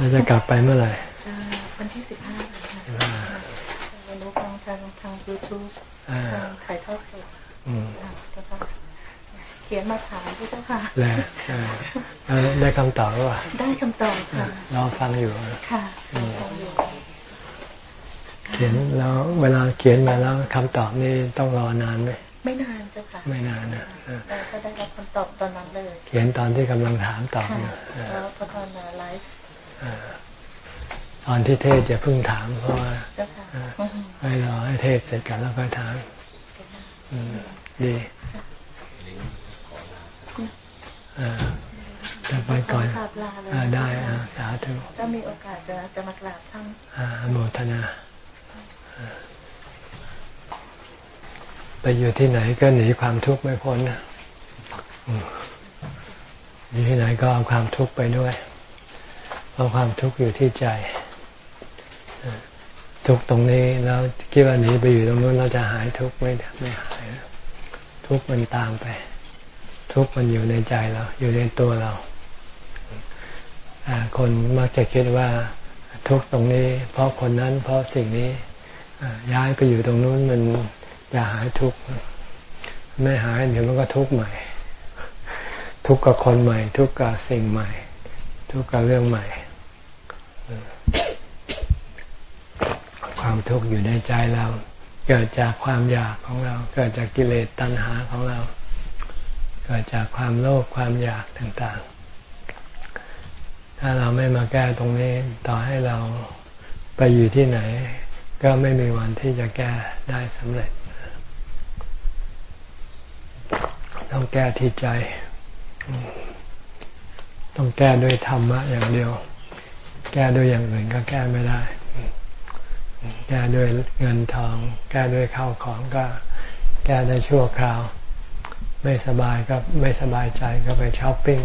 เราจะกลับไปเมื่อไหร่วันที่สิบห้าค่ะวันรู้ฟังทางทางยูทูบทางถ่ายทอดสดเขียนมาถามพี่เจ้าค่ะแล้วได้คำตอบว่าได้คำตอบค่ะรอฟังอยู่ค่ะเขียนแล้วเวลาเขียนมาแล้วคำตอบนี่ต้องรอนานไหมไม่นานเจ้าค่ะไม่นานนะก็ได้รับคำตอบตอนนั้นเลย เขียนตอนที่กำลังถามตอบอยู่แล้วพอตอนไลฟ์ต อนที่เทศจะพึ่งถาม เพราะว่าให้รอให้เทศเสร็จกันแล้วก็ถามดีจะไปก่อนได้สาธุถ้ามีโอกาสจะจะมากราบท่านโมทนาไปอยู่ที่ไหนก็หนีความทุกข์ไม่พ้นอยู่ที่ไหนก็เอาความทุกข์ไปด้วย เพราะความทุกข์อยู่ที่ใจ ทุกตรงนี้แล้วคิดว่าหนีไปอยู่ตรงนู้นเราจะหายทุกข์ไม่ไม่หายทุกข์มันตามไป ทุกข์มันอยู่ในใจเรา อยู่ในตัวเราคนมักจะคิดว่าทุกตรงนี้ เพราะคนนั้นเพราะสิ่งนี้ย้ายไปอยู่ตรงนู้นมันจะหายทุกข์ไม่หายเดี๋ยวมันก็ทุกข์ใหม่ ทุกข์กับคนใหม่ ทุกข์กับสิ่งใหม่ ทุกข์กับเรื่องใหม่ ความทุกข์อยู่ในใจเรา เกิดจากความอยากของเรา เกิดจากกิเลสตัณหาของเรา เกิดจากความโลภความอยากต่างๆ ถ้าเราไม่มาแก้ตรงนี้ต่อให้เราไปอยู่ที่ไหน ก็ไม่มีวันที่จะแก้ได้สำเร็จ ต้องแก้ที่ใจ ต้องแก้ด้วยธรรมะอย่างเดียว แก้ด้วยอย่างอื่นก็แก้ไม่ได้ แก้ด้วยเงินทอง แก้ด้วยข้าวของก็แก้ได้ชั่วคราว ไม่สบายก็ไม่สบายใจก็ไปช้อปปิ้ง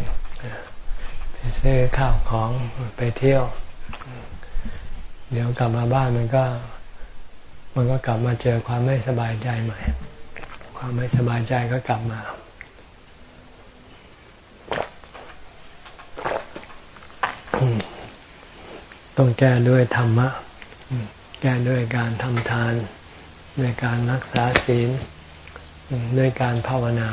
ไปซื้อข้าวของไปเที่ยว เดี๋ยวกลับมาบ้านมันก็ มันก็กลับมาเจอความไม่สบายใจใหม่ ความไม่สบายใจก็กลับมาต้องแก้ด้วยธรรมะ ก้ด้วยการทำทานด้วยการรักษาศีลด้วยการภาวนา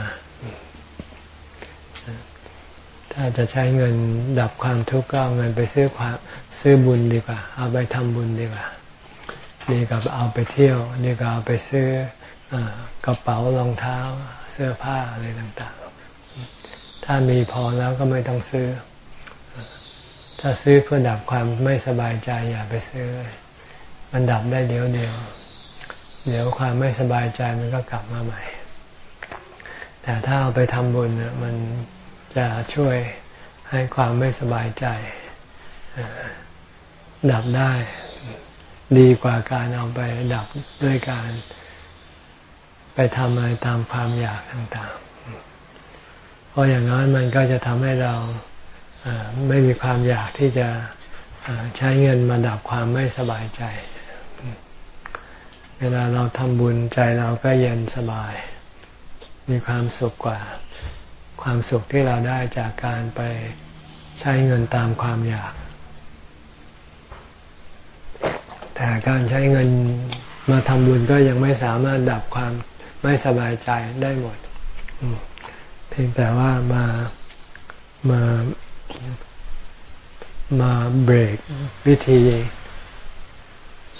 ถ้าจะใช้เงินดับความทุกข์ก็เอาเงินไปซื้อความซื้อบุญดีกว่า เอาไปทำบุญดีกว่าดีกว่าเอาไปเที่ยวดีกว่าเอาไปซื้อกระเป๋ารองเท้าเสื้อผ้าอะไรต่างๆ ถ้ามีพอแล้วก็ไม่ต้องซื้อ ถ้าซื้อเพื่อดับความไม่สบายใจอย่าไปซื้อ มันดับได้เดี๋ยวเดียว เดี๋ยวความไม่สบายใจมันก็กลับมาใหม่ แต่ถ้าเอาไปทำบุญมันจะช่วยให้ความไม่สบายใจดับได้ ดีกว่าการเอาไปดับด้วยการ ไปทำอะไรตามความอยากต่างๆ เพราะอย่างนั้นมันก็จะทำให้เราไม่มีความอยากที่จะใช้เงินมาดับความไม่สบายใจ เวลาเราทำบุญใจเราก็เย็นสบาย มีความสุขกว่า ความสุขที่เราได้จากการไปใช้เงินตามความอยาก แต่การใช้เงินมาทำบุญก็ยังไม่สามารถดับความไม่สบายใจได้หมด เพียงแต่ว่ามามามาเบรกวิธี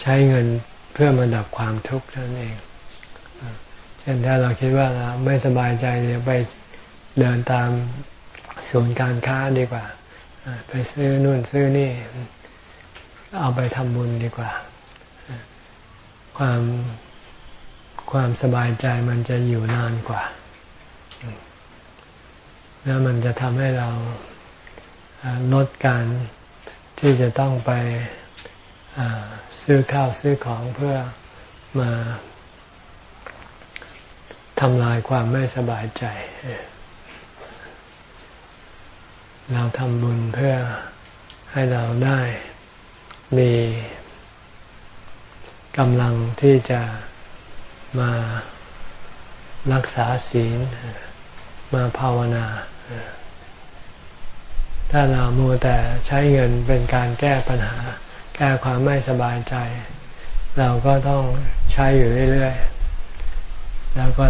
ใช้เงิน เพื่อมาดับความทุกข์นั่นเองเช่นถ้าเราคิดว่าเราไม่สบายใจเนี่ยไปเดินตามศูนย์การค้าดีกว่า ไปซื้อนู่นซื้อนี่ เอาไปทำบุญดีกว่า ความความสบายใจมันจะอยู่นานกว่า แล้วมันจะทำให้เราลดการที่จะต้องไป ซื้อข้าวซื้อของเพื่อมาทำลายความไม่สบายใจ เราทำบุญเพื่อให้เราได้มีกำลังที่จะมารักษาศีล มาภาวนา ถ้าเรามัวแต่ใช้เงินเป็นการแก้ปัญหา แก้ความไม่สบายใจ เราก็ต้องใช้อยู่เรื่อยๆ แล้วก็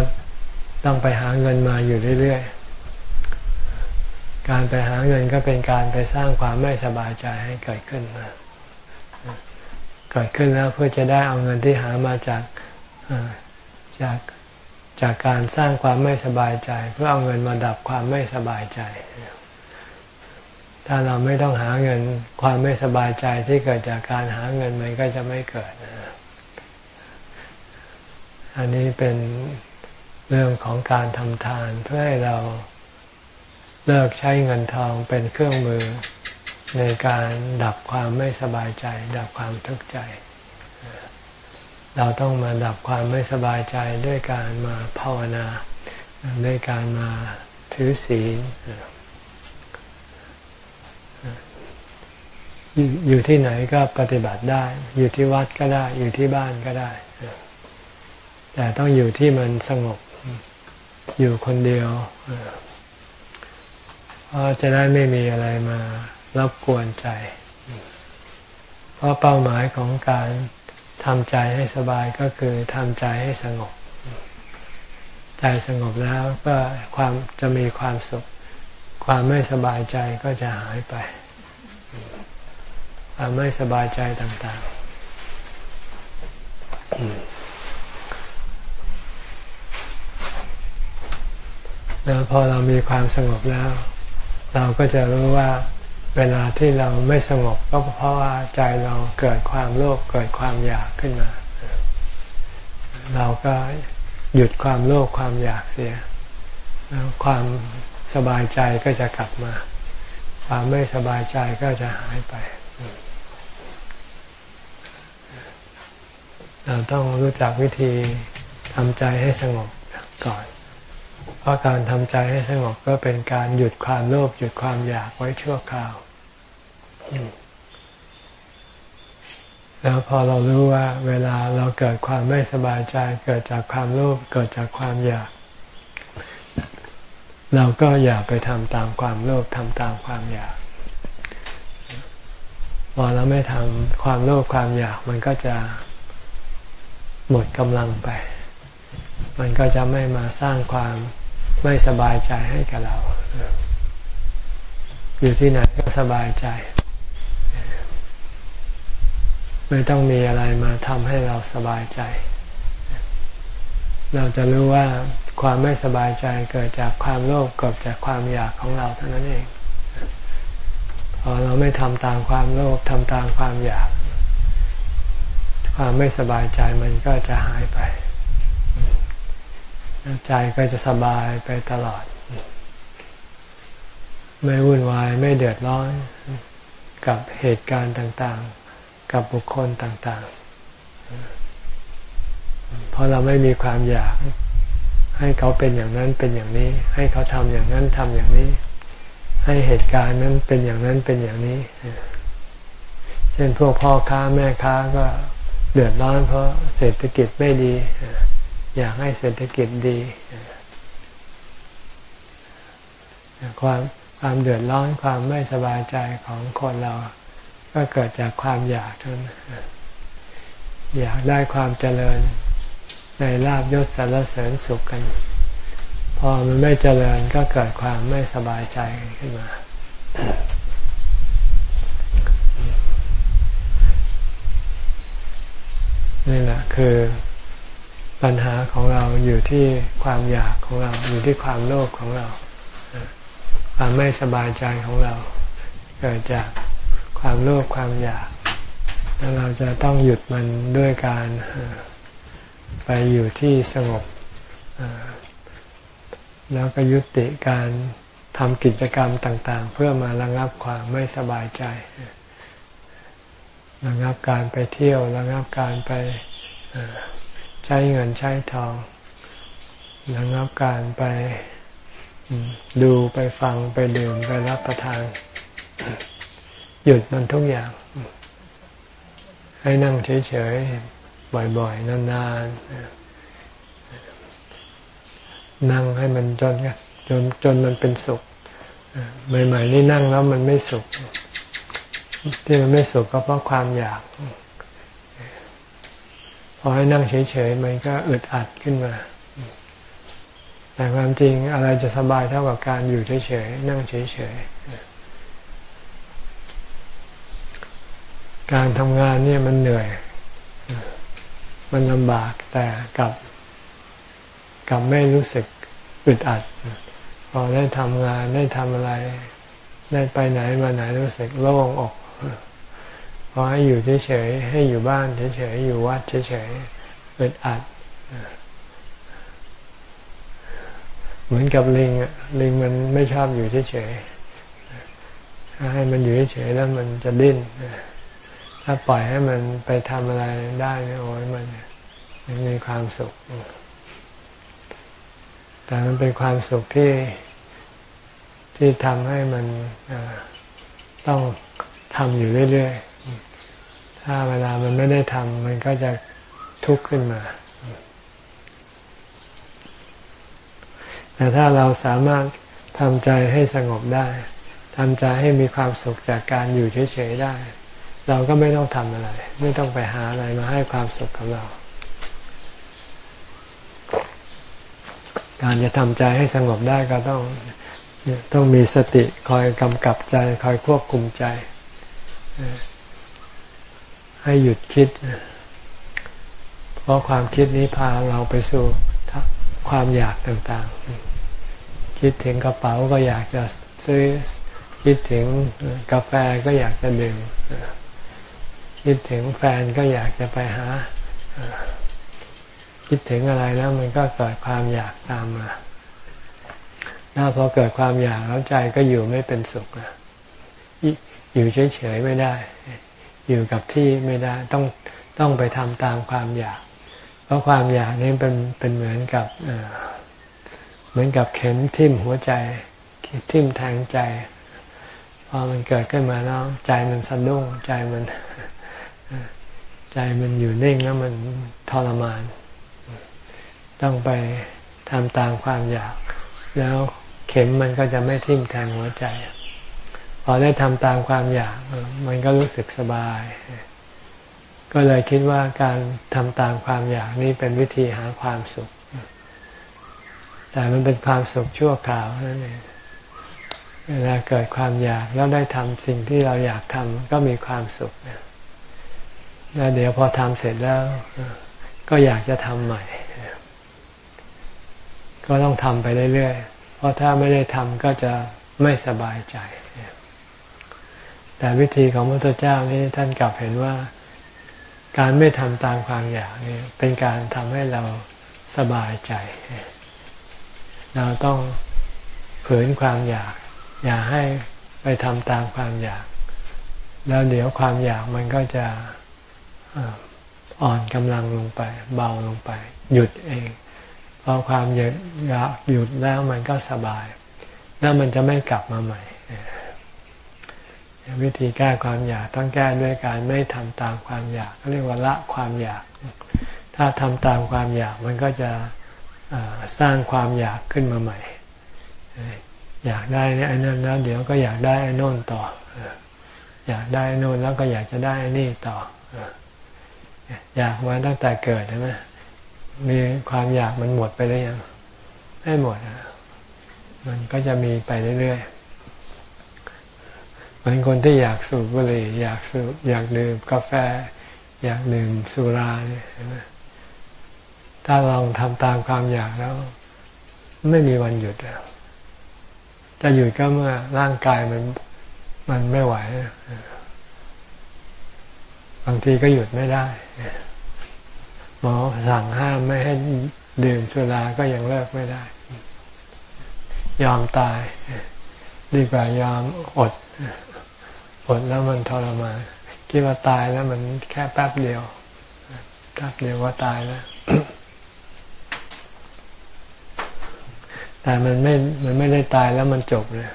ต้องไปหาเงินมาอยู่เรื่อยๆ การไปหาเงินก็เป็นการไปสร้างความไม่สบายใจให้เกิดขึ้นเกิดขึ้นแล้วเพื่อจะได้เอาเงินที่หามาจากจากจากการสร้างความไม่สบายใจ เพื่อเอาเงินมาดับความไม่สบายใจ ถ้าเราไม่ต้องหาเงินความไม่สบายใจที่เกิดจากการหาเงินมันก็จะไม่เกิด อันนี้เป็นเรื่องของการทำทานเพื่อให้เราเลิกใช้เงินทองเป็นเครื่องมือในการดับความไม่สบายใจ ดับความทุกข์ใจ เราต้องมาดับความไม่สบายใจด้วยการมาภาวนา ด้วยการมาถือศีล อยู่ที่ไหนก็ปฏิบัติได้ อยู่ที่วัดก็ได้ อยู่ที่บ้านก็ได้ แต่ต้องอยู่ที่มันสงบ อยู่คนเดียวเพราะจะได้ไม่มีอะไรมารบกวนใจ เพราะเป้าหมายของการทำใจให้สบายก็คือทำใจให้สงบ ใจสงบแล้วก็ความจะมีความสุข ความไม่สบายใจก็จะหายไป ความไม่สบายใจต่างๆ แล้วพอเรามีความสงบแล้ว เราก็จะรู้ว่าเวลาที่เราไม่สงบก็เพราะว่าใจเราเกิดความโลภเกิดความอยากขึ้นมา เราก็หยุดความโลภความอยากเสีย แล้วความสบายใจก็จะกลับมา ความไม่สบายใจก็จะหายไป เราต้องรู้จักวิธีทำใจให้สงบก่อน เพราะการทำใจให้สงบก็เป็นการหยุดความโลภหยุดความอยากไว้ชั่วคราว แล้วพอเรารู้ว่า เวลาเราเกิดความไม่สบายใจ เกิดจากความโลภเกิดจากความอยาก เราก็อย่าไปทำตามความโลภทำตามความอยากพอเราไม่ทำความโลภความอยากมันก็จะ หมดกำลังไป มันก็จะไม่มาสร้างความไม่สบายใจให้กับเรา อยู่ที่ไหนก็สบายใจ ไม่ต้องมีอะไรมาทำให้เราสบายใจ เราจะรู้ว่าความไม่สบายใจเกิดจากความโลภเกิดจากความอยากของเราเท่านั้นเองพอเราไม่ทำตามความโลภทำตามความอยาก ความไม่สบายใจมันก็จะหายไป ใจก็จะสบายไปตลอด ไม่วุ่นวายไม่เดือดร้อนกับเหตุการณ์ต่างๆ กับบุคคลต่างๆ เพราะเราไม่มีความอยากให้เขาเป็นอย่างนั้นเป็นอย่างนี้ ให้เขาทำอย่างนั้นทำอย่างนี้ ให้เหตุการณ์นั้นเป็นอย่างนั้นเป็นอย่างนี้ เช่นพวกพ่อค้าแม่ค้าก็ เดือดร้อนเพราะเศรษฐกิจไม่ดี อยากให้เศรษฐกิจดีความความเดือดร้อนความไม่สบายใจของคนเรา ก็เกิดจากความอยากทั้งอยากได้ความเจริญในลาบยศสารเสริญสุขกัน พอมันไม่เจริญก็เกิดความไม่สบายใจขึ้นมา นี่แหละคือปัญหาของเราอยู่ที่ความอยากของเราอยู่ที่ความโลภของเรา ความไม่สบายใจของเรา เกิดจากความโลภความอยากแล้วเราจะต้องหยุดมันด้วยการไปอยู่ที่สงบแล้วก็ยุติการทำกิจกรรมต่าง ๆ เพื่อมาระงับความไม่สบายใจ ระงับการไปเที่ยวระงับการไปใช้เงินใช้ทองระงับการไปดูไปฟังไปดื่มไปรับประทาน หยุดมันทุกอย่าง ให้นั่งเฉยๆ บ่อยๆ นานๆ นั่งให้มันจนจนจนมันเป็นสุข ใหม่ ๆ นี่นั่งแล้วมันไม่สุข ที่มันไม่สุขก็เพราะความอยาก พอให้นั่งเฉยๆมันก็อึดอัดขึ้นมา แต่ความจริงอะไรจะสบายเท่ากับการอยู่เฉยๆนั่งเฉยๆการทำงานเนี่ยมันเหนื่อย มันลำบากแต่กับกับไม่รู้สึกอึดอัด พอได้ทำงานได้ทำอะไร ได้ไปไหนมาไหนรู้สึกโล่งอก พอให้อยู่เฉยๆให้อยู่บ้านเฉยๆอยู่วัดเฉยๆอึดอัด เหมือนกับลิงอะลิงมันไม่ชอบอยู่เฉยๆถ้าให้มันอยู่เฉยๆแล้วมันจะดิ้นถ้าปล่อยให้มันไปทำอะไรได้นี่โอ้ยมันมันมีความสุข แต่มันเป็นความสุขที่ที่ทำให้มันต้องทำอยู่เรื่อยๆ ถ้าเวลามันไม่ได้ทำมันก็จะทุกข์ขึ้นมา แต่ถ้าเราสามารถทำใจให้สงบได้ทำใจให้มีความสุขจากการอยู่เฉยๆได้ เราก็ไม่ต้องทำอะไร ไม่ต้องไปหาอะไรมาให้ความสุขกับเรา การจะทำใจให้สงบได้ก็ต้องต้องมีสติคอยกำกับใจ คอยควบคุมใจ ให้หยุดคิด เพราะความคิดนี้พาเราไปสู่ความอยากต่างๆ คิดถึงกระเป๋าก็อยากจะซื้อ คิดถึงกาแฟก็อยากจะดื่ม คิดถึงแฟนก็อยากจะไปหา คิดถึงอะไรแล้วมันก็เกิดความอยากตามมาถ้าพอเกิดความอยากแล้วใจก็อยู่ไม่เป็นสุขอยู่เฉยๆไม่ได้ อยู่กับที่ไม่ได้ต้องต้องไปทำตามความอยาก เพราะความอยากนี้เป็นเป็นเหมือนกับเหมือนกับเข็มทิ่มหัวใจทิ่มแทงใจพอมันเกิดขึ้นมาแล้วใจมันสะดุ้งใจมันใจมันอยู่นิ่งแล้วมันทรมาน ต้องไปทำตามความอยาก แล้วเข็มมันก็จะไม่ทิ่มแทงหัวใจ พอได้ทำตามความอยากมันก็รู้สึกสบาย ก็เลยคิดว่าการทำตามความอยากนี้เป็นวิธีหาความสุข แต่มันเป็นความสุขชั่วคราวนั่นเองเวลาเกิดความอยากแล้วได้ทำสิ่งที่เราอยากทำก็มีความสุขแล้วเดี๋ยวพอทำเสร็จแล้ว ก็อยากจะทำใหม่ ก็ต้องทำไปเรื่อยๆ เพราะถ้าไม่ได้ทำก็จะไม่สบายใจ แต่วิธีของพระพุทธเจ้านี้ท่านกลับเห็นว่าการไม่ทำตามความอยากนี่เป็นการทำให้เราสบายใจ เราต้องฝืนความอยาก อย่าให้ไปทำตามความอยาก แล้วเดี๋ยวความอยากมันก็จะอ่อนกำลังลงไป เบาลงไป หยุดเองพอความหยุดหยุดแล้วมันก็สบาย แล้วมันจะไม่กลับมาใหม่ วิธีแก้ความอยากต้องแก้ด้วยการไม่ทำตามความอยากเรียกว่าละความอยาก ถ้าทำตามความอยากมันก็จะสร้างความอยากขึ้นมาใหม่ อยากได้ไอ้นั่นแล้วเดี๋ยวก็อยากได้ไอ้น่นต่อ อยากได้โน่นแล้วก็อยากจะได้นี่ต่อ อยากมาตั้งแต่เกิดใช่ไหมมีความอยากมันหมดไปหรือยังไม่หมดอะมันก็จะมีไปเรื่อยๆ เหมือนคนที่อยากสูบบุหรี่อยากสูบอยากดื่มกาแฟ อยากดื่มสุราเนี่ยถ้าลองทำตามความอยากแล้ว ไม่มีวันหยุดจะหยุดก็เมื่อร่างกายมันมันไม่ไหวบางทีก็หยุดไม่ได้หมอสั่งห้ามไม่ให้ดื่มสุราก็ยังเลิกไม่ได้ ยอมตาย ดีกว่ายอมอด อดแล้วมันทรมานคิดว่าตายแล้วมันแค่แป๊บเดียวแป๊บเดียวว่าตายแล้วแต่มันไม่ มันไม่ได้ตายแล้วมันจบเลย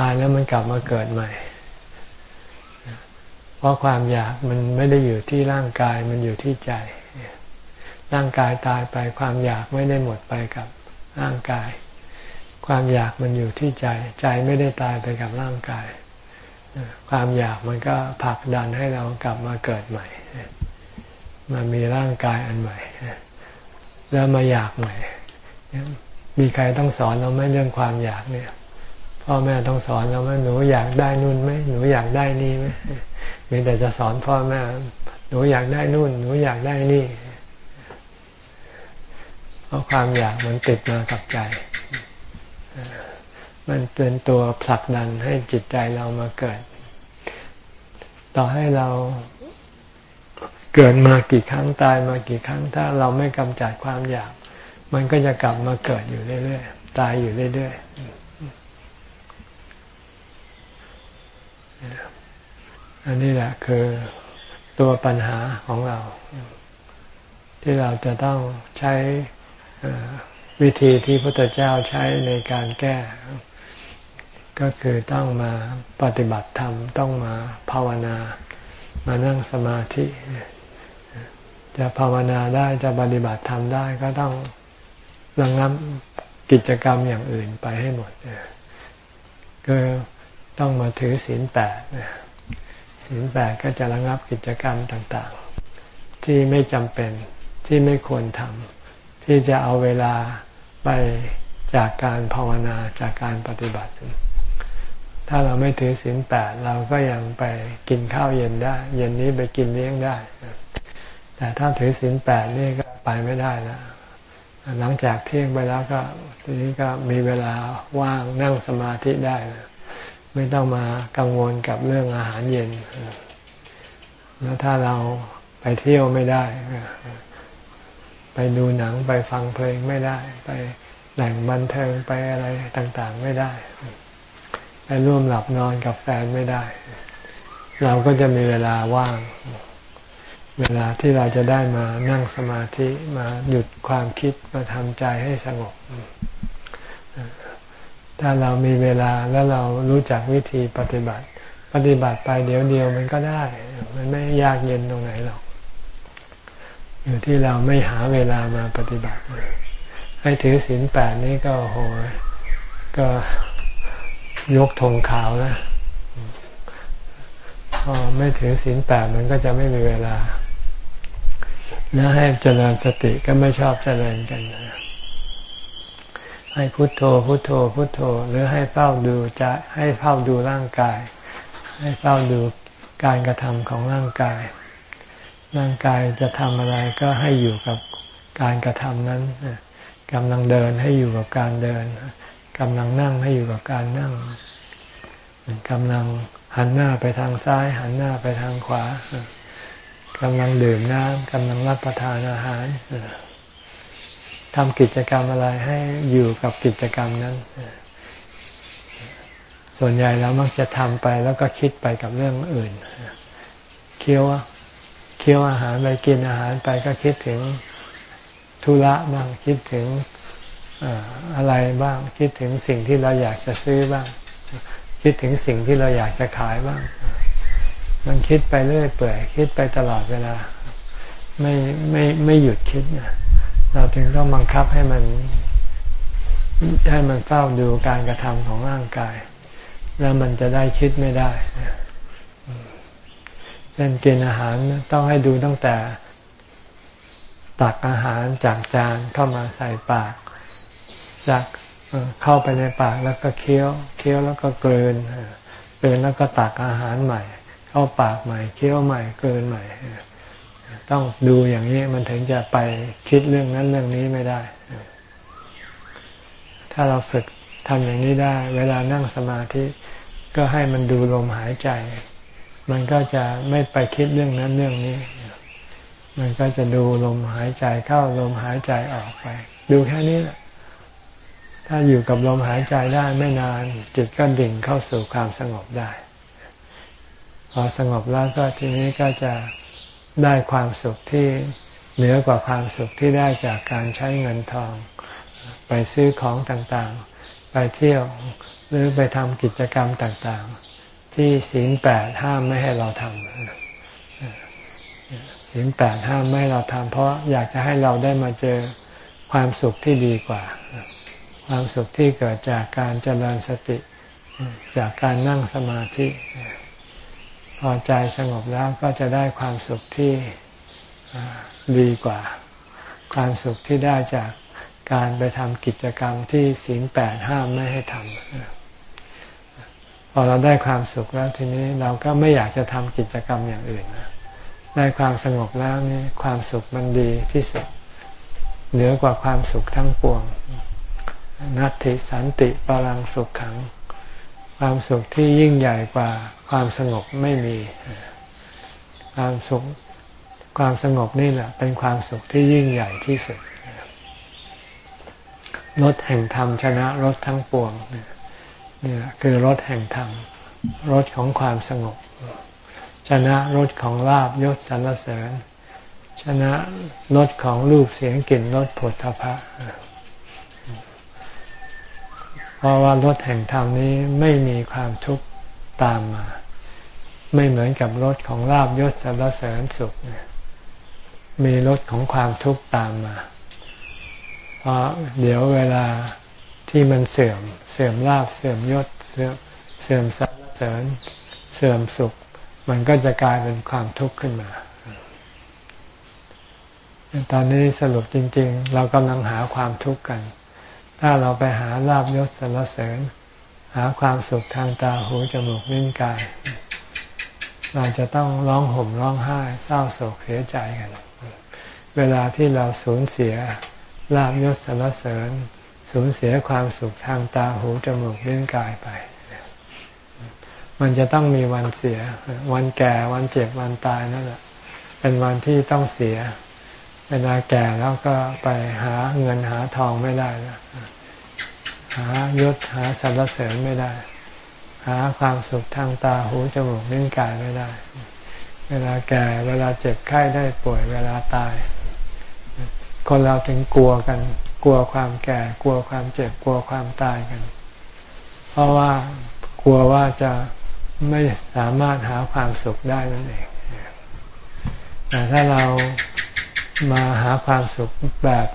ตายแล้วมันกลับมาเกิดใหม่ เพราะความอยากมันไม่ได้อยู่ที่ร่างกายมันอยู่ที่ใจ ร่างกายตายไปความอยากไม่ได้หมดไปกับร่างกาย ความอยากมันอยู่ที่ใจ ใจไม่ได้ตายไปกับร่างกาย ความอยากมันก็ผลักดันให้เรากลับมาเกิดใหม่ มามีร่างกายอันใหม่ แล้วมาอยากใหม่ มีใครต้องสอนเราไหมเรื่องความอยากเนี่ย พ่อแม่ต้องสอนเราไหมหนูอยากได้นู่นไหมหนูอยากได้นี่ไหมมีแต่จะสอนพ่อแม่ หนูอยากได้นู่น หนูอยากได้นี่เพราะความอยากมันติดมากับใจ มันเป็นตัวผลักดันให้จิตใจเรามาเกิด ต่อให้เราเกิดมากี่ครั้งตายมากี่ครั้ง ถ้าเราไม่กำจัดความอยาก มันก็จะกลับมาเกิดอยู่เรื่อยๆตายอยู่เรื่อยๆอันนี้แหละคือตัวปัญหาของเรา ที่เราจะต้องใช้วิธีที่พระพุทธเจ้าใช้ในการแก้ ก็คือต้องมาปฏิบัติธรรมต้องมาภาวนา มานั่งสมาธิ จะภาวนาได้จะปฏิบัติธรรมได้ก็ต้องระงับกิจกรรมอย่างอื่นไปให้หมดก็ต้องมาถือศีลแปดศีลแปดก็จะระงับกิจกรรมต่างๆ ที่ไม่จำเป็นที่ไม่ควรทำที่จะเอาเวลาไปจากการภาวนาจากการปฏิบัติ ถ้าเราไม่ถือศีลแปดเราก็ยังไปกินข้าวเย็นได้ เย็นนี้ไปกินเลี้ยงได้ แต่ถ้าถือศีลแปดนี่ก็ไปไม่ได้แล้วหลังจากเที่ยงไปแล้วก็ทีนี้ก็มีเวลาว่างนั่งสมาธิได้ไม่ต้องมากังวลกับเรื่องอาหารเย็น แล้วถ้าเราไปเที่ยวไม่ได้ ไปดูหนังไปฟังเพลงไม่ได้ ไปแหล่งบันเทิงไปอะไรต่างๆไม่ได้ ไปร่วมหลับนอนกับแฟนไม่ได้ เราก็จะมีเวลาว่าง เวลาที่เราจะได้มานั่งสมาธิมาหยุดความคิดมาทำใจให้สงบ ถ้าเรามีเวลาแล้วเรารู้จักวิธีปฏิบัติ ปฏิบัติไปเดี๋ยวเดียวมันก็ได้ มันไม่ยากเย็นตรงไหนหรอกอยู่ที่เราไม่หาเวลามาปฏิบัติให้ถือศีลแปดนี้ก็โหก็ ยกธงขาวนะพอไม่ถือศีลแปดมันก็จะไม่มีเวลา แล้วให้เจริญสติก็ไม่ชอบเจริญกันให้พุโทโธพุโทโธพุโทโธ หรือให้เฝ้าดูจะให้เฝ้าดูร่างกาย ให้เฝ้าดูการกระทำของร่างกาย ร่างกายจะทำอะไรก็ให้อยู่กับการกระทำนั้นกำลังเดินให้อยู่กับการเดิน กำลังนั่งให้อยู่กับการนั่งกำลังหันหน้าไปทางซ้าย หันหน้าไปทางขวากำลังดื่มน้ำกำลังรับประทานอาหารทำกิจกรรมอะไรให้อยู่กับกิจกรรมนั้นส่วนใหญ่เรามักจะทำไปแล้วก็คิดไปกับเรื่องอื่นเคี้ยวเคี้ยวอาหารไปกินอาหารไปก็คิดถึงธุระบ้างคิดถึง อะไรบ้าง คิดถึงสิ่งที่เราอยากจะซื้อบ้าง คิดถึงสิ่งที่เราอยากจะขายบ้าง มันคิดไปเรื่อยเปื่อย คิดไปตลอดเวลา ไม่ไม่ไม่หยุดคิดเราถึงต้องบังคับให้มันให้มันเฝ้าดูการกระทำของร่างกาย แล้วมันจะได้คิดไม่ได้เช่นกินอาหารต้องให้ดูตั้งแต่ ตักอาหารจากจานเข้ามาใส่ปาก จากเข้าไปในปากแล้วก็เคี้ยว เคี้ยวแล้วก็เกลืนเกลืนแล้วก็ตักอาหารใหม่ เข้าปากใหม่ เคี้ยวใหม่เกินใหม่ ต้องดูอย่างนี้มันถึงจะไปคิดเรื่องนั้นเรื่องนี้ไม่ได้ ถ้าเราฝึกทำอย่างนี้ได้ เวลานั่งสมาธิก็ให้มันดูลมหายใจ มันก็จะไม่ไปคิดเรื่องนั้นเรื่องนี้ มันก็จะดูลมหายใจเข้าลมหายใจออกไป ดูแค่นี้แหละ ถ้าอยู่กับลมหายใจได้ไม่นาน จิตก็ดิ่งเข้าสู่ความสงบได้ พอสงบแล้วก็ทีนี้ก็จะได้ความสุขที่เหนือกว่าความสุขที่ได้จากการใช้เงินทอง ไปซื้อของต่างๆ ไปเที่ยวหรือไปทำกิจกรรมต่างๆ ที่ศีลแปดห้ามไม่ให้เราทำศีลแปดห้ามไม่ให้เราทำเพราะอยากจะให้เราได้มาเจอความสุขที่ดีกว่า ความสุขที่เกิดจากการเจริญสติ จากการนั่งสมาธิ พอใจสงบแล้วก็จะได้ความสุขที่ดีกว่า ความสุขที่ได้จากการไปทำกิจกรรมที่ศีลแปดห้ามไม่ให้ทำพอเราได้ความสุขแล้วทีนี้เราก็ไม่อยากจะทำกิจกรรมอย่างอื่นได้ความสงบแล้วนี่ความสุขมันดีที่สุดเหนือกว่าความสุขทั้งปวง นัตติสันติปรังสุขขัง ความสุขที่ยิ่งใหญ่กว่าความสงบไม่มี ความสุขความสงบนี่แหละ เป็นความสุขที่ยิ่งใหญ่ที่สุดรถแห่งธรรมชนะรถทั้งปวงนี่แหละคือรถแห่งธรรมรถของความสงบ ชนะรถของลาบยศสรรเสริญ ชนะรถของรูปเสียงกลิ่นรสผลทพะ เพราะว่ารถแห่งธรรมนี้ไม่มีความทุกข์ตามมา ไม่เหมือนกับรถของลาบยศสรรเสริญสุข มีรถของความทุกข์ตามมา เพราะเดี๋ยวเวลาที่มันเสื่อม เสื่อมลาบเสื่อมยศ เสื่อมเสื่อมสรรเสริญ เสื่อมสุข มันก็จะกลายเป็นความทุกข์ขึ้นมาตอนนี้สรุปจริง ๆ เรากำลังหาความทุกข์กัน ถ้าเราไปหาลาบยศสรรเสริญ หาความสุขทางตาหูจมูกลิ้นกาย เราจะต้องร้องห่มร้องไห้เศร้าโศกเสียใจกัน เวลาที่เราสูญเสียลาบยศสรรเสริญ สูญเสียความสุขทางตาหูจมูกลิ้นกายไป มันจะต้องมีวันเสีย วันแก่วันเจ็บวันตายนั่นแหละเป็นวันที่ต้องเสีย เวลาแก่แล้วก็ไปหาเงินหาทองไม่ได้แล้วหายศหาสรรเสริญไม่ได้ หาความสุขทางตาหูจมูกลิ้นกายไม่ได้ เวลาแก่เวลาเจ็บไข้ได้ป่วยเวลาตาย คนเราถึงกลัวกัน กลัวความแก่ กลัวความเจ็บกลัวความตายกัน เพราะว่ากลัวว่าจะไม่สามารถหาความสุขได้นั่นเองแต่ถ้าเรา มาหาความสุขแบบ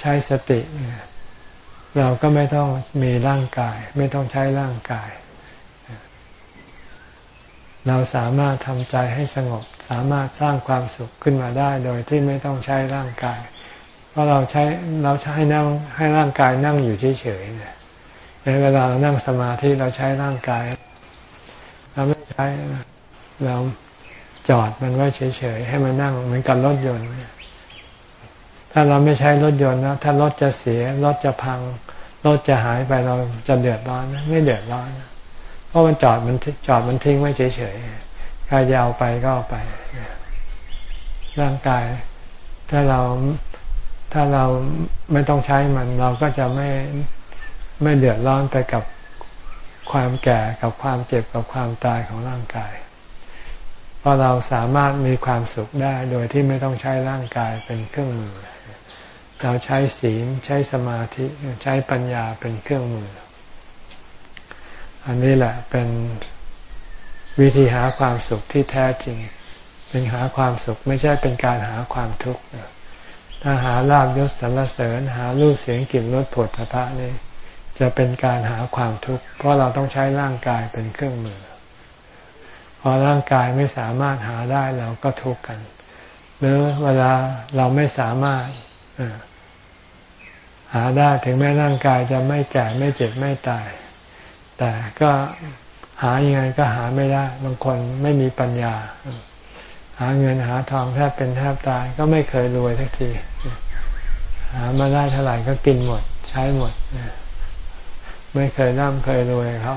ใช้สติ เราก็ไม่ต้องมีร่างกาย ไม่ต้องใช้ร่างกาย เราสามารถทำใจให้สงบ สามารถสร้างความสุขขึ้นมาได้โดยที่ไม่ต้องใช้ร่างกาย เพราะเราใช้เราใช้นั่งให้ร่างกายนั่งอยู่เฉยๆเนี่ยเวลาเรานั่งสมาธิเราใช้ร่างกาย เราไม่ใช้เรา จอดมันไว้เฉยๆให้มันนั่งเหมือนกับรถยนต์ ถ้าเราไม่ใช้รถยนต์นะถ้ารถจะเสียรถจะพังรถจะหายไปเราจะเดือดร้อนไม่เดือดร้อนเพราะมันจอดมันจอดมันทิ้งไว้เฉยๆใครจะเอาไปก็เอาไป ร่างกาย ถ้าเราถ้าเราไม่ต้องใช้มัน เราก็จะไม่ไม่เดือดร้อนไปกับความแก่กับความเจ็บกับความตายของร่างกาย เพราะเราสามารถมีความสุขได้โดยที่ไม่ต้องใช้ร่างกายเป็นเครื่องมือ เราใช้ศีลใช้สมาธิใช้ปัญญาเป็นเครื่องมือ อันนี้แหละเป็นวิธีหาความสุขที่แท้จริง เป็นหาความสุขไม่ใช่เป็นการหาความทุกข์ถ้าหาลาบยศสรรเสริญ หารูปเสียงกลิ่นรสผลพภะนี่จะเป็นการหาความทุกข์เพราะเราต้องใช้ร่างกายเป็นเครื่องมือ พอร่างกายไม่สามารถหาได้เราก็ทุกข์กัน หรือเวลาเราไม่สามารถหาได้ถึงแม้ร่างกายจะไม่แก่ไม่เจ็บไม่ตาย แต่ก็หายังไงก็หาไม่ได้ บางคนไม่มีปัญญา หาเงินหาทองแทบเป็นแทบตาย ก็ไม่เคยรวยทักทีหามาได้เท่าไหร่ก็กินหมด ใช้หมด ไม่เคยร่ำเคยรวยเขา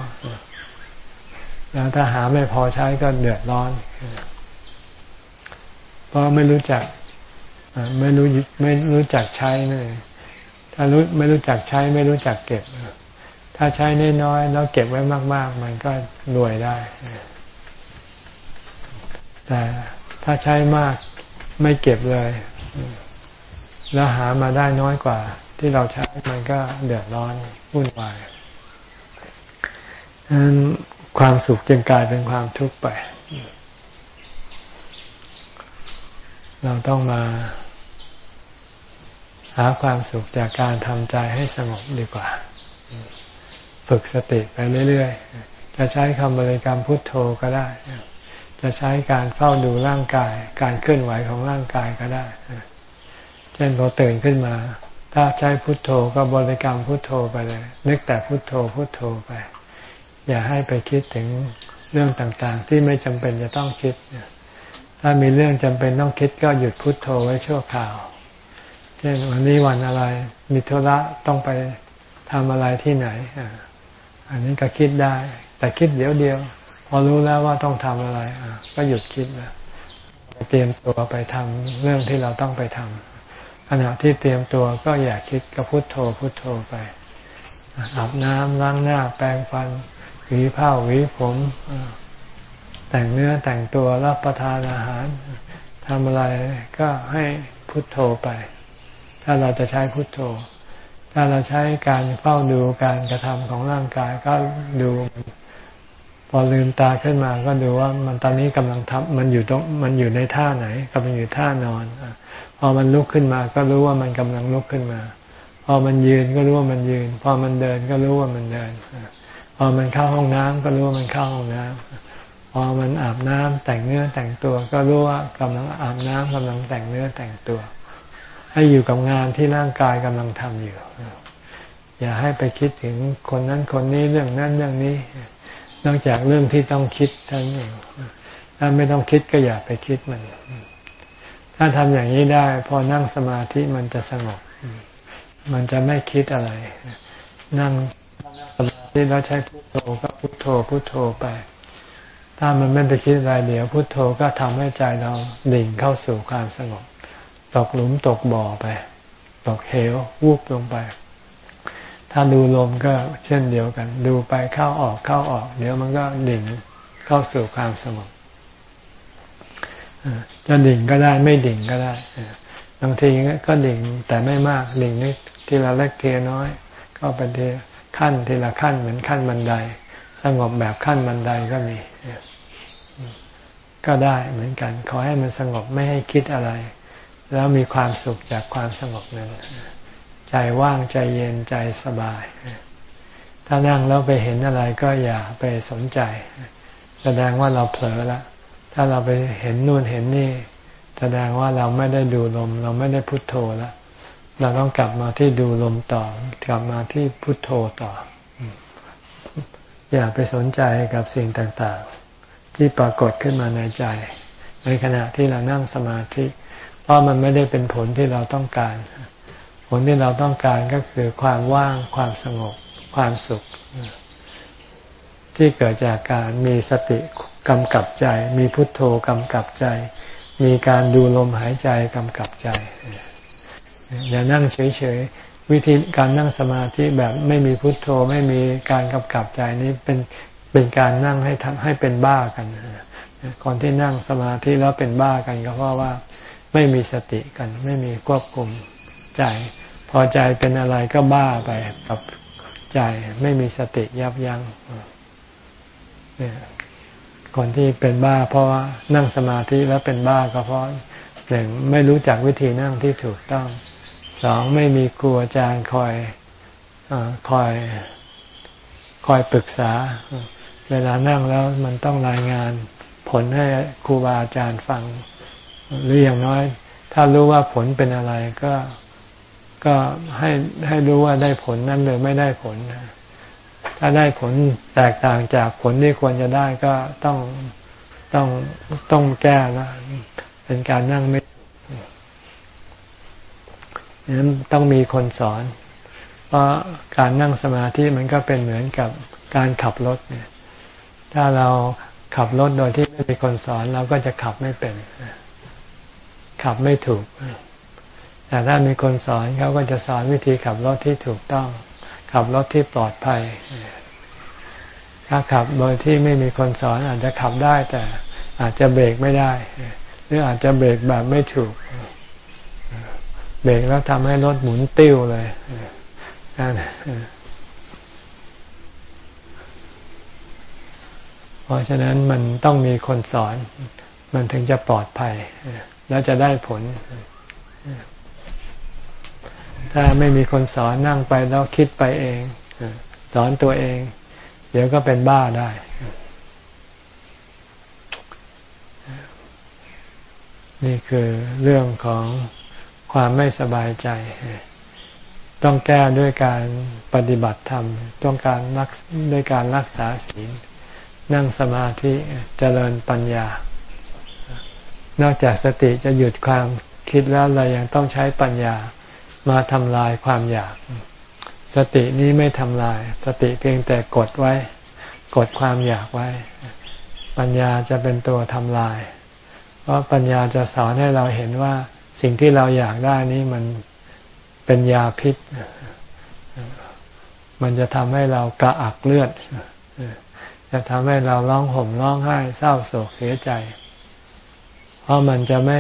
แล้วถ้าหาไม่พอใช้ก็เดือดร้อน เพราะไม่รู้จักไม่รู้ไม่รู้จักใช้เลยถ้ารู้ไม่รู้จักใช้ ไม่รู้จักเก็บ ถ้าใช้น้อยๆแล้วเก็บไว้มาก ๆ มันก็รวยได้ แต่ถ้าใช้มากไม่เก็บเลย แล้วหามาได้น้อยกว่า ที่เราใช้มันก็เดือดร้อนวุ่นวายดัน ความสุขจึงกลายเป็นความทุกข์ไป เราต้องมา หาความสุขจากการทำใจให้สงบดีกว่า ฝึกสติไปเรื่อย ๆ จะใช้คำบริกรรมพุทโธก็ได้ จะใช้การเฝ้าดูร่างกาย การเคลื่อนไหวของร่างกายก็ได้ เช่นพอตื่นขึ้นมา ถ้าใช้พุทโธก็บริกรรมพุทโธไปเลย นึกแต่พุทโธพุทโธไป อย่าให้ไปคิดถึงเรื่องต่างๆ ที่ไม่จำเป็นจะต้องคิด ถ้ามีเรื่องจำเป็นต้องคิดก็หยุดพุทโธไว้ชั่วคราว เช่นวันนี้วันอะไร มีธุระต้องไปทำอะไรที่ไหน อันนี้ก็คิดได้ แต่คิดเดี๋ยวเดียว พอรู้แล้วว่าต้องทำอะไร ก็หยุดคิดนะเตรียมตัวไปทำเรื่องที่เราต้องไปทำขณะที่เตรียมตัวก็อย่าคิดก็พุโทโธพุโทโธไปอาบน้ำล้างหน้าแปรงฟัน หวีผ้าหวีผม แต่งเนื้อแต่งตัวรับประทานอาหารทำอะไรก็ให้พุทโธไป ถ้าเราจะใช้พุทโธ ถ้าเราใช้การเฝ้าดูการกระทำของร่างกายก็ดูพอลืมตาขึ้นมาก็ดูว่ามันตอนนี้กำลังทำมันอยู่ตรงมันอยู่ในท่าไหนกำลังอยู่ท่านอนพอมันลุกขึ้นมาก็รู้ว่ามันกำลังลุกขึ้นมา พอมันยืนก็รู้ว่ามันยืน พอมันเดินก็รู้ว่ามันเดิน พอมันเข้าห้องน้ำก็รู้ว่ามันเข้าห้องน้ำพอมันอาบน้ำแต่งเนื้อแต่งตัวก็รู้ว่ากำลังอาบน้ำกำลังแต่งเนื้อแต่งตัว ให้อยู่กับงานที่ร่างกายกำลังทำอยู่ อย่าให้ไปคิดถึงคนนั้นคนนี้เรื่องนั้นเรื่องนี้ นอกจากเรื่องที่ต้องคิดท่านเองถ้าไม่ต้องคิดก็อย่าไปคิดมัน ถ้าทำอย่างนี้ได้ พอนั่งสมาธิมันจะสงบ มันจะไม่คิดอะไร นั่ง สมาธิแล้วใช้พุโทโธก็พุโทโธพุโทโธไป ถ้ามันไม่ไปคิดอะไรเดี๋ยวพุโทโธก็ทำให้ใจเราดิ่งเข้าสู่ความสงบ ตกหลุมตกบ่อไป ตกเหววูบลงไป ถ้าดูลมก็เช่นเดียวกัน ดูไปเข้าออกเข้าออก เดี๋ยวมันก็ดิ่งเข้าสู่ความสงบจะดิ่งก็ได้ไม่ดิ่งก็ได้บางทีก็ดิ่งแต่ไม่มากดิ่งนิดทีละเล็กทีน้อย ก็เป็นที ขั้นทีละขั้นเหมือนขั้นบันได สงบแบบขั้นบันไดก็มี ก็ได้เหมือนกัน ขอให้มันสงบไม่ให้คิดอะไร แล้วมีความสุขจากความสงบนั้น ใจว่างใจเย็นใจสบาย ถ้านั่งแล้วไปเห็นอะไรก็อย่าไปสนใจ แสดงว่าเราเผลอละถ้าเราไปเห็นนู่นเห็นนี่ แสดงว่าเราไม่ได้ดูลม เราไม่ได้พุโทโธแล้ว เราต้องกลับมาที่ดูลมต่อ กลับมาที่พุทโธต่อ อย่าไปสนใจกับสิ่งต่างๆ ที่ปรากฏขึ้นมาในใจ ในขณะที่เรานั่งสมาธิ เพราะมันไม่ได้เป็นผลที่เราต้องการ ผลที่เราต้องการก็คือความว่าง ความสงบ ความสุข ที่เกิดจากการมีสติกำกับใจ มีพุทโธกำกับใจ มีการดูลมหายใจกำกับใจ อย่านั่งเฉยๆวิธีการนั่งสมาธิแบบไม่มีพุทโธไม่มีการกำกับใจนี้เป็นเป็นการนั่งให้ทำให้เป็นบ้ากันคนที่นั่งสมาธิแล้วเป็นบ้ากันก็เพราะว่าไม่มีสติกัน ไม่มีควบคุมใจ พอใจเป็นอะไรก็บ้าไปกับใจไม่มีสติยับยัง้งเนี่ยคนที่เป็นบ้า เพราะว่านั่งสมาธิแล้วเป็นบ้าก็เพราะหนึ่งไม่รู้จักวิธีนั่งที่ถูกต้อง สองไม่มีครูอาจารย์คอยอคอยคอยปรึกษา เวลานั่งแล้วมันต้องรายงานผลให้ครูบาอาจารย์ฟัง หรืออย่างน้อย ถ้ารู้ว่าผลเป็นอะไรก็ก็ให้ให้รู้ว่าได้ผลนั่นหรือไม่ได้ผล ถ้าได้ผลแตกต่างจากผลที่ควรจะได้ก็ต้องต้องต้องแก้นะเป็นการนั่งไม่ นั้นต้องมีคนสอน เพราะการนั่งสมาธิมันก็เป็นเหมือนกับการขับรถเนี่ย ถ้าเราขับรถโดยที่ไม่มีคนสอนเราก็จะขับไม่เป็น ขับไม่ถูก แต่ถ้ามีคนสอนเขาก็จะสอนวิธีขับรถที่ถูกต้อง ขับรถที่ปลอดภัย ถ้าขับโดยที่ไม่มีคนสอนอาจจะขับได้แต่อาจจะเบรกไม่ได้ หรืออาจจะเบรกแบบไม่ถูก เบรกแล้วทำให้รถหมุนติ้วเลยนั่นเพราะฉะนั้นมันต้องมีคนสอน มันถึงจะปลอดภัย แล้วจะได้ผล ถ้าไม่มีคนสอนนั่งไปแล้วคิดไปเอง สอนตัวเอง เดี๋ยวก็เป็นบ้าได้นี่คือเรื่องของ ความไม่สบายใจ ต้องแก้ด้วยการปฏิบัติธรรม ต้องการรักด้วยการรักษาศีล นั่งสมาธิเจริญปัญญา นอกจากสติจะหยุดความคิดแล้วเรายังต้องใช้ปัญญามาทำลายความอยาก สตินี้ไม่ทำลาย สติเพียงแต่กดไว้ กดความอยากไว้ ปัญญาจะเป็นตัวทำลาย เพราะปัญญาจะสอนให้เราเห็นว่า สิ่งที่เราอยากได้นี้มันเป็นยาพิษ มันจะทำให้เรากระอักเลือด จะทำให้เราร้องห่มร้องไห้ เศร้าโศกเสียใจ เพราะมันจะไม่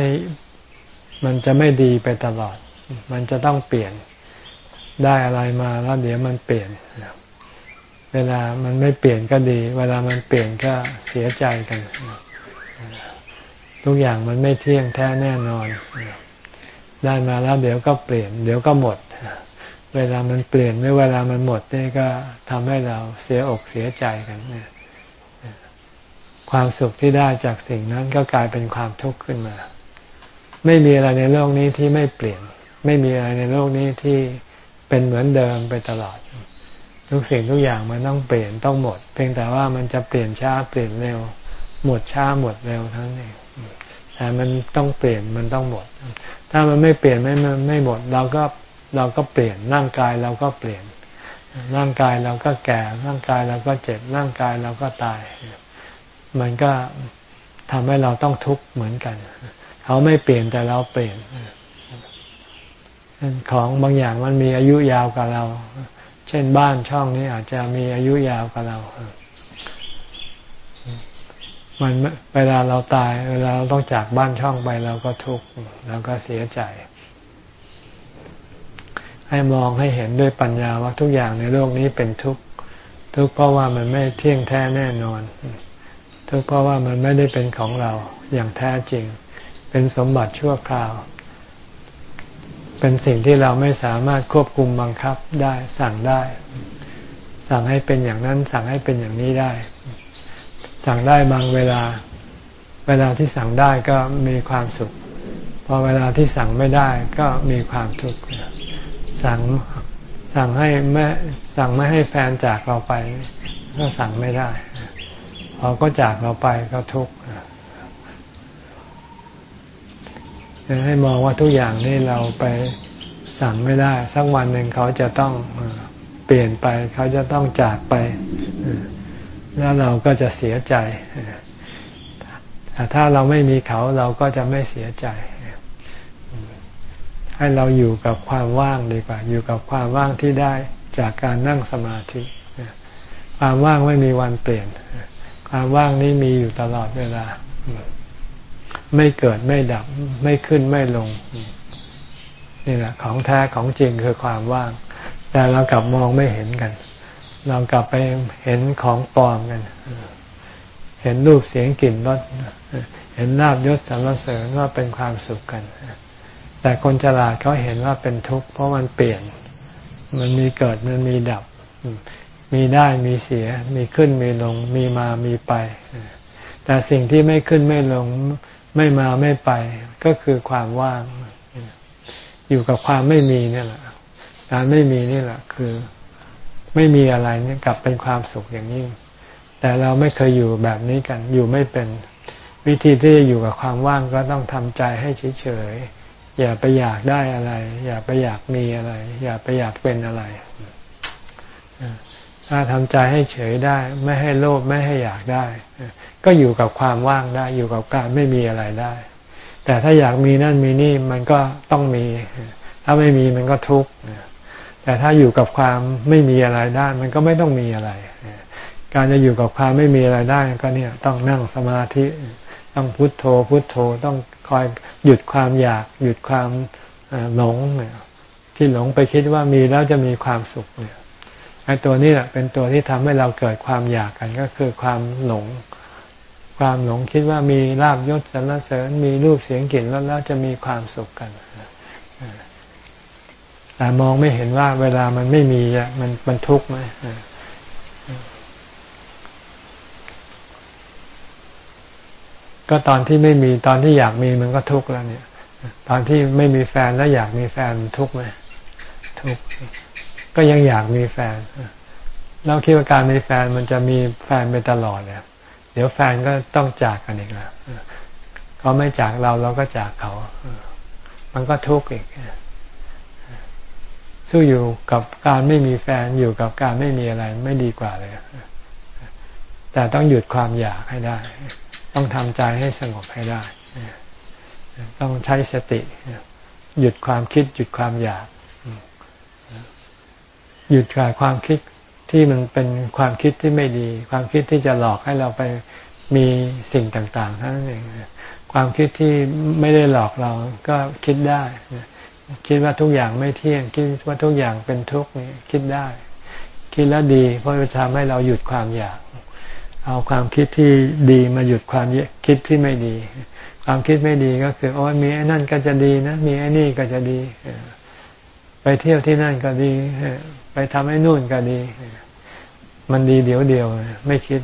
มันจะไม่ดีไปตลอด มันจะต้องเปลี่ยนได้อะไรมาแล้วเดี๋ยวมันเปลี่ยน เวลามันไม่เปลี่ยนก็ดี เวลามันเปลี่ยนก็เสียใจกัน ทุกอย่างมันไม่เที่ยงแท้แน่นอน ได้มาแล้วเดี๋ยวก็เปลี่ยน เดี๋ยวก็หมด เวลามันเปลี่ยนหรือเวลามันหมดนี่ก็ทำให้เราเสียอกเสียใจกันเนี่ยความสุขที่ได้จากสิ่งนั้นก็กลายเป็นความทุกข์ขึ้นมา ไม่มีอะไรในโลกนี้ที่ไม่เปลี่ยน ไม่มีอะไรในโลกนี้ที่เป็นเหมือนเดิมไปตลอด ทุกสิ่งทุกอย่างมันต้องเปลี่ยนต้องหมด เพียงแต่ว่ามันจะเปลี่ยนช้าเปลี่ยนเร็ว หมดช้าหมดเร็วทั้งนี้แต่มันต้องเปลี่ยนมันต้องหมด ถ้ามันไม่เปลี่ยนไม่ไม่หมด เราก็เราก็เปลี่ยนร่างกายเราก็เปลี่ยน ร่างกายเราก็แก่ ร่างกายเราก็เจ็บ ร่างกายเราก็ตาย มันก็ทำให้เราต้องทุกข์เหมือนกัน เขาไม่เปลี่ยนแต่เราเปลี่ยนของบางอย่างมันมีอายุยาวกว่าเรา เช่นบ้านช่องนี้อาจจะมีอายุยาวกว่าเรา มันเวลาเราตาย เวลาเราต้องจากบ้านช่องไปเราก็ทุกข์เราก็เสียใจ ให้มองให้เห็นด้วยปัญญาว่าทุกอย่างในโลกนี้เป็นทุกข์ทุกข์เพราะว่ามันไม่เที่ยงแท้แน่นอน ทุกข์เพราะว่ามันไม่ได้เป็นของเราอย่างแท้จริง เป็นสมบัติชั่วคราว เป็นสิ่งที่เราไม่สามารถควบคุมบังคับได้สั่งได้ สั่งให้เป็นอย่างนั้นสั่งให้เป็นอย่างนี้ได้ สั่งได้บางเวลา เวลาที่สั่งได้ก็มีความสุข พอเวลาที่สั่งไม่ได้ก็มีความทุกข์สั่งสั่งให้แม่สั่งไม่ให้แฟนจากเราไป ก็สั่งไม่ได้พอก็จากเราไปก็ทุกข์ให้มองว่าทุกอย่างนี่เราไปสั่งไม่ได้ สักวันหนึ่งเขาจะต้องเปลี่ยนไป เขาจะต้องจากไป แล้วเราก็จะเสียใจแต่ถ้าเราไม่มีเขาเราก็จะไม่เสียใจ ให้เราอยู่กับความว่างดีกว่า อยู่กับความว่างที่ได้จากการนั่งสมาธิ ความว่างไม่มีวันเปลี่ยน ความว่างนี้มีอยู่ตลอดเวลา ไม่เกิดไม่ดับ ไม่ขึ้นไม่ลง นี่แหละ ของแท้ของจริงคือความว่าง แต่เรากลับมองไม่เห็นกัน เรากลับไปเห็นของปลอมกัน เห็นรูปเสียงกลิ่นรสเห็นลาบยศสรรเสริญว่าเป็นความสุขกัน แต่คนฉลาดเขาเห็นว่าเป็นทุกข์เพราะมันเปลี่ยน มันมีเกิดมันมีดับ มีได้มีเสีย มีขึ้นมีลง มีมามีไป แต่สิ่งที่ไม่ขึ้นไม่ลงไม่มาไม่ไป ก็คือความว่าง อยู่กับความไม่มีนี่แหละการไม่มีนี่แหละ คือ ไม่มีอะไรเนี่ยกลับเป็นความสุขอย่างยิ่ง แต่เราไม่เคยอยู่แบบนี้กัน อยู่ไม่เป็น วิธีที่จะอยู่กับความว่างก็ต้องทำใจให้เฉยๆอย่าไปอยากได้อะไร อย่าไปอยากมีอะไร อย่าไปอยากเป็นอะไรถ้าทำใจให้เฉยได้ ไม่ให้โลภไม่ให้อยากได้ ก็อยู่กับความว่างได้อยู่กับการไม่มีอะไรได้ แต่ถ้าอยากมีนั่นมีนี่มันก็ต้องมี ถ้าไม่มีมันก็ทุกข์ แต่ถ้าอยู่กับความไม่มีอะไรได้ มันก็ไม่ต้องมีอะไร การจะอยู่กับความไม่มีอะไรได้ก็เนี่ยต้องนั่งสมาธิต้องพุโทโธ พุโทโธต้องคอยหยุดความอยาก หยุดความหลงที่หลงไปคิดว่ามีแล้วจะมีความสุขเนี่ยไอ้ตัวนี้แหละเป็นตัวที่ทำให้เราเกิดความอยากกันก็คือความหลง ความหลงคิดว่ามีลาบยศสรรเสริญ มีรูปเสียงกลิ่นแล้วแล้วจะมีความสุขกัน แต่มองไม่เห็นว่าเวลามันไม่มีมันมันทุกข์ไหมก็ตอนที่ไม่มีตอนที่อยากมีมันก็ทุกข์แล้วเนี่ย ตอนที่ไม่มีแฟนแล้วอยากมีแฟนทุกข์ไหมทุกข์ก็ยังอยากมีแฟนเราคิดว่าการมีแฟนมันจะมีแฟนไปตลอดเนี่ยเดี๋ยวแฟนก็ต้องจากกันอีกแล้วเขาไม่จากเราเราก็จากเขา มันก็ทุกข์อีก สู้อยู่กับการไม่มีแฟนอยู่กับการไม่มีอะไรไม่ดีกว่าเลย แต่ต้องหยุดความอยากให้ได้ ต้องทำใจให้สงบให้ได้ ต้องใช้สติ หยุดความคิด หยุดความอยาก หยุดกายความคิดที่มันเป็นความคิดที่ไม่ดี ความคิดที่จะหลอกให้เราไปมีสิ่งต่างๆทั้งนั้นเองความคิดที่ไม่ได้หลอกเราก็คิดได้ คิดว่าทุกอย่างไม่เที่ยง คิดว่าทุกอย่างเป็นทุกข์นี่คิดได้ คิดแล้วดี เพราะจะทำให้เราหยุดความอยาก เอาความคิดที่ดีมาหยุดความคิดที่ไม่ดี ความคิดไม่ดีก็คือโอ้มีไอ้นั่นก็จะดีนะ มีไอ้นี่ก็จะดี ไปเที่ยวที่นั่นก็ดี ไปทำไอ้นู่นก็ดี มันดีเดี๋ยวเดียวไม่คิด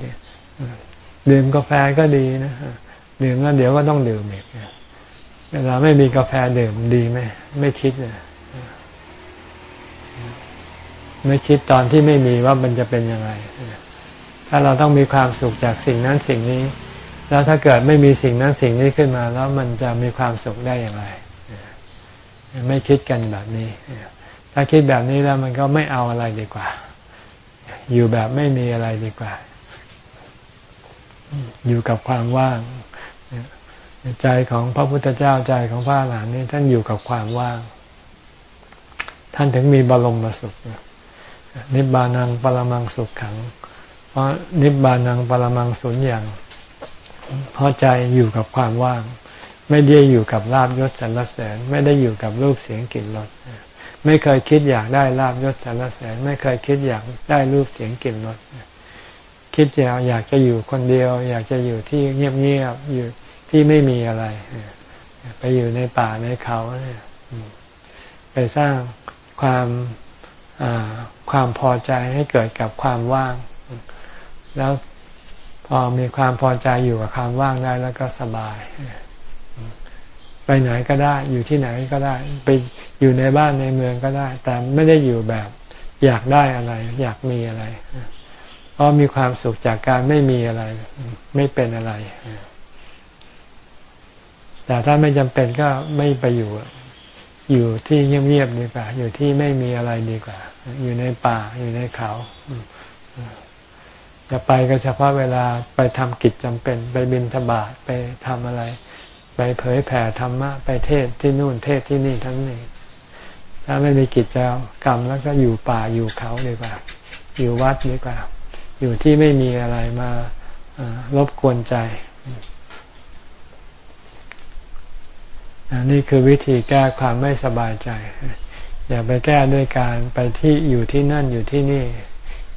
ดื่มกาแฟก็ดีนะดื่มแล้วเดี๋ยวก็ต้องดื่มอีก เวลาไม่มีกาแฟดื่มดีไหมไม่คิดเลยไม่คิดตอนที่ไม่มีว่ามันจะเป็นยังไงถ้าเราต้องมีความสุขจากสิ่งนั้นสิ่งนี้ แล้วถ้าเกิดไม่มีสิ่งนั้นสิ่งนี้ขึ้นมา แล้วมันจะมีความสุขได้อย่างไร ไม่คิดกันแบบนี้ ถ้าคิดแบบนี้แล้วมันก็ไม่เอาอะไรดีกว่า อยู่แบบไม่มีอะไรดีกว่า อยู่กับความว่าง ใจของพระพุทธเจ้าใจของพระหลานนี่ท่านอยู่กับความว่าง ท่านถึงมีบรมสุข นิบานังปรมังสุขขัง เพราะนิบานังปรมังสุญญ์อย่างเพราะใจอยู่กับความว่าง ไม่ได้อยู่กับลาบยศสรรเสริญ ไม่ได้อยู่กับรูปเสียงกลิ่นรสไม่เคยคิดอยากได้ลาบยศสรรเสริญ ไม่เคยคิดอยากได้รูปเสียงกลิ่นรสคิดอยากอยากจะอยู่คนเดียว อยากจะอยู่ที่เงียบๆอยู่ ที่ไม่มีอะไร ไปอยู่ในป่าในเขาไปสร้างความความพอใจให้เกิดกับความว่าง แล้วพอมีความพอใจอยู่กับความว่างได้แล้วก็สบาย ไปไหนก็ได้ อยู่ที่ไหนก็ได้ ไปอยู่ในบ้านในเมืองก็ได้ แต่ไม่ได้อยู่แบบอยากได้อะไร อยากมีอะไร เพราะมีความสุขจากการไม่มีอะไร ไม่เป็นอะไร แต่ถ้าไม่จำเป็นก็ไม่ไปอยู่อยู่ที่เงียบๆดีกว่า อยู่ที่ไม่มีอะไรดีกว่า อยู่ในป่าอยู่ในเขาจะไปก็เฉพาะเวลาไปทำกิจจำเป็น ไปบินธบาตไปทำอะไร ไปเผยแผ่ธรรมะไปเทศที่นู่นเทศที่นี่ทั้งนี้ถ้าไม่มีกิจกรรมแล้วก็อยู่ป่าอยู่เขาดีกว่า อยู่วัดดีกว่า อยู่ที่ไม่มีอะไรมารบกวนใจ นี่คือวิธีแก้ความไม่สบายใจ อย่าไปแก้ด้วยการไปที่อยู่ที่นั่นอยู่ที่นี่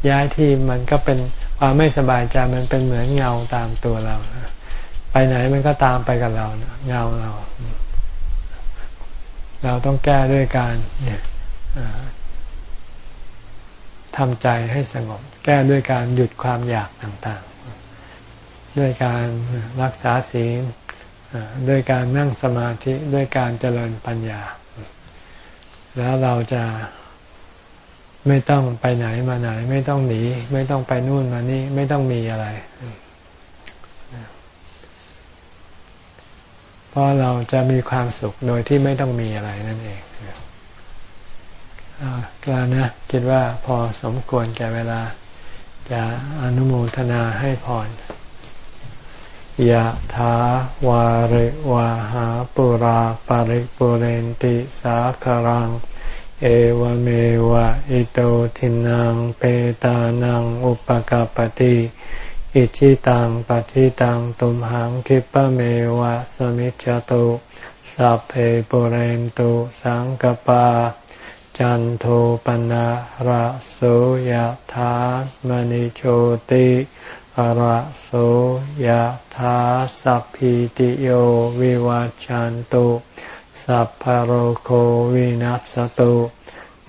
ย้ายที่มันก็เป็นความไม่สบายใจมันเป็นเหมือนเงาตามตัวเรา ไปไหนมันก็ตามไปกับเราเงาเรา เราต้องแก้ด้วยการทำใจให้สงบ แก้ด้วยการหยุดความอยากต่างๆ ด้วยการรักษาศีล ด้วยการนั่งสมาธิด้วยการเจริญปัญญา แล้วเราจะไม่ต้องไปไหนมาไหน ไม่ต้องหนี ไม่ต้องไปนู่นมานี่ ไม่ต้องมีอะไร เพราะเราจะมีความสุขโดยที่ไม่ต้องมีอะไรนั่นเองกลานะ คิดว่าพอสมควรแก่เวลา จะอนุโมทนาให้พร ยะถาวาริวาหาปุราปาริปุเรนติสาคารัง เอวเมวะอิโตทินังเปตานังอุปกาปติอิชิตังปฏิตังตุมหังคิปะเมวะสมิจจตุสัพเพปุเรนตุสังกปา จันโทปนะระโสยะถามณิโชติ ระโสยธาสัพพิติโยวิวัจจันตุสัพพโรโควินัสตุ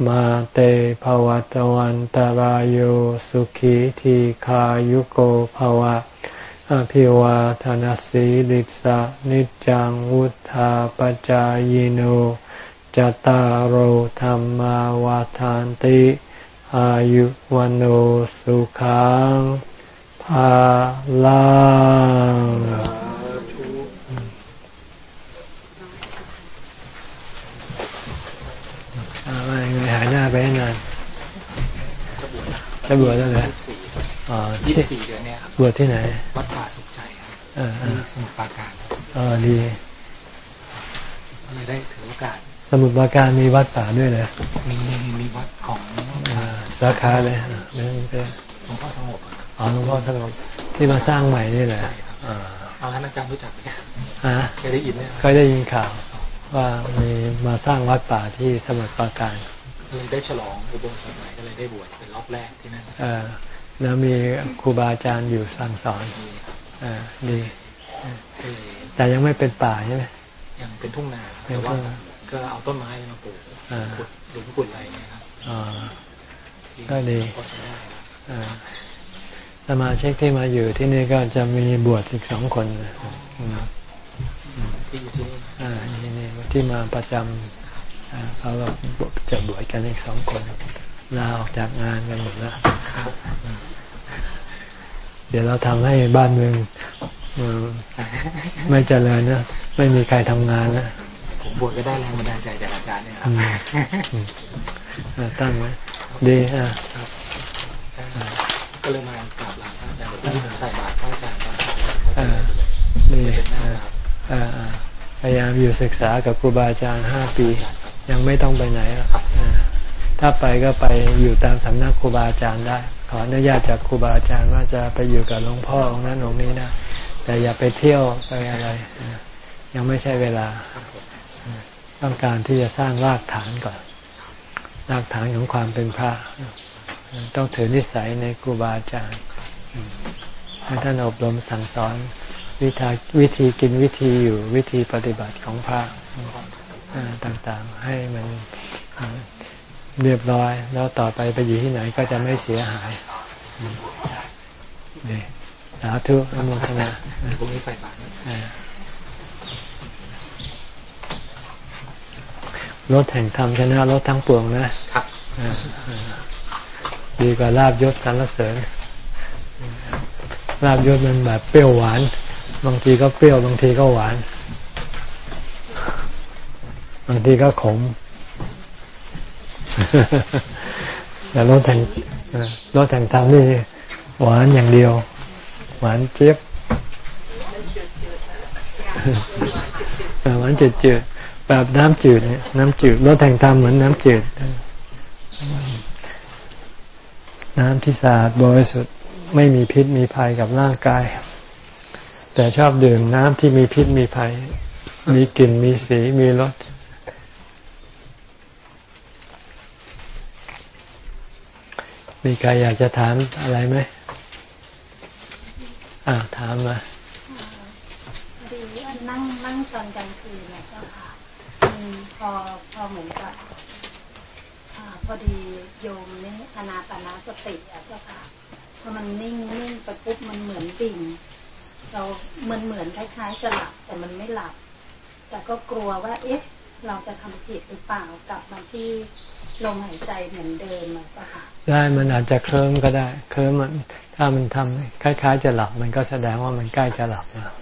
มาเตภวัตวันตารโยสุขีทีขายุโกภวะ อภิวาทานสีลิสะนิจังวุธาปจายโนจตารโหธรรมาวาทานติ อายุวันโอสุขัง ภาลังอะไรไงหายหน้าไปนานจะบวชแล้วเหรออ๋อยี่สิบสี่เดือนเนี้ยครับบวชที่ไหน วัดป่าสุขใจครับที่สมุทรปราการอ๋อดีเลยได้ถือโอกาส สมุทรปราการมีวัดป่าด้วยเลยมีมีวัดของสาขาเลยนี่เป็นหลวงพ่อสงบ อ๋อหลวงพ่อสงบที่มาสร้างใหม่นี่แหละเอาท่านอาจารย์รู้จักไหมฮะเคยได้ยินไหมเคยได้ยินข่าว ว่ามีมาสร้างวัดป่าที่สมุทรปราการเลยได้ฉลองอุโบสถใหม่ก็เลยได้บวชเป็นรอบแรกที่นั่นเออแล้วมีครูบาอาจารย์อยู่สั่งสอนอ่าดีแต่ยังไม่เป็นป่าใช่ไหมยังเป็นทุ่งนาแต่ว่าก็เอาต้นไม้มาปลูกขุดหลุมขุดอะไรเงี้ยครับก็ดี สมาชิกที่มาอยู่ที่นี่ก็จะมีบวชอีกสองคนที่อยู่ที่นี่ที่มาประจำเขาก็จะบวชกันอีกสองคนลาออกจากงานกันหมดแล้วเดี๋ยวเราทำให้บ้านเมืองไม่เจริญนะไม่มีใครทำงานนะผมบวชก็ได้แรงบันดาลใจจากอาจารย์เนี่ยครับตั้งไว้ดีอะ ก็เลยมากราบลาพระอาจารย์ที่ผมใส่บาตรพระอาจารย์ตอนเช้าดีพยายามอยู่ศึกษากับครูบาอาจารย์ห้าปี ยังไม่ต้องไปไหนหรอกถ้าไปก็ไปอยู่ตามสำนักครูบาอาจารย์ได้ ขออนุญาตจากครูบาอาจารย์ว่าจะไปอยู่กับหลวงพ่อองนั้นองค์นี้นะแต่อย่าไปเที่ยวไปอะไร ยังไม่ใช่เวลา ต้องการที่จะสร้างรากฐานก่อน รากฐานของความเป็นพระ ต้องถือนิสัยในครูบาอาจารย์ให้ท่านอบรมสั่งสอนวิธีวิธีกินวิธีอยู่วิธีปฏิบัติของพระต่างๆ ให้มันเรียบร้อย แล้วต่อไปไปอยู่ที่ไหนก็จะไม่เสียหายนี่สาธุอนุโมทนาพวกนี้ใส่บาตรรถแห่งธรรมชนะรถทั้งปวงนะครับ ดีกว่าลาบยศการละเสริญลาบยศมันแบบเปรี้ยวหวาน บางทีก็เปรี้ยวบางทีก็หวาน บางทีก็ขมแต่รถแห่งรถแห่งธรรมนี่หวานอย่างเดียว หวานเจี๊ยบหวานจืดจืดแบบน้ำจืดเนี่ยน้ำจืดรถแห่งธรรมเหมือนน้ำจืด น้ำที่สะอาดบริสุทธิ์ไม่มีพิษมีภัยกับร่างกาย แต่ชอบดื่มน้ำที่มีพิษมีภัย มีกลิ่นมีสีมีรสมีใครอยากจะถามอะไรไหมอ่าถามมาดีนั่งนั่งตอนกลางคืนนะเจ้าค่ะพอพอเหมือนกับพอดีโยมนี่อนาตนาสติอะเจ้าค่ะพอ มันนิ่งนิ่งไปปุ๊บมันเหมือนดิ่งเรามันเหมือนคล้ายๆจะหลับแต่มันไม่หลับ แต่ก็กลัวว่า เอ๊ะ เราจะทำผิดหรือเปล่ากลับมาที่ลมหายใจเหมือนเดิมจะค่ะได้มันอาจจะเคลิ้มก็ได้ เคลิ้มมัน ถ้ามันทำคล้าย ๆ จะหลับมันก็แสดงว่ามันใกล้จะหลับแล้ว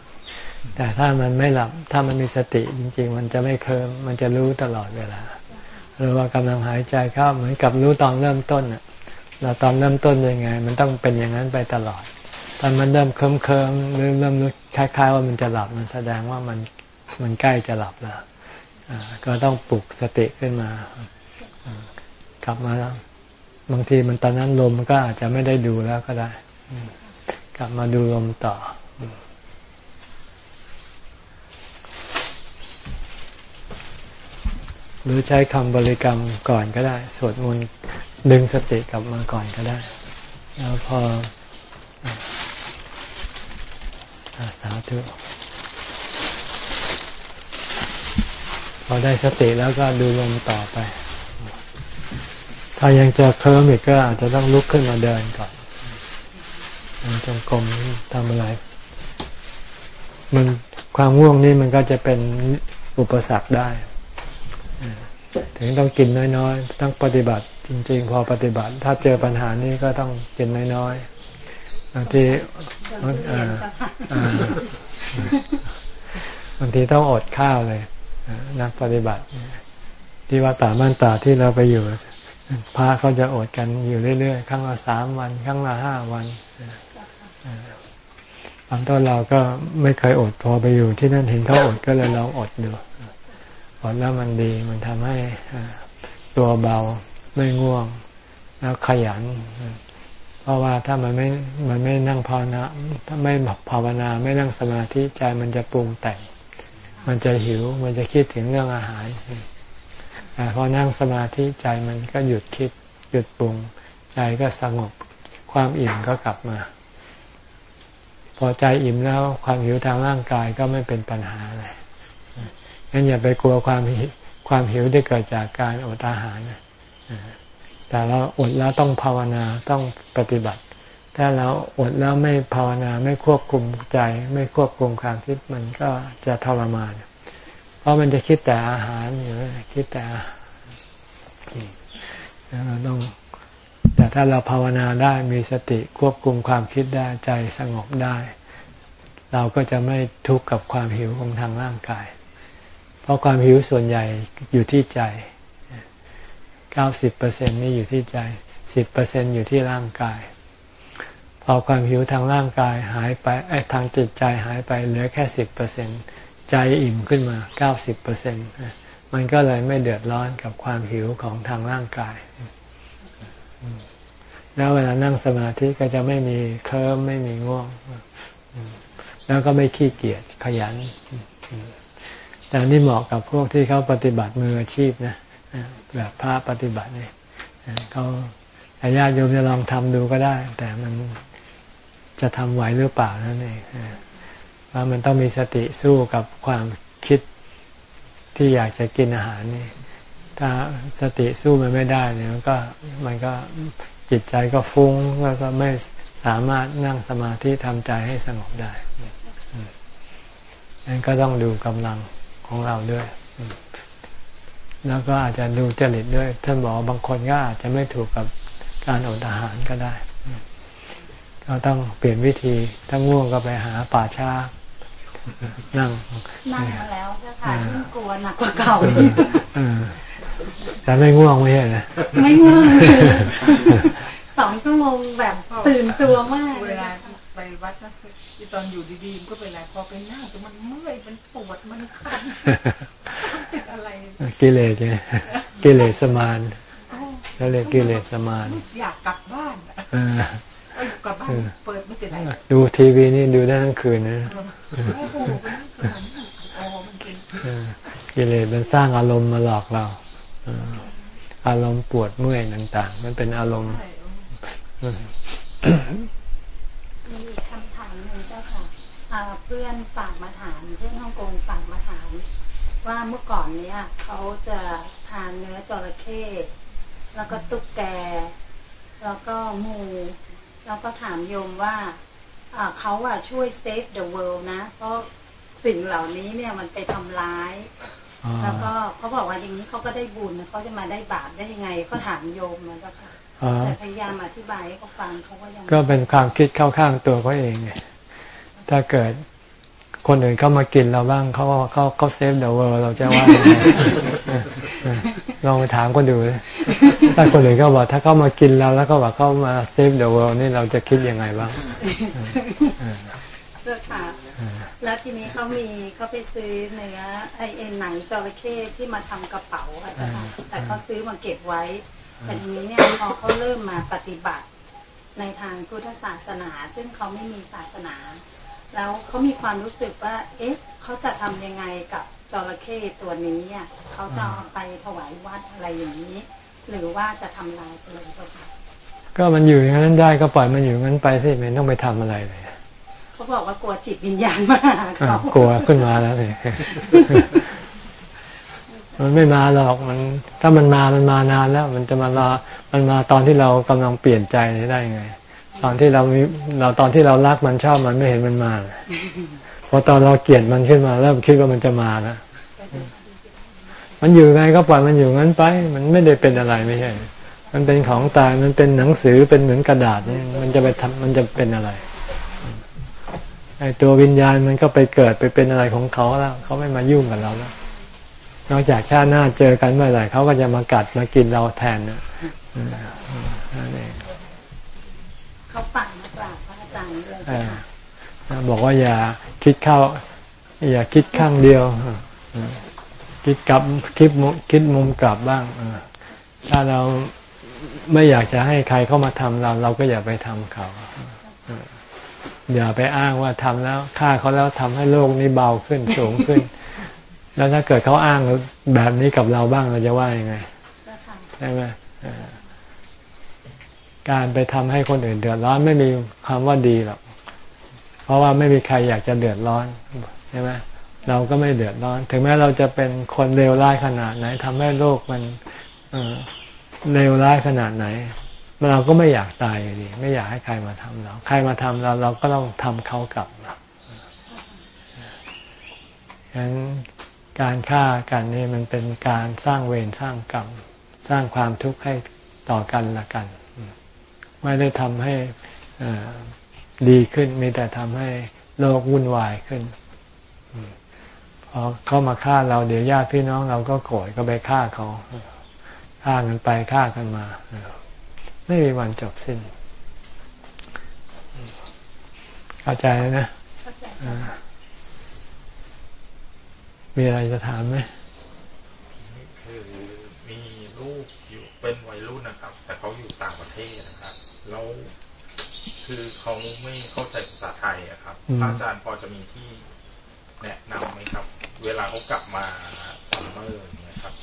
แต่ถ้ามันไม่หลับ ถ้ามันมีสติจริง ๆ มันจะไม่เคลิ้มมันจะรู้ตลอดเวลาหรือว่ากำลังหายใจเข้าเหมือนกับรู้ตอนเริ่มต้นอะ เราตอนเริ่มต้นยังไง มันต้องเป็นอย่างนั้นไปตลอดตอนมันเริ่มเคลิ้มเคลิ้มหรือเริ่มคล้าย ๆ ว่ามันจะหลับมันแสดงว่ามันมันใกล้จะหลับแล้วก็ต้องปลุกสติขึ้นมากลับมาบางทีมันตอนนั้นลมมันก็อาจจะไม่ได้ดูแล้วก็ได้ กลับมาดูลมต่อหรือใช้คำบริกรรมก่อนก็ได้ สวดมนต์ ดึงสติกลับมาก่อนก็ได้ แล้วพอสาธุพอได้สติแล้วก็ดูลมต่อไป ถ้ายังจะเคลิ้มอีกก็อาจจะต้องลุกขึ้นมาเดินก่อนจงกรมทำอะไร มันความง่วงนี่มันก็จะเป็นอุปสรรคได้ ถึงต้องกินน้อยๆ ต้องปฏิบัติ จริง ๆ พอปฏิบัติ ถ้าเจอปัญหานี้ก็ต้องกินน้อยๆบางทีบางทีต้องอดข้าวเลยนักปฏิบัติ ที่ว่าตาบ้านตาที่เราไปอยู่พระเขาจะอดกันอยู่เรื่อยๆครั้งละสามวันครั้งละห้าวันตอนต้นเราก็ไม่เคยอดพอไปอยู่ ที่นั่นเห็นเขาอดก็เลยลองอดดูอดแล้วมันดีมันทำให้ตัวเบา ไม่ง่วง แล้วขยัน เพราะว่าถ้ามันไม่มันไม่นั่งภาวนาถ้าไม่ภาวนาไม่นั่งสมาธิใจมันจะปรุงแต่งมันจะหิว มันจะคิดถึงเรื่องอาหารแต่พอนั่งสมาธิใจมันก็หยุดคิด หยุดปรุง ใจก็สงบความอิ่มก็กลับมา พอใจอิ่มแล้วความหิวทางร่างกายก็ไม่เป็นปัญหาอะไรงั้นอย่าไปกลัวความความหิวที่เกิดจากการอดอาหาร แต่เราอดแล้วต้องภาวนาต้องปฏิบัติ ถ้าเราอดแล้วไม่ภาวนาไม่ควบคุมใจ ไม่ควบคุมความคิดมันก็จะทรมาน เพราะมันจะคิดแต่อาหารอยู่คิดแต่เราต้องแต่ถ้าเราภาวนาได้มีสติควบคุมความคิดได้ใจสงบได้ เราก็จะไม่ทุกข์กับความหิวของทางร่างกาย เพราะความหิวส่วนใหญ่อยู่ที่ใจ เก้าสิบเปอร์เซ็นนี่อยู่ที่ใจสิบเปอร์เซ็นอยู่ที่ร่างกาย พอความหิวทางร่างกายหายไปไอ้ทางจิตใจหายไปเหลือแค่สิบเปอร์เซ็นใจอิ่มขึ้นมาเก้าสิบเปอร์เซ็นมันก็เลยไม่เดือดร้อนกับความหิวของทางร่างกาย แล้วเวลานั่งสมาธิก็จะไม่มีเคลิ้มไม่มีง่วง แล้วก็ไม่ขี้เกียจขยัน แต่นี่เหมาะกับพวกที่เขาปฏิบัติมืออาชีพนะ แบบพระปฏิบัติเนี่ยเขาญาติโยมจะลองทำดูก็ได้ แต่มันจะทำไหวหรือเปล่านั่นเองว่ามันต้องมีสติสู้กับความคิดที่อยากจะกินอาหารนี่ ถ้าสติสู้มันไม่ได้เนี่ยมันก็มันก็จิตใจก็ฟุ้งแล้วก็ไม่สามารถนั่งสมาธิทำใจให้สงบได้นั้นก็ต้องดูกำลังของเราด้วย แล้วก็อาจจะดูจริตด้วย ท่านบอกบางคนก็อาจจะไม่ถูกกับการอดอาหารก็ได้ ก็ต้องเปลี่ยนวิธีถ้าง่วงก็ไปหาป่าช้านั่งนั่งมาแล้วเจ้าค่ะยิ่งกลัวหนักกว่าเก่าแต่ไม่ง่วงไม่ใช่นะไม่ง่วงสองชั่วโมงแบบตื่นตัวมากเวลาไปวัดนะตอนอยู่ดีๆมันก็เป็นไรพอไปนั่งมันเมื่อยมันปวดมันคัน อะไรกิเลสไงกิเลสสมานแล้วเรียกกิเลสสมานอยากกลับบ้านกลับบ้านเปิดไม่เป็นไรดูทีวีนี่ดูได้ทั้งคืนนะกิเลสมันสร้างอารมณ์มาหลอกเราอารมณ์ปวดเมื่อยต่าง ๆ มันเป็นอารมณ์มีคำถามหนึ่งเจ้าค่ะเพื่อนฝากมาถามเพื่อนฮ่องกงฝากมาถาม ว่าเมื่อก่อนเนี้ยเขาจะทานเนื้อจระเข้แล้วก็ตุ๊กแก แล้วก็งู แล้วก็ถามโยมว่าเขาอะช่วย save the world นะ เพราะสิ่งเหล่านี้เนี่ยมันไปทำร้าย แล้วก็เขาบอกว่าอย่างนี้เขาก็ได้บุญเขาจะมาได้บาปได้ยังไง ก็ถามโยมมันก็ค่ะแต่พยายามอธิบายให้เขาฟังเขาก็ยังก็เป็นความคิดเข้าข้างตัวเขาเองไงถ้าเกิด คนอื่นเข้ามากินเราบ้างเขาเขาเขา save the world เราจะว่าลองไปถามคนดูถ้าคนอื่นก็บอกถ้าเขามากินเราแล้วก็บอกเขามา save the world นี่เราจะคิดยังไงบ้างเลือกค่ะแล้วทีนี้เขามีเขาไปซื้อเนื้อไอ้เอ็นหนังจระเข้ที่มาทำกระเป๋าอาจารย์แต่เขาซื้อมาเก็บไว้แต่ทีนี้เนี่ยพอเขาเริ่มมาปฏิบัติในทางพุทธศาสนา ซึ่งเขาไม่มีศาสนา แล้วเขามีความรู้สึกว่า เอ๊ะเขาจะทำยังไงกับจระเข้ตัวนี้อะเขาจะเอาไปถวายวัดอะไรอย่างนี้ หรือว่าจะทำลายไปเลยเจ้าค่ะก็มันอยู่อย่างนั้นได้ก็ปล่อยมันอยู่งั้นไปสิไม่ต้องไปทำอะไรเลยเขาบอกว่ากลัวจิตวิญญาณมาเขากลัวขึ้นมาแล้วเลยมันไม่มาหรอกมัน ถ้ามันมามันมานานแล้ว มันจะมารอมันมาตอนที่เรากำลังเปลี่ยนใจได้ไง ตอนที่เราเราตอนที่เรารักมันชอบมันไม่เห็นมันมาพอตอนเราเกลียดมันขึ้นมาเริ่มคิดว่ามันจะมาแล้วมันอยู่ไงก็ปล่อยมันอยู่งั้นไป มันไม่ได้เป็นอะไรไม่ใช่ มันเป็นของตายมันเป็นหนังสือเป็นเหมือนกระดาษนี่มันจะไปทำมันจะเป็นอะไรไอ้ตัววิญญาณมันก็ไปเกิดไปเป็นอะไรของเขาแล้วเขาไม่มายุ่งกับเราแล้วนอกจากชาติหน้าเจอกันเมื่อไหร่เขาก็จะมากัดมากินเราแทนนะนั่นเอง เขาปั่นมากราบพระอาจารย์เลยบอกว่าอย่าคิดเข้า อย่าคิดข้างเดียวคิดกลับคิดคิดมุมกลับบ้างถ้าเราไม่อยากจะให้ใครเข้ามาทำเรา เราก็อย่าไปทำเขาอย่าไปอ้างว่าทำแล้วฆ่าเขาแล้วทำให้โลกนี้เบาขึ้นสูงขึ้น แล้วถ้าเกิดเขาอ้างแบบนี้กับเราบ้างเราจะว่ายังไงใช่ไหม การไปทำให้คนอื่นเดือดร้อนไม่มีคำว่าดีหรอก เพราะว่าไม่มีใครอยากจะเดือดร้อนใช่ไหมเราก็ไม่เดือดร้อน ถึงแม้เราจะเป็นคนเลวร้ายขนาดไหนทำให้โลกมันเลวร้ายขนาดไหน เราก็ไม่อยากตายอยู่ดีไม่อยากให้ใครมาทำเรา ใครมาทำเราเราก็ต้องทำเขากลับฉะนั้นการฆ่ากันนี่มันเป็นการสร้างเวรสร้างกรรม สร้างความทุกข์ให้ต่อกันละกัน ไม่ได้ทำให้ดีขึ้น มีแต่ทำให้โลกวุ่นวายขึ้นพอเขามาฆ่าเราเดี๋ยวญาติพี่น้องเราก็โกรธก็ไปฆ่าเขาฆ่ากันไปฆ่ากันมาไม่มีวันจบสิ้นเข้าใจนะมีอะไรจะถามไหมคือมีลูกอยู่เป็นวัยรุ่นนะครับ แต่เขาอยู่ต่างประเทศนะครับ แล้ว คือเขาไม่เข้าใจภาษาไทยอะครับอาจารย์พอจะมีที่แนะนำไหมครับ เวลาเขากลับมาซัมเมอร์เนี่ยครับ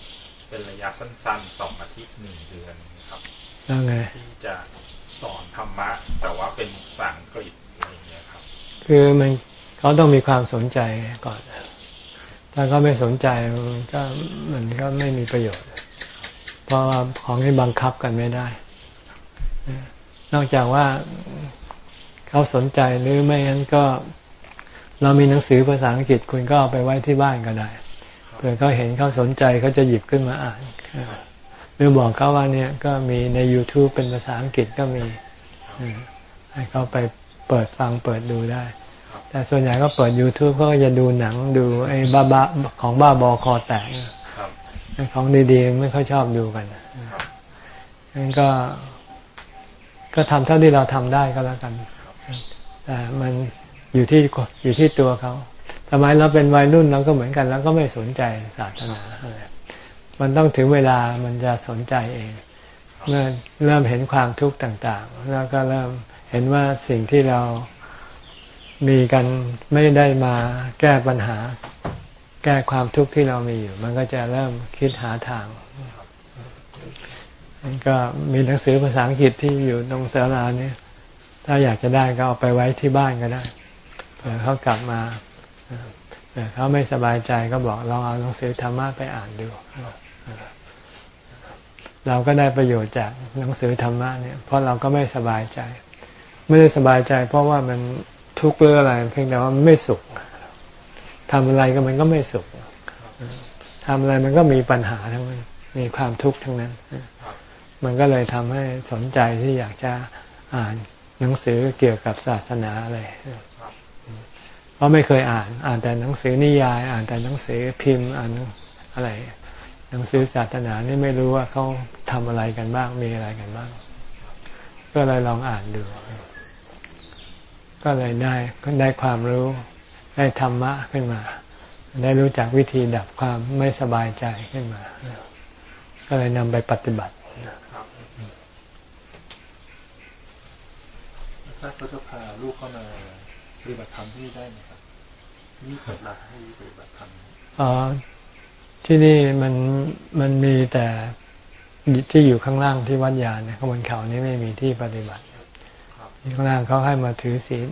เป็นระยะสั้นๆสองอาทิตย์หนึ่งเดือนครับแล้วไงที่จะสอนธรรมะ แต่ว่าเป็นภาษาอังกฤษอะไรเงี้ยครับ คือมันเขาต้องมีความสนใจก่อน ถ้าเขาไม่สนใจมันก็มันก็ไม่มีประโยชน์ เพราะว่าของที่บังคับกันไม่ได้ นอกจากว่าเขาสนใจหรือไม่งั้นก็ เรามีหนังสือภาษาอังกฤษคุณก็เอาไปไว้ที่บ้านก็ได้เผื่อเขาเห็นเขาสนใจเขาจะหยิบขึ้นมาอ่านรือบอกเขาว่าเนี่ยก็มีใน YouTube เป็นภาษาอังกฤษก็มีให้เขาไปเปิดฟังเปิดดูได้ แต่ส่วนใหญ่ก็เปิด YouTube ก็จะดูหนังดูไอ้บ้าบ้าของบ้าบอคอแตกของดีๆไม่ค่อยชอบดูกันงั้นก็ ก็ทำเท่าที่เราทำได้ก็แล้วกันแต่มันอยู่ที่อยู่ที่ตัวเขาทำไมเราเป็นวัยรุ่นเราก็เหมือนกันแล้วก็ไม่สนใจศาสนามันต้องถึงเวลามันจะสนใจเองเมื่อเริ่มเห็นความทุกข์ต่างๆ แล้วก็เริ่มเห็นว่าสิ่งที่เรามีกันไม่ได้มาแก้ปัญหา แก้ความทุกข์ที่เรามีอยู่ มันก็จะเริ่มคิดหาทาง ก็มีหนังสือภาษาอังกฤษที่อยู่ตรงเสลาเนี่ยถ้าอยากจะได้ก็เอาไปไว้ที่บ้านก็ได้เผื่อเขากลับมาเขาไม่สบายใจก็บอกลองเอาหนังสือธรรมะไปอ่านดูเราก็ได้ประโยชน์จากหนังสือธรรมะเนี่ย เพราะเราก็ไม่สบายใจ ไม่ได้สบายใจ เพราะว่ามันทุกข์หรืออะไร เพียงแต่ว่ามันไม่สุขทำอะไรก็มันก็ไม่สุขทำอะไรมันก็มีปัญหาทั้งนั้นมีความทุกข์ทั้งนั้น มันก็เลยทำให้สนใจที่อยากจะอ่านหนังสือเกี่ยวกับศาสนาอะไรเพราะไม่เคยอ่าน อ่านแต่หนังสือนิยาย อ่านแต่หนังสือพิมพ์อ่านอะไร หนังสือศาสนานี่ไม่รู้ว่าเขาทำอะไรกันบ้างมีอะไรกันบ้าง ก็เลยลองอ่านดู ก็เลยได้ก็ได้ความรู้ได้ธรรมะขึ้นมา ได้รู้จักวิธีดับความไม่สบายใจขึ้นมา ก็เลยนำไปปฏิบัติ ถ้าเขาจะพาลูกเข้ามาปฏิบัติธรรมที่นี่ได้ไหมครับนี่เกิดหลักให้ปฏิบัติธรรมอ๋อที่นี่มันมันมีแต่ที่อยู่ข้างล่างที่วัดยาเนี่ยข้างบนเขานี้ไม่มีที่ปฏิบัติข้างล่างเขาให้มาถือศีล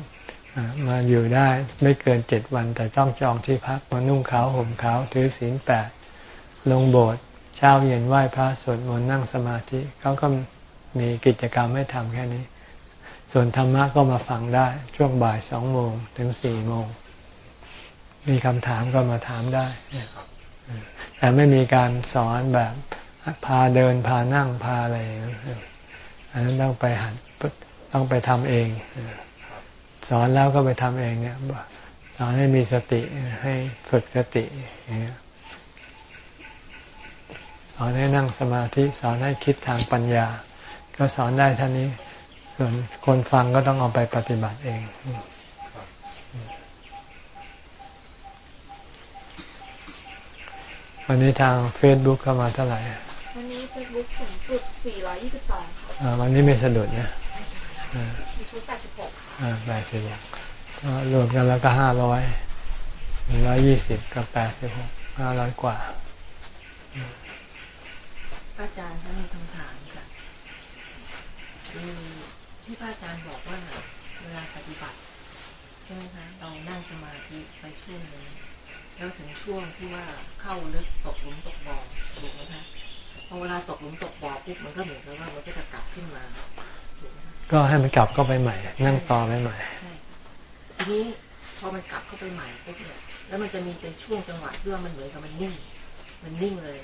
มาอยู่ได้ไม่เกินเจ็ดวัน แต่ต้องจองที่พักมานุ่งขาวห่มขาวถือศีลแปดลงโบสถ์เช้าเย็นไหว้พระสวดมนต์นั่งสมาธิเขาก็มีกิจกรรมให้ทำแค่นี้ ส่วนธรรมะก็มาฟังได้ช่วงบ่ายสองโมงถึงสี่โมง มีคำถามก็มาถามได้ แต่ไม่มีการสอนแบบพาเดินพานั่งพาอะไรอันนั้นต้องไปหัดต้องไปทำเอง สอนแล้วก็ไปทำเองเนี่ยสอนให้มีสติให้ฝึกสติสอนให้นั่งสมาธิ สอนให้คิดทางปัญญา ก็สอนได้เท่านี้ ส่วนคนฟังก็ต้องเอาไปปฏิบัติเอง วันนี้ทางเฟซบุ๊กเข้ามาเท่าไหร่ วันนี้เฟซบุ๊กสูงสุด 422ค่ะวันนี้ไม่สะดุดนะยูทูบ86ค่ะอ่าแปดสิบหกก็รวมกันแล้วก็ห้าร้อยหนึ่งร้อยยี่สิบกับแปดสิบหกห้าร้อยกว่า อาจารย์ท่านมีคำถามค่ะคือ ที่พระอาจารย์บอกว่าเวลาปฏิบัติใช่ไหมคะเรานั่งสมาธิไปช่วงนึงแล้วถึงช่วงที่ว่าเข้าลึกตกหลุมตกบ่อถูกไหมคะพอเวลาตกหลุมตกบ่อปุ๊บมันก็เหมือนกับว่ามันก็จะกลับขึ้นมาก็ให้มันกลับเข้าไปใหม่ นั่งต่อไปใหม่ทีนี้พอมันกลับเข้าไปใหม่ปุ๊บเนี่ยแล้วมันจะมีเป็นช่วงจังหวะที่ว่ามันเหมือนกับมันนิ่ง มันนิ่งเลย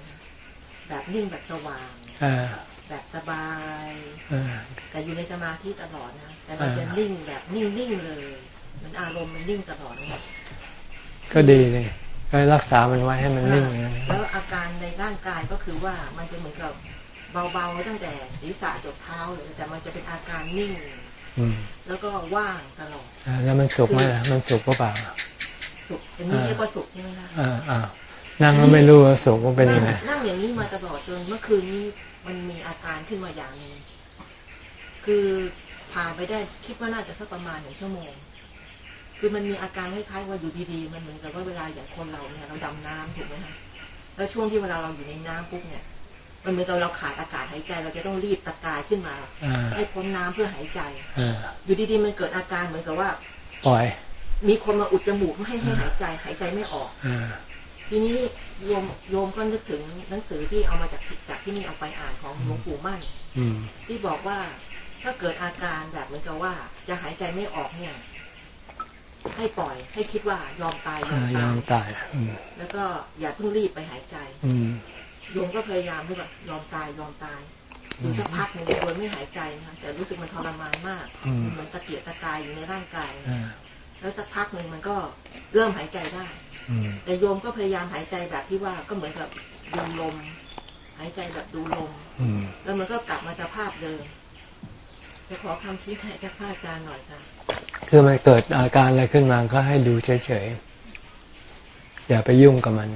แบบนิ่งแบบสว่าง แบบสบายแต่อยู่ในสมาธิตลอดนะแต่มันจะนิ่งแบบนิ่งๆเลย มันอารมณ์มันนิ่งตลอดเลยก็ดีเลยก็รักษามันไว้ให้มันนิ่งแล้วอาการในร่างกายก็คือว่ามันจะเหมือนกับเบาๆตั้งแต่ศีรษะจดเท้าเลย แต่มันจะเป็นอาการนิ่งแล้วก็ว่างตลอดแล้วมันสุขไหมล่ะมันสุขก็เปล่าสุขอันนี้เรียกว่าสุขใช่ไหมล่ะอ่านั่งแล้วไม่รู้ว่าสุขมันเป็นยังไงนั่งอย่างนี้มาตลอดจนเมื่อคืนนี้ มันมีอาการขึ้นมาอย่างนึงคือผ่านไปได้คิดว่าน่าจะสักประมาณหนึ่งชั่วโมง คือมันมีอาการคล้ายๆว่าอยู่ดีๆ มันเหมือนกับว่าเวลาอย่างคนเราเนี่ยเราดำน้ำถูกไหมคะแล้วช่วงที่เวลาเราอยู่ในน้ำปุ๊บเนี่ยมันเหมือนกับเราขาดอากาศหายใจ เราจะต้องรีบตะกายขึ้นมาให้พ้นน้ำเพื่อหายใจอยู่ดีๆมันเกิดอาการเหมือนกับว่าปล่อย มีคนมาอุดจมูกไม่ให้ให้หายใจ หายใจไม่ออก ทีนี้โยมโยมก็นึกถึงหนังสือที่เอามาจากจากที่นี่เอาไปอ่านของหลวงปู่มั่นที่บอกว่าถ้าเกิดอาการแบบเหมือนกับว่า จะหายใจไม่ออกเนี่ย ให้ปล่อยให้คิดว่ายอมตายยอมตายแล้วก็อย่าเพิ่งรีบไปหายใจโยมก็พยายามที่แบบยอมตายยอมตายอยู่สักพักหนึ่งโดยไม่หายใจนะแต่รู้สึกมันทรมานมากเหมือนตะเกียกตะกายอยู่ในร่างกาย แล้วสักพักหนึ่งมันก็เริ่มหายใจได้แต่โยมก็พยายามหายใจแบบที่ว่าก็เหมือนกับดูลม หายใจแบบดูลมแล้วมันก็กลับมาสภาพเดิมจะขอคำชี้แนะจากพระอาจารย์หน่อยค่ะคือมันเกิดอาการอะไรขึ้นมาก็ให้ดูเฉยๆอย่าไปยุ่งกับมัน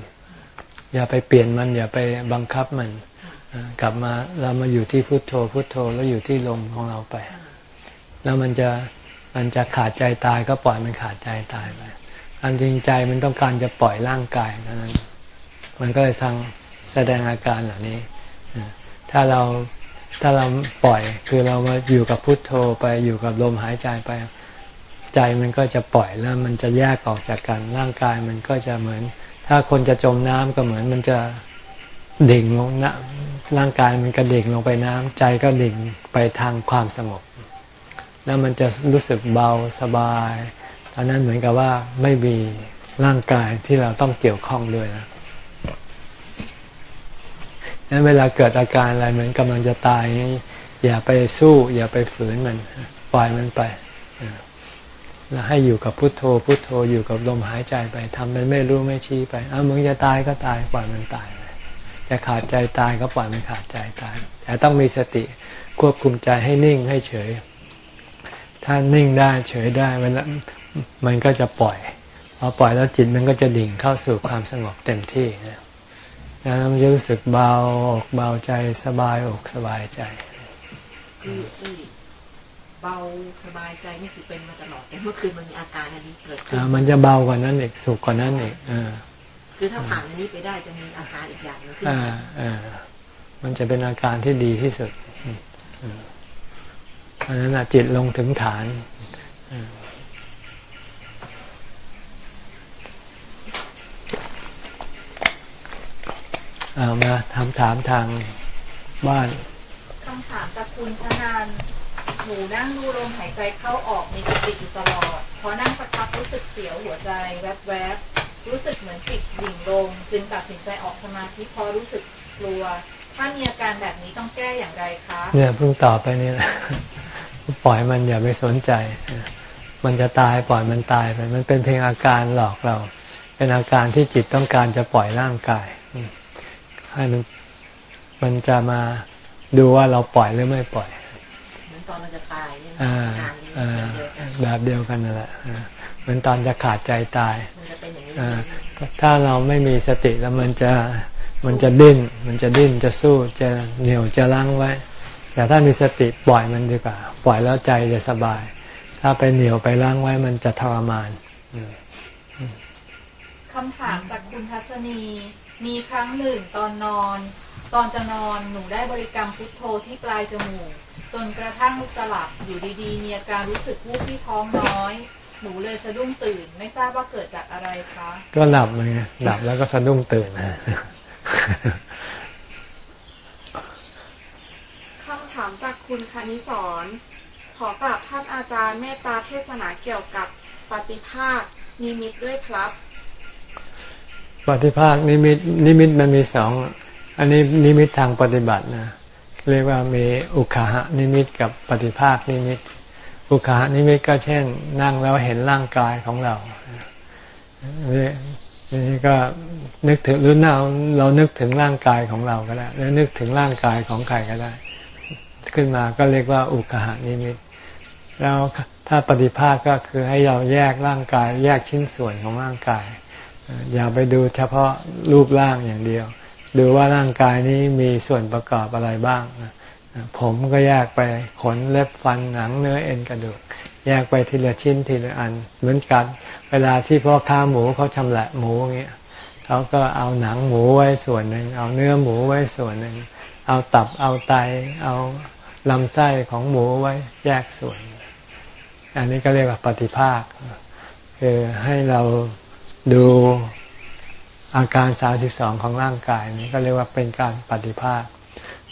อย่าไปเปลี่ยนมัน อย่าไปบังคับมันกลับมาเรามาอยู่ที่พุโทโธพุโทโธแล้วอยู่ที่ลมของเราไป แล้วมันจะ มันจะขาดใจตายก็ปล่อยมันขาดใจตายไปความจริงใจมันต้องการจะปล่อยร่างกายนั้น มันก็เลยทางแสดงอาการเหล่านี้ ถ้าเราถ้าเราปล่อยคือเรามาอยู่กับพุทโธไปอยู่กับลมหายใจไป ใจมันก็จะปล่อยแล้วมันจะแยกออกจากกันร่างกายมันก็จะเหมือน ถ้าคนจะจมน้ำก็เหมือนมันจะดิ่งลงนะร่างกายมันก็ดิ่งลงไปน้ำใจก็ดิ่งไปทางความสงบ แล้วมันจะรู้สึกเบาสบายตอนนั้นเหมือนกับว่าไม่มีร่างกายที่เราต้องเกี่ยวข้องด้วยนะนั้นเวลาเกิดอาการอะไรเหมือนกำลังจะตายอย่าไปสู้ อย่าไปฝืนมันปล่อยมันไปแล้วให้อยู่กับพุทโธ พุทโธอยู่กับลมหายใจไปทำเป็นไม่รู้ไม่ชี้ไปอ้ามึงจะตายก็ตายปล่อยมันตายไปจะขาดใจตายก็ปล่อยมันขาดใจตาย แต่ต้องมีสติควบคุมใจให้นิ่งให้เฉย ถ้านิ่งได้เฉยได้เวลามันก็จะปล่อยพอปล่อยแล้วจิตมันก็จะดิ่งเข้าสู่ความสงบเต็มที่นะแล้วมันจะรู้สึกเบาอกเบาใจสบายอกสบายใจคือเบาสบายใจนี่คือเป็นมาตลอดแต่เมื่อคืนมันมีอาการอันนี้เกิดขึ้นมันจะเบากว่านั้นอีกสุขกว่านั้นอีกอ่าคือถ้าผ่านอันนี้ไปได้จะมีอาการอีกอย่างนึงขึ้นอ่าอ่ามันจะเป็นอาการที่ดีที่สุด อันนั้นจิตลงถึงฐานเอามาถามถามทางบ้านคำถามจากคุณชนานหนูนั่งดูลมหายใจเข้าออกมีสติอยู่ตลอดพอนั่งสักพักรู้สึกเสียวหัวใจแวบๆรู้สึกเหมือนจิตดิ่งลง จึงตัดสินใจออกสมาธิพอรู้สึกกลัว ถ้ามีอาการแบบนี้ต้องแก้อย่างไรคะเนี่ยเพิ่งตอบไปนี่แหละ ปล่อยมันอย่าไปสนใจ มันจะตายปล่อยมันตายไป มันเป็นเพียงอาการหลอกเรา เป็นอาการที่จิตต้องการจะปล่อยร่างกาย ให้มันมันจะมาดูว่าเราปล่อยหรือไม่ปล่อยเหมือนตอนมันจะตายอ่าอ่าแบบเดียวกันนั่นแหละเหมือนตอนจะขาดใจตายถ้าเราไม่มีสติแล้วมันจะมันจะดิ้น มันจะดิ้นจะสู้จะเหนียวจะล้างไว้ แต่ถ้ามีสติปล่อยมันดีกว่า ปล่อยแล้วใจจะสบาย ถ้าไปเหนียวไปล้างไว้มันจะทรมานคำถามจากคุณทัศนีมีครั้งหนึ่งตอนนอน ตอนจะนอนหนูได้บริกรรมพุทโธที่ปลายจมูกจนกระทั่งจะหลับอยู่ดีๆมีอาการรู้สึกวูบที่ท้องน้อย หนูเลยสะดุ้งตื่น ไม่ทราบว่าเกิดจากอะไรคะ ก็หลับไงหลับแล้วก็สะดุ้งตื่นคำถามจาก คุณคณิสอนขอกราบท่านอาจารย์เมตตาเทศนาเกี่ยวกับปฏิภาคนิมิตด้วยครับ ปฏิภาคนิมิตนิมิตมันมีสองอันนี้นิมิตทางปฏิบัตินะ เรียกว่ามีอุคคหนิมิตกับปฏิภาคนิมิต อุคคหนิมิตก็เช่น นั่งแล้วเห็นร่างกายของเรานี่ก็นึกถึงหรือเราเรานึกถึงร่างกายของเราก็ได้หรือนึกถึงร่างกายของใครก็ได้ ขึ้นมาก็เรียกว่าอุกหานิมิต แล้วถ้าปฏิภาคก็คือให้เราแยกร่างกาย แยกชิ้นส่วนของร่างกาย อย่าไปดูเฉพาะรูปร่างอย่างเดียว ดูว่าร่างกายนี้มีส่วนประกอบอะไรบ้าง ผมก็แยกไปขนเล็บฟันหนังเนื้อเอ็นกระดูก แยกไปทีละชิ้นทีละอัน เหมือนกัน เวลาที่พ่อค้าหมูเขาชำแหละหมูอย่างเงี้ยเขาก็เอาหนังหมูไว้ส่วนหนึ่งเอาเนื้อหมูไว้ส่วนหนึ่งเอาตับเอาไตเอา ลำไส้ของหมูไว้แยกส่วน อันนี้ก็เรียกว่าปฏิภาค คือให้เราดูอาการสาสิบสองของร่างกายนี้ก็เรียกว่าเป็นการปฏิภาค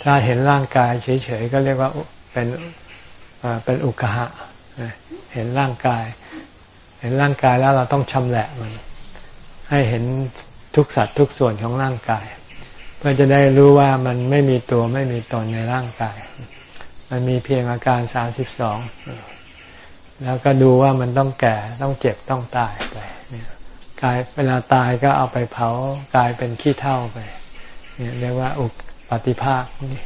ถ้าเห็นร่างกายเฉยๆก็เรียกว่าเป็นเป็นอุกหะเห็นร่างกาย เห็นร่างกายแล้วเราต้องชำแหละมัน ให้เห็นทุกสัตว์ทุกส่วนของร่างกาย เพื่อจะได้รู้ว่ามันไม่มีตัวไม่มีตนในร่างกาย มันมีเพียงอาการสามสิบสองแล้วก็ดูว่ามันต้องแก่ต้องเจ็บต้องตายไปเนี่ยกายเวลาตายก็เอาไปเผากลายเป็นขี้เท่าไปเนี่ยเรียกว่าอุปฏิภาคนี่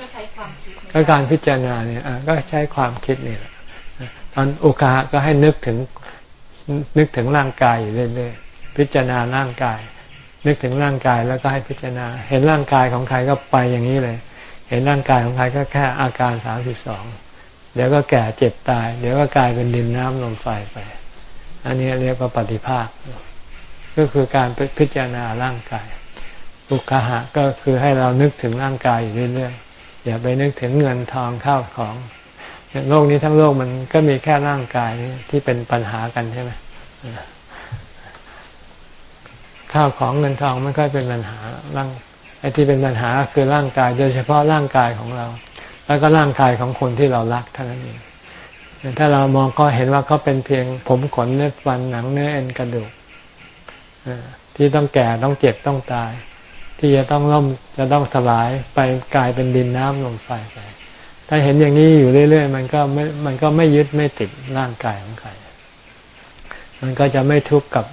ก็ใช้ความคิดก็การพิจารณาเนี่ยก็ใช้ความคิดเนี่ยตอนอุคาก็ให้นึกถึงนึกถึงร่างกายอยู่เรื่อยๆพิจารณาร่างกาย นึกถึงร่างกายแล้วก็ให้พิจารณา เห็นร่างกายของใครก็ไปอย่างนี้เลย เห็นร่างกายของใครก็แค่อาการสามสิบสองเดี๋ยวก็แก่เจ็บตาย เดี๋ยวก็กลายเป็นดินน้ำลมไฟไป อันนี้เรียกว่าปฏิภาค ก็คือการพิจารณาร่างกายอุคหะก็คือให้เรานึกถึงร่างกายอยู่เรื่อยๆอย่าไปนึกถึงเงินทองข้าวของโลกนี้ทั้งโลกมันก็มีแค่ร่างกายนี้ที่เป็นปัญหากันใช่ไหมข้าวของเงินทองไม่ค่อยเป็นปัญหาร่าง ไอ้ที่เป็นปัญหาคือร่างกาย โดยเฉพาะร่างกายของเรา แล้วก็ร่างกายของคนที่เรารักเท่านั้นเองถ้าเรามองก็เห็นว่าเขาเป็นเพียงผมขนเนื้อฟันหนังเนื้อเอ็นกระดูกที่ต้องแก่ต้องเจ็บต้องตาย ที่จะต้องล่มจะต้องสลายไปกลายเป็นดินน้ำลมไฟไปถ้าเห็นอย่างนี้อยู่เรื่อย ๆ มันก็ไม่มันก็ไม่ยึดไม่ติดร่างกายของใครมันก็จะไม่ทุกข์กับ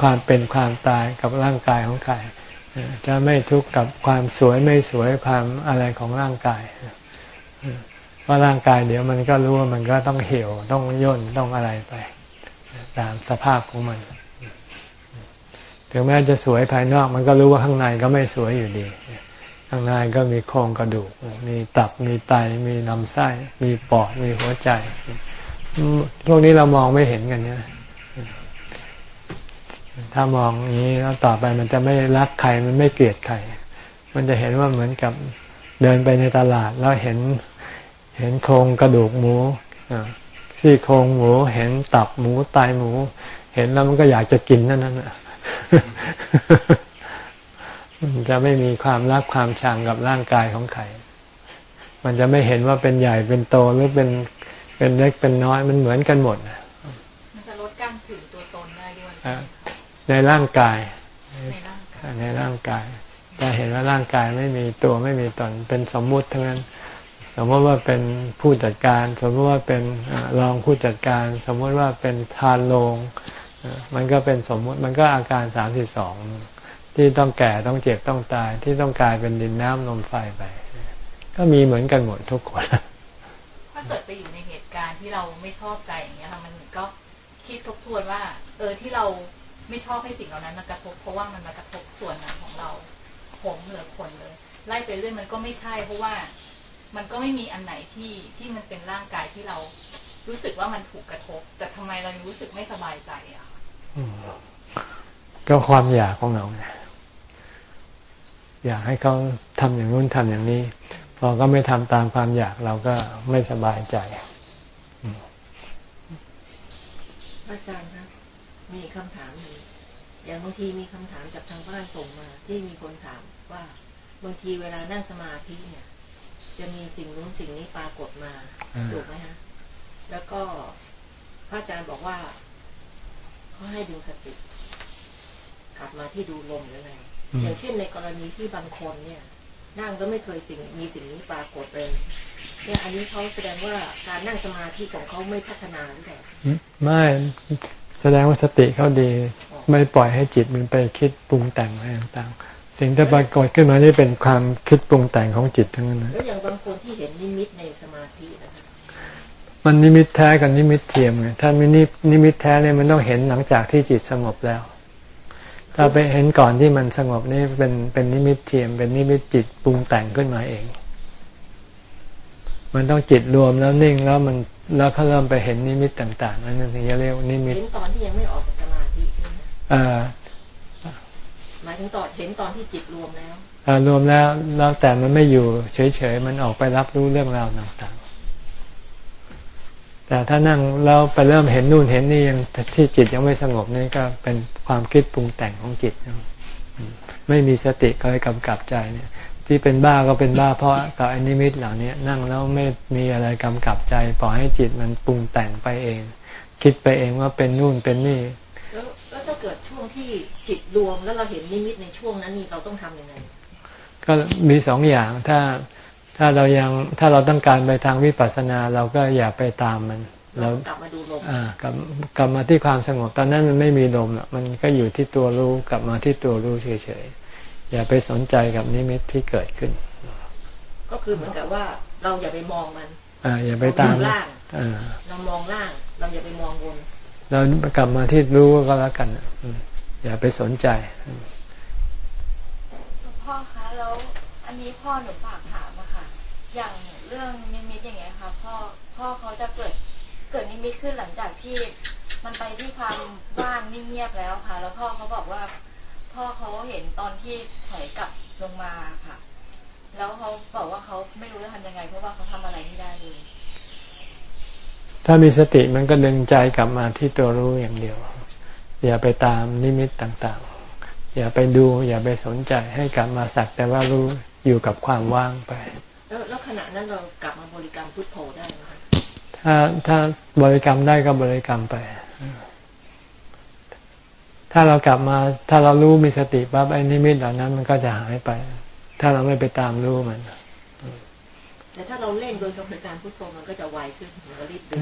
ความเป็นความตายกับร่างกายของใคร จะไม่ทุกข์กับความสวยไม่สวยความอะไรของร่างกายเพราะร่างกายเดี๋ยวมันก็รู้ว่ามันก็ต้องเหี่ยวต้องย่นต้องอะไรไป ตามสภาพของมัน ถึงแม้จะสวยภายนอก มันก็รู้ว่าข้างในก็ไม่สวยอยู่ดี ข้างในก็มีโครงกระดูก มีตับมีไตมีลำไส้ มีปอดมีหัวใจพวกนี้เรามองไม่เห็นกันเนี่ย ถ้ามองอย่างนี้แล้วต่อไปมันจะไม่รักใครมันไม่เกลียดใคร มันจะเห็นว่าเหมือนกับเดินไปในตลาดแล้วเห็นเห็นโครงกระดูกหมูซี่โครงหมู เห็นตับหมูไตหมู เห็นแล้วมันก็อยากจะกินนั่นนั่นจะไม่มีความรักความชังกับร่างกายของใคร มันจะไม่เห็นว่าเป็นใหญ่เป็นโตหรือเป็นเป็นเล็กเป็นน้อยมันเหมือนกันหมด มันจะลดการถือตัวตนได้ด้วย ในร่างกาย ในร่างกายจะเห็นว่าร่างกายไม่มีตัวไม่มีตนเป็นสมมุติทั้งนั้น สมมติว่าเป็นผู้จัดการ สมมติว่าเป็นรองผู้จัดการ สมมติว่าเป็นทานโรงมันก็เป็นสมมติมันก็อาการสามสิบสองที่ต้องแก่ต้องเจ็บต้องตาย ที่ต้องกลายเป็นดินน้ำลมไฟไป ก็มีเหมือนกันหมดทุกคนถ้าเกิดไปอยู่ในเหตุการณ์ที่เราไม่ชอบใจอย่างเงี้ยค่ะมันก็คิดทบทวนว่า เออที่เรา ไม่ชอบให้สิ่งเหล่านั้นมากระทบ เพราะว่ามันมากระทบส่วนนั้นของเรา ผมหรือขนเลย ไล่ไปเรื่อยมันก็ไม่ใช่ เพราะว่ามันก็ไม่มีอันไหนที่ที่มันเป็นร่างกายที่เรารู้สึกว่ามันถูกกระทบ แต่ทำไมเรารู้สึกไม่สบายใจอะก็ความอยากของเราไงอยากให้เขาทำอย่างนู้นทำอย่างนี้ พอก็ไม่ทำตามความอยากเราก็ไม่สบายใจอาจารย์ครับมีคำถามหนึ่ง อย่างบางทีมีคำถามจากทางบ้านส่งมา ที่มีคนถามว่าบางทีเวลานั่งสมาธิเนี่ย จะมีสิ่งนู้นสิ่งนี้ปรากฏมาถูกไหมฮะแล้วก็พระอาจารย์บอกว่าเขาให้ดูสติ กลับมาที่ดูลมหรืออะไรอย่างเช่นในกรณีที่บางคนเนี่ย นั่งก็ไม่เคยสิ่งมีสิ่งนี้ปรากฏเลยเนี่ยอันนี้เขาแสดงว่าการนั่งสมาธิของเขาไม่พัฒนาหรือเปล่าไม่แสดงว่าสติเขาดี ไม่ปล่อยให้จิตมันไปคิดปรุงแต่งอะไรต่างๆ สิ่งที่ปรากฏขึ้นมานี่เป็นความคิดปรุงแต่งของจิตทั้งนั้นแล้วอย่างบางคนที่เห็นนิมิตในสมาธิมันนิมิตแท้กับนิมิตเทียมไงถ้ามินินิมิตแท้เนี่ยมันต้องเห็นหลังจากที่จิตสงบแล้ว ถ้าไปเห็นก่อนที่มันสงบนี่เป็นเป็นนิมิตเทียม เป็นนิมิตจิตปรุงแต่งขึ้นมาเอง มันต้องจิตรวมแล้วนิ่งแล้วมันแล้วเขาเริ่มไปเห็นนิมิตต่างๆนั่นถึงจะเรียกนิมิตเห็นตอนที่ยังไม่ออกจากสมาธิใช่ไหมอ่าหมายถึงตอนเห็นตอนที่จิตรวมแล้วอ่ารวมแล้วแล้วแต่มันไม่อยู่เฉยๆมันออกไปรับรู้เรื่องราวต่างๆ แต่ถ้านั่งแล้วไปเริ่มเห็นนู่นเห็นนี่ยังที่จิตยังไม่สงบนี่ก็เป็นความคิดปรุงแต่งของจิต ไม่มีสติคอยกำกับใจเนี่ย ที่เป็นบ้าก็เป็นบ้าเพราะกับอนิมิตเหล่านี้นั่งแล้วไม่มีอะไรกำกับใจปล่อยให้จิตมันปรุงแต่งไปเอง คิดไปเองว่าเป็นนู่นเป็นนี่ ที่จิตรวมแล้วเราเห็นนิมิตในช่วงนั้นนี่เราต้องทํำยังไง ก็มีสองอย่างถ้าถ้าเรายังถ้าเราต้องการไปทางวิปัสสนาเราก็อย่าไปตามมัน เรากลับมาดูลมอ่ากลับกลับมาที่ความสงบตอนนั้นมันไม่มีลมอะมันก็อยู่ที่ตัวรู้กลับมาที่ตัวรู้เฉยๆอย่าไปสนใจกับนิมิตที่เกิดขึ้น ก็คือเหมือนกับว่าเราอย่าไปมองมันอ่าอย่าไปตามล่างเรามองล่าง เราอย่าไปมองบนเรากลับมาที่รู้ก็แล้วกันอ ย่าไปสนใจพ่อคะแล้วอันนี้พ่อหนูฝากถามอะค่ะ อย่างเรื่องนิมิตอย่างเงี้ยค่ะพ่อพ่อเขาจะเกิดเกิดนิมิตขึ้นหลังจากที่มันไปที่ความว่างนิ่งเงียบแล้วค่ะ แล้วพ่อเขาบอกว่า พ่อเขาเห็นตอนที่ถอยกลับลงมาค่ะ แล้วเขาบอกว่าเขาไม่รู้จะทำยังไง เพราะว่าเขาทำอะไรไม่ได้เลยถ้ามีสติมันก็ดึงใจกลับมาที่ตัวรู้อย่างเดียว อย่าไปตามนิมิตต่างๆ อย่าไปดู อย่าไปสนใจให้กลับมาสักแต่ว่ารู้อยู่กับความว่างไปแล้วขณะนั้นเรากลับมาบริกรรมพุทโธได้ไหมถ้าถ้าบริกรรมได้ก็บริกรรมไป ถ้าเรากลับมา ถ้าเรารู้มีสติปั๊บไอ้นิมิตเหล่านั้นมันก็จะหายไป ถ้าเราไม่ไปตามรู้มัน แต่ถ้าเราเล่นโดยกำการพุทโธมันก็จะไวขึ้นเรารีบดึง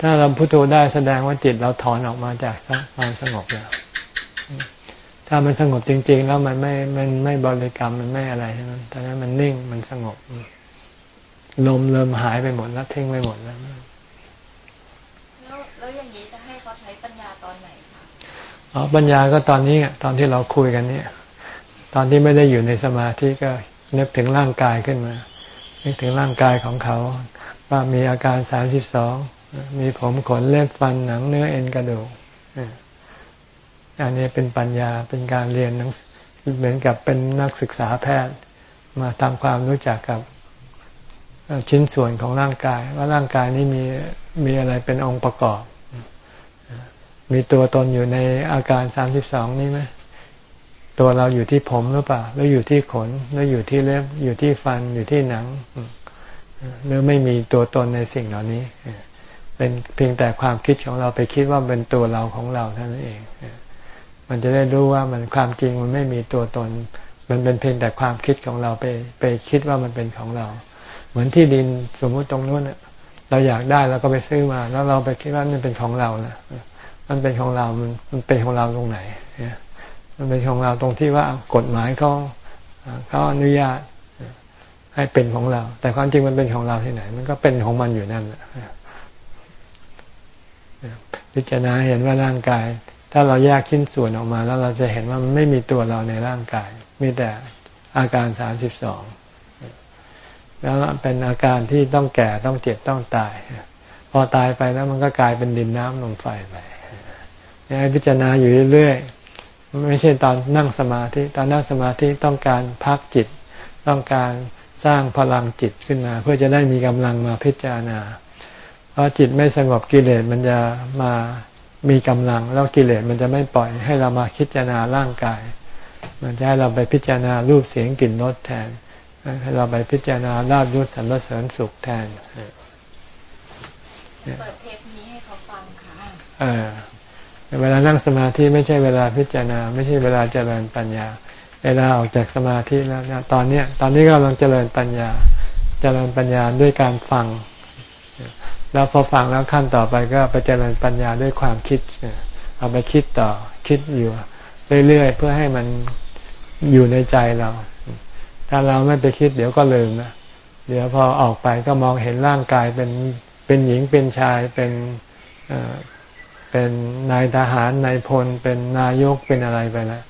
ถ้าเราพุทโธได้แสดงว่าจิตเราถอนออกมาจากความสงบแล้วถ้ามันสงบจริง ๆ แล้วมันไม่ มันไม่บริกรรมมันไม่อะไรทั้งนั้นตอนนั้นมันนิ่งมันสงบ ลมเริ่มหายไปหมดแล้วทิ้งไปหมดแล้วอ๋อปัญญาก็ตอนนี้ตอนที่เราคุยกันเนี่ย ตอนที่ไม่ได้อยู่ในสมาธิก็นึกถึงร่างกายขึ้นมา นึกถึงร่างกายของเขา ว่ามีอาการสามสิบสองมีผมขนเล็บฟันหนังเนื้อเอ็นกระดูกอันนี้เป็นปัญญาเป็นการเรียนหนังเหมือนกับเป็นนักศึกษาแพทย์ มาทำความรู้จักกับชิ้นส่วนของร่างกาย ว่าร่างกายนี้มีมีอะไรเป็นองค์ประกอบ มีตัวตนอยู่ในอาการสามสิบสองนี้ไหม ตัวเราอยู่ที่ผมหรือเปล่าแล้วอยู่ที่ขนแล้วอยู่ที่เล็บอยู่ที่ฟันอยู่ที่หนังหรือไม่มีตัวตนในสิ่งเหล่านี้ เป็นเพียงแต่ความคิดของเราไปคิดว่าเป็นตัวเราของเราเท่านั้นเอง มันจะได้รู้ว่ามันความจริงมันไม่มีตัวตน มันเป็นเพียงแต่ความคิดของเราไปไปคิดว่ามันเป็นของเรา เหมือนที่ดินสมมุติตรงนู้นเราอยากได้เราก็ไปซื้อมา แล้วเราไปคิดว่ามันเป็นของเรานะมันเป็นของเรา มันมันเป็นของเราตรงไหน มันเป็นของเราตรงที่ว่ากฎหมายเขาเขาอนุญาตให้เป็นของเรา แต่ความจริงมันเป็นของเราที่ไหน มันก็เป็นของมันอยู่นั่นพิจารณาเห็นว่าร่างกาย ถ้าเราแยกชิ้นส่วนออกมา แล้วเราจะเห็นว่ามันไม่มีตัวเราในร่างกาย มีแต่อาการสามสิบสองแล้วเป็นอาการที่ต้องแก่ต้องเจ็บต้องตาย พอตายไปแล้วมันก็กลายเป็นดินน้ำลมไฟไปให้พิจารณาอยู่เรื่อย ไม่ใช่ตอนนั่งสมาธิตอนนั่งสมาธิต้องการพักจิต ต้องการสร้างพลังจิตขึ้นมา เพื่อจะได้มีกำลังมาพิจารณา เพราะจิตไม่สงบกิเลสมันจะมามีกำลัง แล้วกิเลสมันจะไม่ปล่อยให้เรามาพิจารณาร่างกาย มันจะให้เราไปพิจารณารูปเสียงกลิ่นรสแทนให้เราไปพิจารณาลาบยศสรรเสริญสุขแทนเปิดเทปนี้ให้เขาฟังค่ะ เวลานั่งสมาธิไม่ใช่เวลาพิจารณา ไม่ใช่เวลาเจริญปัญญา เวลาออกจากสมาธิแล้วนะตอนเนี้ยตอนนี้ก็กำลังเจริญปัญญา เจริญปัญญาด้วยการฟัง แล้วพอฟังแล้วขั้นต่อไปก็ไปเจริญปัญญาด้วยความคิด เอาไปคิดต่อคิดอยู่เรื่อยๆเพื่อให้มันอยู่ในใจเรา ถ้าเราไม่ไปคิดเดี๋ยวก็ลืมนะเดี๋ยวพอออกไปก็มองเห็นร่างกายเป็นเป็นหญิงเป็นชายเป็น เป็นนายทหารนายพลเป็นนายกเป็นอะไรไปแล้ว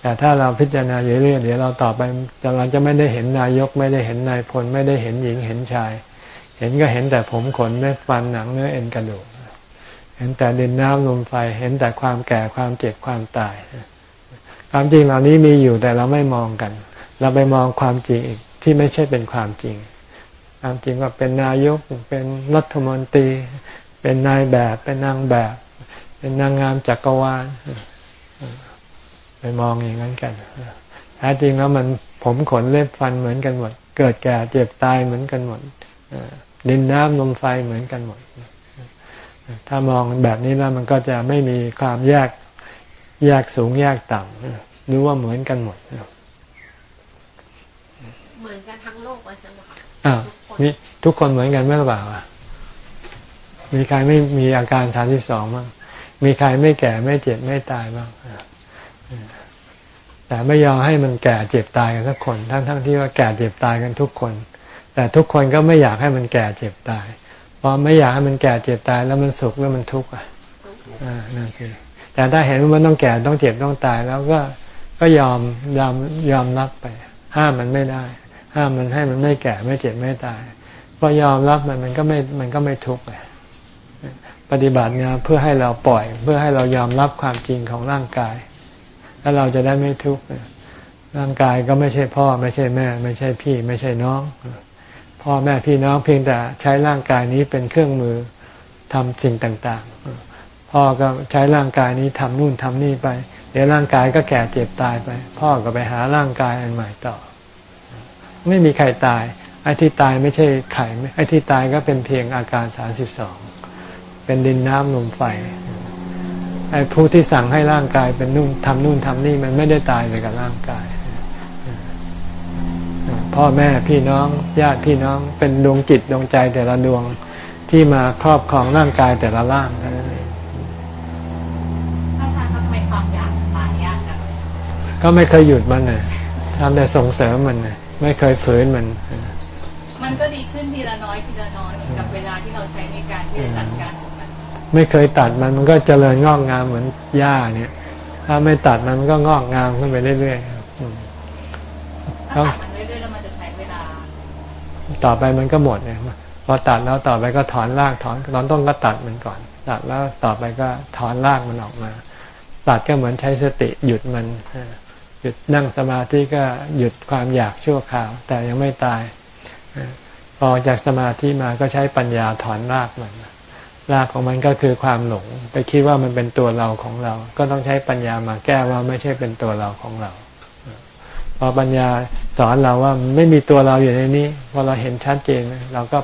แต่ถ้าเราพิจารณาเรื่อยๆเดี๋ยวเราต่อไปเราจะไม่ได้เห็นนายกไม่ได้เห็นนายพลไม่ได้เห็นหญิงเห็นชาย เห็นก็เห็นแต่ผมขนเนื้อฟันหนังเนื้อเอ็นกระดูกเห็นแต่ดินน้ำลมไฟเห็นแต่ความแก่ความเจ็บความตาย ความจริงเหล่านี้มีอยู่แต่เราไม่มองกัน เราไปมองความจริงอีกที่ไม่ใช่เป็นความจริง ความจริงว่าเป็นนายกเป็นรัฐมนตรี เป็นนายแบบ เป็นนางแบบ เป็นนางงามจักรวาลไปมองอย่างนั้นกันแท้จริงแล้วมันผมขนเล็บฟันเหมือนกันหมด เกิดแก่เจ็บตายเหมือนกันหมดดินน้ำลมไฟเหมือนกันหมด ถ้ามองแบบนี้แล้วมันก็จะไม่มีความแยกแยกสูงแยกต่ำรู้ว่าเหมือนกันหมดเหมือนกันทั้งโลกเลยใช่ไหมคะอ้าวนี่ทุกคนเหมือนกันไหมหรือเปล่า มีใครไม่มีอาการสามที่สองบ้างมีใครไม่แก่ไม่เจ็บไม่ตายบ้างแต่ไม่ยอมให้มันแก่เจ็บตายกันทุกคน ทั้งทั้งที่ว่าแก่เจ็บตายกันทุกคน แต่ทุกคนก็ไม่อยากให้มันแก่เจ็บตาย เพราะไม่อยากให้มันแก่เจ็บตายแล้วมันสุขแล้วมันทุกข์อะนั่นสิแต่ถ้าเห็นว่ามันต้องแก่ต้องเจ็บต้องตาย แล้วก็ก็ยอมยอมยอมรับไป ห้ามมันไม่ได้ ห้ามมันให้มันไม่แก่ไม่เจ็บไม่ตายพอยอมรับมันมันก็ไม่มันก็ไม่ทุกข์เลย ฏิบัติงานเพื่อให้เราปล่อย เพื่อให้เรายอมรับความจริงของร่างกาย แล้วเราจะได้ไม่ทุกข์ร่างกายก็ไม่ใช่พ่อ ไม่ใช่แม่ ไม่ใช่พี่ ไม่ใช่น้อง พ่อแม่พี่น้องเพียงแต่ใช้ร่างกายนี้เป็นเครื่องมือทำสิ่งต่าง ๆ พ่อก็ใช้ร่างกายนี้ทำนู่นทำนี่ไป เดี๋ยวร่างกายก็แก่เจ็บตายไป พ่อก็ไปหาร่างกายอันใหม่ต่อ ไม่มีใครตายไอ้ที่ตายไม่ใช่ไข่ไอ้ที่ตายก็เป็นเพียงอาการสามสิบสอง เป็นดินน้ำลมไฟไอ้ผู้ที่สั่งให้ร่างกายเป็นนู่นทำนู่นทำนี่มันไม่ได้ตายไปกับร่างกาย พ่อแม่พี่น้องญาติพี่น้องเป็นดวงจิตดวงใจแต่ละดวงที่มาครอบครองร่างกายแต่ละร่างเท่านั้นเองอาจารย์ทำไมความอยากตายยากจังก็ไม่เคยหยุดมันเลยทำแต่ส่งเสริมมันเลยไม่เคยฝืนมัน มันก็ดีขึ้นทีละน้อยทีละน้อยกับเวลาที่เราใช้ในการที่จะจัดการมัน ไม่เคยตัดมันมันก็เจริญงอกงามเหมือนหญ้าเนี่ย ถ้าไม่ตัดมันก็งอกงามขึ้นไปเรื่อยๆถ้าตัดมันเรื่อยๆแล้วมันจะใช้เวลา ต่อไปมันก็หมดเนี่ยพอตัดแล้วต่อไปก็ถอนรากถอนตอนต้นก็ตัดมันก่อน ตัดแล้วต่อไปก็ถอนรากมันออกมา ตัดก็เหมือนใช้สติหยุดมันหยุดนั่งสมาธิก็หยุดความอยากชั่วคราว แต่ยังไม่ตายพอจากสมาธิมาก็ใช้ปัญญาถอนรากมัน รากของมันก็คือความหลงไปคิดว่ามันเป็นตัวเราของเรา ก็ต้องใช้ปัญญามาแก้ว่าไม่ใช่เป็นตัวเราของเรา พอปัญญาสอนเราว่าไม่มีตัวเราอยู่ในนี้พอเราเห็นชัดเจนเราก็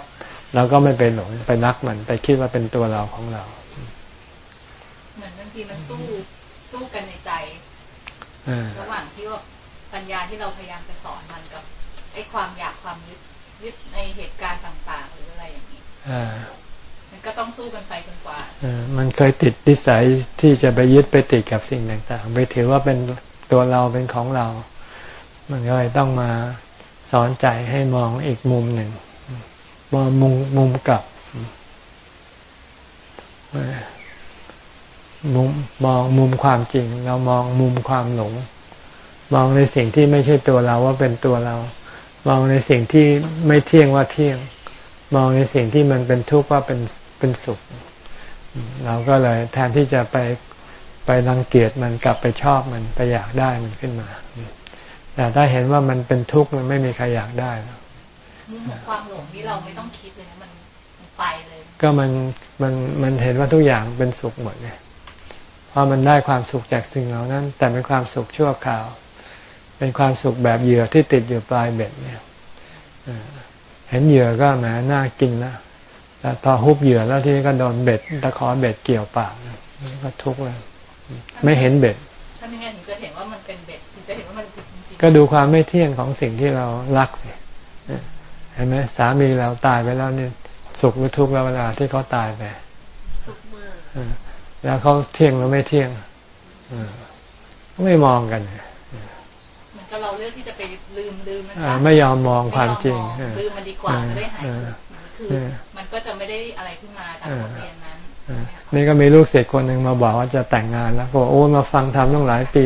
เราก็ไม่ไปหลงไปนักมัน ไปคิดว่าเป็นตัวเราของเรา เหมือนบางทีมันสู้สู้กันในใจระหว่างที่ว่าปัญญาที่เราพยายามจะสอนมันกับไอ้ความอยากความยึดยึดในเหตุการณ์ต่าง ๆ หรืออะไรอย่างนี้ ก็ต้องสู้กันไปจนกว่ามันเคยติดนิสัยที่จะไปยึดไปติดกับสิ่งต่างๆ ไปถือว่าเป็นตัวเราเป็นของเรา มันก็เลยต้องมาสอนใจให้มองอีกมุมหนึ่งมองมุมมุมกลับมุมมองมุมความจริง เรามองมุมความหลง มองในสิ่งที่ไม่ใช่ตัวเราว่าเป็นตัวเรา มองในสิ่งที่ไม่เที่ยงว่าเที่ยง มองในสิ่งที่มันเป็นทุกข์ว่าเป็น เป็นสุข เราก็เลยแทนที่จะไปไปรังเกียจมันกลับไปชอบมันไปอยากได้มันขึ้นมา แต่ถ้าเห็นว่ามันเป็นทุกข์มันไม่มีใครอยากได้แล้วความหลงที่เราไม่ต้องคิดเลยนะมันไปเลย ก็มันมันมันเห็นว่าทุกอย่างเป็นสุขหมดไงเพราะมันได้ความสุขจากสิ่งเหล่านั้น แต่เป็นความสุขชั่วคราว เป็นความสุขแบบเหยื่อที่ติดอยู่ปลายเบ็ดเนี่ยเห็นเหยื่อก็แหมน่ากินนะ แต่พอฮุบเหยื่อแล้วที่นี่ก็โดนเบ็ดตะขอเบ็ดเกี่ยวปากก็ทุกข์เลยไม่เห็นเบ็ดถ้าไม่งั้นถึงจะเห็นว่ามันเป็นเบ็ดถึงจะเห็นว่ามันจริงก็ดูความไม่เที่ยงของสิ่งที่เรารักสิเห็นไหมสามีเราตายไปแล้วนี่สุขหรือทุกข์แล้วเวลาที่เขาตายไปทุกเมื่อแล้วเขาเที่ยงหรือไม่เที่ยงไม่มองกันเหมือนกับเราเลือกที่จะไปลืมลืมมันไม่ยอมมองความจริงลืมมันดีกว่าจะได้หาย คือ มันก็จะไม่ได้อะไรขึ้นมาจากบทเรียนนั้นนี่ก็มีลูกเศษคนหนึ่งมาบอกว่าจะแต่งงานแล้วก็โอ้มาฟังทำตั้งหลายปี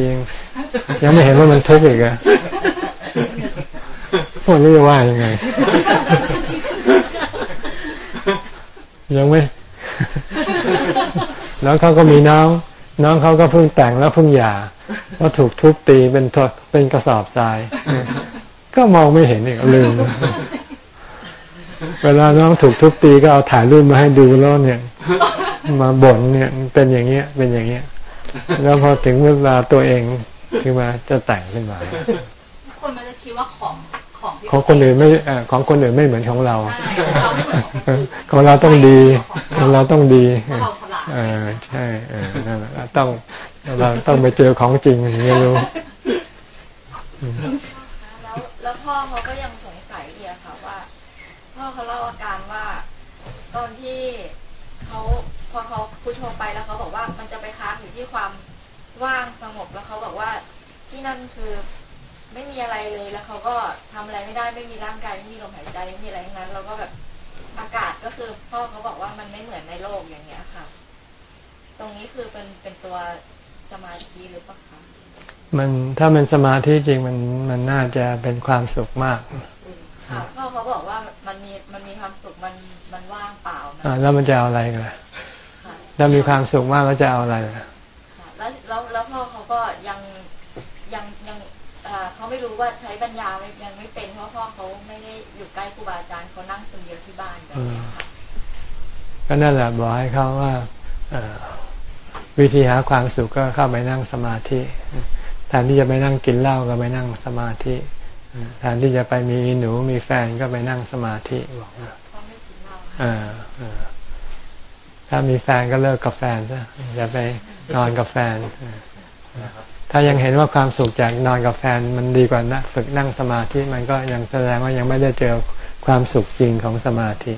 ยังไม่เห็นว่ามันทุกข์อีกอะพวกนี้จะว่ายังไง ยังไม่ แล้วเขาก็มีน้องน้องเขาก็เพิ่งแต่งแล้วเพิ่งหย่าว่าถูกทุบตีเป็นทเป็นกระสอบทราย ก็มองไม่เห็นอีกลืม เวลาน้องถูกทุบตีก็เอาถ่ายรูปมาให้ดูแล้วเนี่ย มาบ่นเนี่ยเป็นอย่างเงี้ย เป็นอย่างเงี้ย แล้วพอถึงเวลาตัวเองขึ้นมาจะแต่งขึ้นมาคนมันจะคิดว่าของของคนอื่นไม่ของคนอื่นไม่เหมือนของเรา ของเราต้องดี ของเราต้องดีเออใช่เออนั่นแหละต้องเราต้องไปเจอของจริงอย่างนี้รู้แล้วแล้วพ่อเขาก็ยังสงสัยอีกค่ะว่า พ่อเขาเล่าอาการว่า ตอนที่เขาพอเขาพุทโธไปแล้วเขาบอกว่ามันจะไปค้างอยู่ที่ความว่างสงบแล้วเขาบอกว่าที่นั่นคือไม่มีอะไรเลยแล้วเขาก็ทำอะไรไม่ได้ไม่มีร่างกายไม่มีลมหายใจไม่มีอะไรทั้งนั้นเราก็แบบอากาศก็คือพ่อเขาบอกว่ามันไม่เหมือนในโลกอย่างเงี้ยค่ะ ตรงนี้คือเป็นเป็นตัวสมาธิหรือเปล่าคะมันถ้ามันสมาธิจริงมันมันน่าจะเป็นความสุขมากค่ะพ่อเขาบอกว่า แล้วมันจะเอาอะไรกันถ้ามีความสุขมากแล้วจะเอาอะไรล่ะแล้วแล้วแล้วพ่อเขาก็ยังยังยังเขาไม่รู้ว่าใช้ปัญญายังไม่เป็นเพราะพ่อเขาไม่ได้อยู่ใกล้ครูบาอาจารย์เขานั่งคนเดียวที่บ้านแบบนี้ค่ะก็นั่นแหละบอกให้เขาว่าวิธีหาความสุขก็เข้าไปนั่งสมาธิแทนที่จะไปนั่งกินเหล้าก็ไปนั่งสมาธิแทนที่จะไปมีหนูมีแฟนก็ไปนั่งสมาธิบอกนะ ถ้ามีแฟนก็เลิกกับแฟนซะอย่าไปนอนกับแฟนถ้ายังเห็นว่าความสุขจากนอนกับแฟนมันดีกว่านะฝึกนั่งสมาธิมันก็ยังแสดงว่ายังไม่ได้เจอความสุขจริงของสมาธิ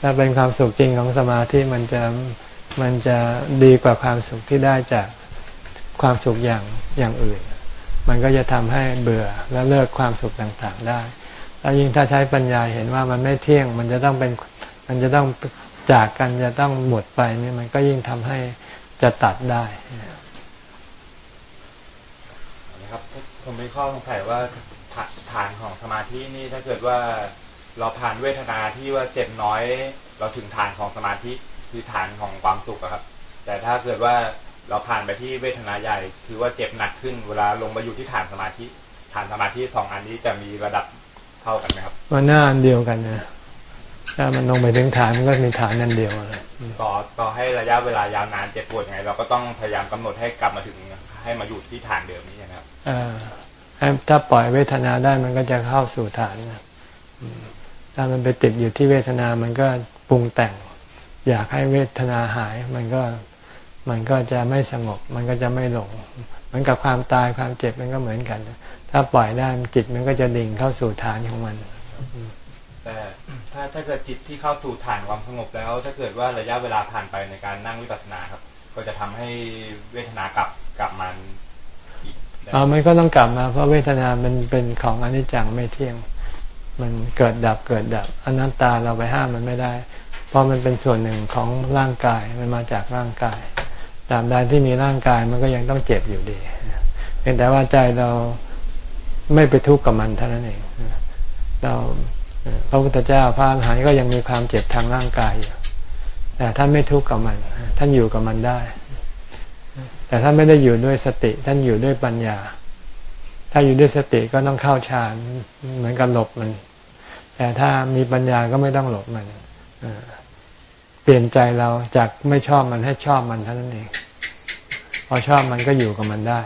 ถ้าเป็นความสุขจริงของสมาธิมันจะมันจะดีกว่าความสุขที่ได้จากความสุขอย่างอย่างอื่น มันก็จะทำให้เบื่อและเลิกความสุขต่างๆได้ แล้วยิ่งถ้าใช้ปัญญาเห็นว่ามันไม่เที่ยง มันจะต้องเป็น มันจะต้องจากกันจะต้องหมดไปนี่มันก็ยิ่งทำให้จะตัดได้ผมมีข้อสงสัยว่าฐานของสมาธินี่ถ้าเกิดว่าเราผ่านเวทนาที่ว่าเจ็บน้อย เราถึงฐานของสมาธิคือฐานของความสุขครับ แต่ถ้าเกิดว่าเราผ่านไปที่เวทนาใหญ่คือว่าเจ็บหนักขึ้น เวลาลงมาอยู่ที่ฐานสมาธิฐานสมาธิสองอันนี้จะมีระดับเท่ากันไหมครับมันหน้าอันเดียวกันนะ ถ้ามันลงไปถึงฐานมันก็มีฐานนั่นเดียวเลยต่อต่อให้ระยะเวลายาวนานเจ็บปวดยังไง เราก็ต้องพยายามกำหนดให้กลับมาถึงให้มาอยู่ที่ฐานเดิมนี้นะครับถ้าปล่อยเวทนาได้มันก็จะเข้าสู่ฐานถ้ามันไปติดอยู่ที่เวทนามันก็ปรุงแต่ง อยากให้เวทนาหาย มันก็มันก็จะไม่สงบ มันก็จะไม่หลงเหมือนกับความตายความเจ็บมันก็เหมือนกัน ถ้าปล่อยได้จิตมันก็จะดิ่งเข้าสู่ฐานของมันแต่ ถ้าถ้าเกิดจิตที่เข้าสู่ฐานความสงบแล้ว ถ้าเกิดว่าระยะเวลาผ่านไปในการนั่งวิปัสสนาครับ ก็จะทำให้เวทนากลับกลับมันอ๋อมันก็ต้องกลับมา เพราะเวทนามันเป็นของอนิจจังไม่เที่ยง มันเกิดดับเกิดดับอนัตตาเราไปห้ามมันไม่ได้ เพราะมันเป็นส่วนหนึ่งของร่างกายมันมาจากร่างกายตามใดที่มีร่างกายมันก็ยังต้องเจ็บอยู่ดีเพียงแต่ว่าใจเราไม่ไปทุกข์กับมันเท่านั้นเอง เรา พระพุทธเจ้าพระอรหันต์ก็ยังมีความเจ็บทางร่างกายอยู่แต่ท่านไม่ทุกข์กับมัน ท่านอยู่กับมันได้ แต่ท่านไม่ได้อยู่ด้วยสติ ท่านอยู่ด้วยปัญญา ถ้าอยู่ด้วยสติก็ต้องเข้าฌานเหมือนกับหลบมัน แต่ถ้ามีปัญญาก็ไม่ต้องหลบมันเปลี่ยนใจเราจากไม่ชอบมันให้ชอบมันเท่านั้นเองพอชอบมันก็อยู่กับมันได้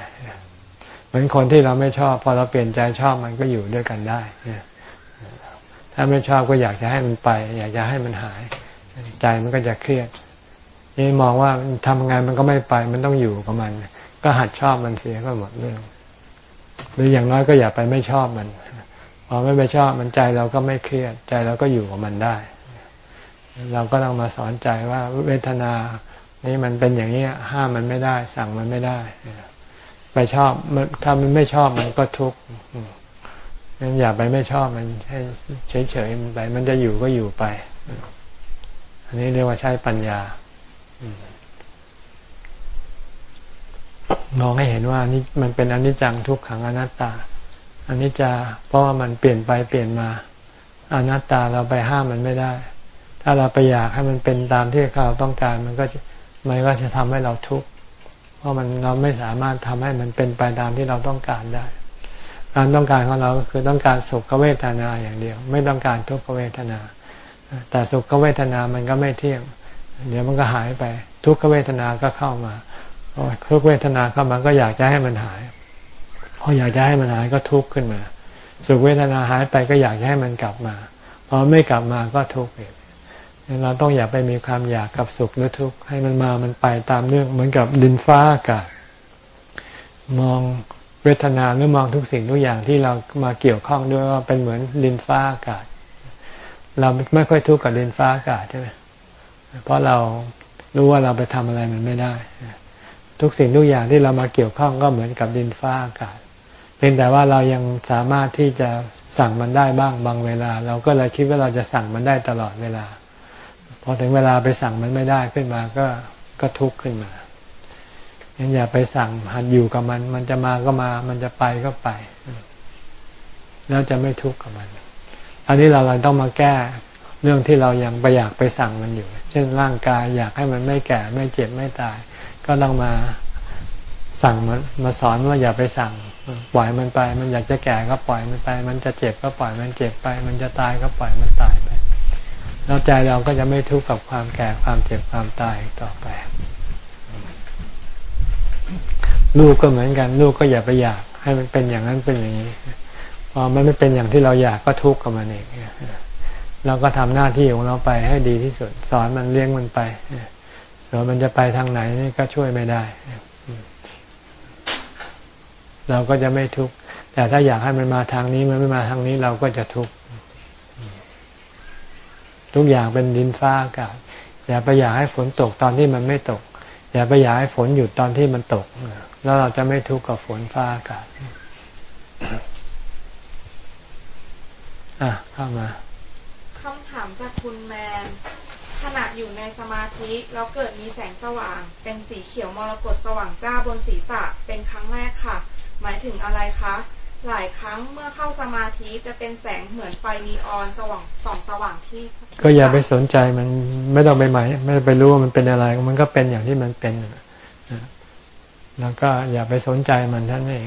เหมือนคนที่เราไม่ชอบ พอเราเปลี่ยนใจชอบมันก็อยู่ด้วยกันได้ ถ้าไม่ชอบก็อยากจะให้มันไป อยากจะให้มันหาย ใจมันก็จะเครียด นี่มองว่าทำงานมันก็ไม่ไป มันต้องอยู่กับมัน ก็หัดชอบมันเสียก็หมดเรื่อง หรืออย่างน้อยก็อย่าไปไม่ชอบมันพอไม่ไปชอบมันใจเราก็ไม่เครียด ใจเราก็อยู่กับมันได้ เราก็ต้องมาสอนใจว่าเวทนา นี่มันเป็นอย่างนี้ห้ามมันไม่ได้ สั่งมันไม่ได้ ไปชอบถ้ามันไม่ชอบมันก็ทุกข์ งั้นอย่าไปไม่ชอบมันให้เฉยๆมันไป มันจะอยู่ก็อยู่ไป อันนี้เรียกว่าใช้ปัญญามองให้เห็นว่านี่มันเป็นอนิจจังทุกขังอนัตตาอันนี้จะเพราะว่ามันเปลี่ยนไปเปลี่ยนมาอนัตตาเราไปห้ามมันไม่ได้ ถ้าเราไปอยากให้มันเป็นตามที่เราต้องการ มันก็มันก็จะทำให้เราทุกข์เพราะมันเราไม่สามารถทำให้มันเป็นไปตามที่เราต้องการได้ การต้องการของเราคือต้องการสุขเวทนาอย่างเดียว ไม่ต้องการทุกขเวทนา แต่สุขเวทนามันก็ไม่เที่ยง เดี๋ยวมันก็หายไป ทุกขเวทนาก็เข้ามาทุกเวทนาเข้ามาก็อยากจะให้มันหายพออยากจะให้มันหายก็ทุกข์ขึ้นมา สุขเวทนาหายไปก็อยากจะให้มันกลับมาพอไม่กลับมาก็ทุกข์อีกเราต้องอย่าไปมีความอยากกับสุขหรือทุกข์ให้มันมามันไปตามเรื่องเหมือนกับดินฟ้าอากาศมอง เวทนาหรือมองทุกสิ่งทุกอย่างที่เรามาเกี่ยวข้องด้วยว่าเป็นเหมือนดินฟ้าอากาศ เราไม่ค่อยทุกข์กับดินฟ้าอากาศใช่ไหมเพราะเรารู้ว่าเราไปทำอะไรมันไม่ได้ ทุกสิ่งทุกอย่างที่เรามาเกี่ยวข้องก็เหมือนกับดินฟ้าอากาศเพียงแต่ว่าเรายังสามารถที่จะสั่งมันได้บ้างบางเวลา เราก็เลยคิดว่าเราจะสั่งมันได้ตลอดเวลา พอถึงเวลาไปสั่งมันไม่ได้ขึ้นมาก็ก็ทุกข์ขึ้นมา งั้นอย่าไปสั่งหัดอยู่กับมัน มันจะมาก็มา มันจะไปก็ไป แล้วจะไม่ทุกข์กับมันอันนี้เราเราต้องมาแก้เรื่องที่เรายังไปอยากไปสั่งมันอยู่ เช่นร่างกายอยากให้มันไม่แก่ ไม่เจ็บไม่ตาย ก็ต้องมาสั่งมันมาสอนว่าอย่าไปสั่ง ปล่อยมันไป มันอยากจะแก่ก็ปล่อยมันไป มันจะเจ็บก็ปล่อยมันเจ็บไป มันจะตายก็ปล่อยมันตายไป แล้วใจเราก็จะไม่ทุกข์กับความแก่ความเจ็บความตายต่อไป ลูกก็เหมือนกัน ลูกก็อย่าไปอยาก ให้มันเป็นอย่างนั้นเป็นอย่างนี้พอมันไม่เป็นอย่างที่เราอยากก็ทุกข์กับมันเองเราก็ทำหน้าที่ของเราไปให้ดีที่สุด สอนมันเลี้ยงมันไปส่วนมันจะไปทางไหนนี่ก็ช่วยไม่ได้ เราก็จะไม่ทุกข์แต่ถ้าอยากให้มันมาทางนี้มันไม่มาทางนี้เราก็จะทุกข์ทุกอย่างเป็นดินฟ้าอากาศอย่าไปอยากให้ฝนตกตอนที่มันไม่ตก อย่าไปอยากให้ฝนหยุดตอนที่มันตก แล้วเราจะไม่ทุกข์กับฝนฟ้าอากาศอะเข้ามาคำถามจากคุณแมนขณะอยู่ในสมาธิแล้วเกิดมีแสงสว่าง เป็นสีเขียวมรกตสว่างจ้าบนศีรษะเป็นครั้งแรกค่ะ หมายถึงอะไรคะ หลายครั้งเมื่อเข้าสมาธิจะเป็นแสงเหมือนไฟนีออนสว่างส่องสว่างที่ ก็อย่าไปสนใจมันไม่ต้องไปหมายไม่ไปรู้ว่ามันเป็นอะไร มันก็เป็นอย่างที่มันเป็น แล้วก็อย่าไปสนใจมันท่านเอง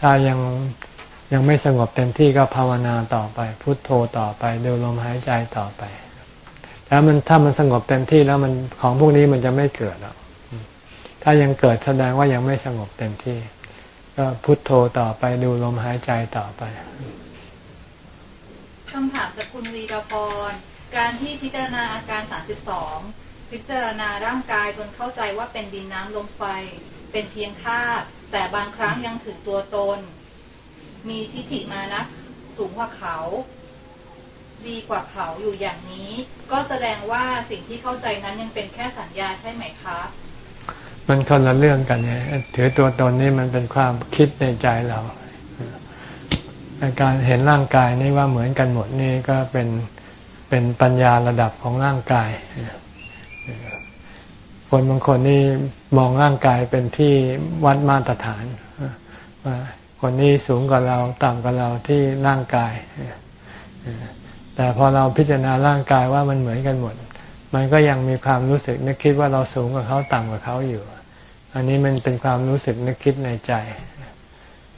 ถ้ายังยังไม่สงบเต็มที่ก็ภาวนาต่อไป พุโทโธต่อไปดูลมหายใจต่อไป แล้วมันถ้ามันสงบเต็มที่แล้วมันของพวกนี้มันจะไม่เกิดหรอกถ้ายังเกิดแสดงว่ายังไม่สงบเต็มที่ ก็พุโทโธต่อไปดูลมหายใจต่อไปคำถามจากคุณวีรพรการที่พิจารณาอาการ 32 พิจารณาร่างกายจนเข้าใจว่าเป็นดินน้ำลมไฟ เป็นเพียงธาตุแต่บางครั้งยังถือตัวตน มีทิฏฐิมานะสูงกว่าเขา ดีกว่าเขาอยู่อย่างนี้ ก็แสดงว่าสิ่งที่เข้าใจนั้นยังเป็นแค่สัญญาใช่ไหมคะ มันคนละเรื่องกันเนี่ยถือตัวตนนี่มันเป็นความคิดในใจเราการเห็นร่างกายนี่ว่าเหมือนกันหมดนี่ก็เป็นเป็นปัญญาระดับของร่างกาย คนบางคนนี่มองร่างกายเป็นที่วัดมาตรฐานว่าคนนี้สูงกว่าเราต่ำกว่าเราที่ร่างกาย แต่พอเราพิจารณาร่างกายว่ามันเหมือนกันหมด มันก็ยังมีความรู้สึกนึกคิดว่าเราสูงกว่าเขาต่ำกว่าเขาอยู่ อันนี้มันเป็นความรู้สึกนึกคิดในใจ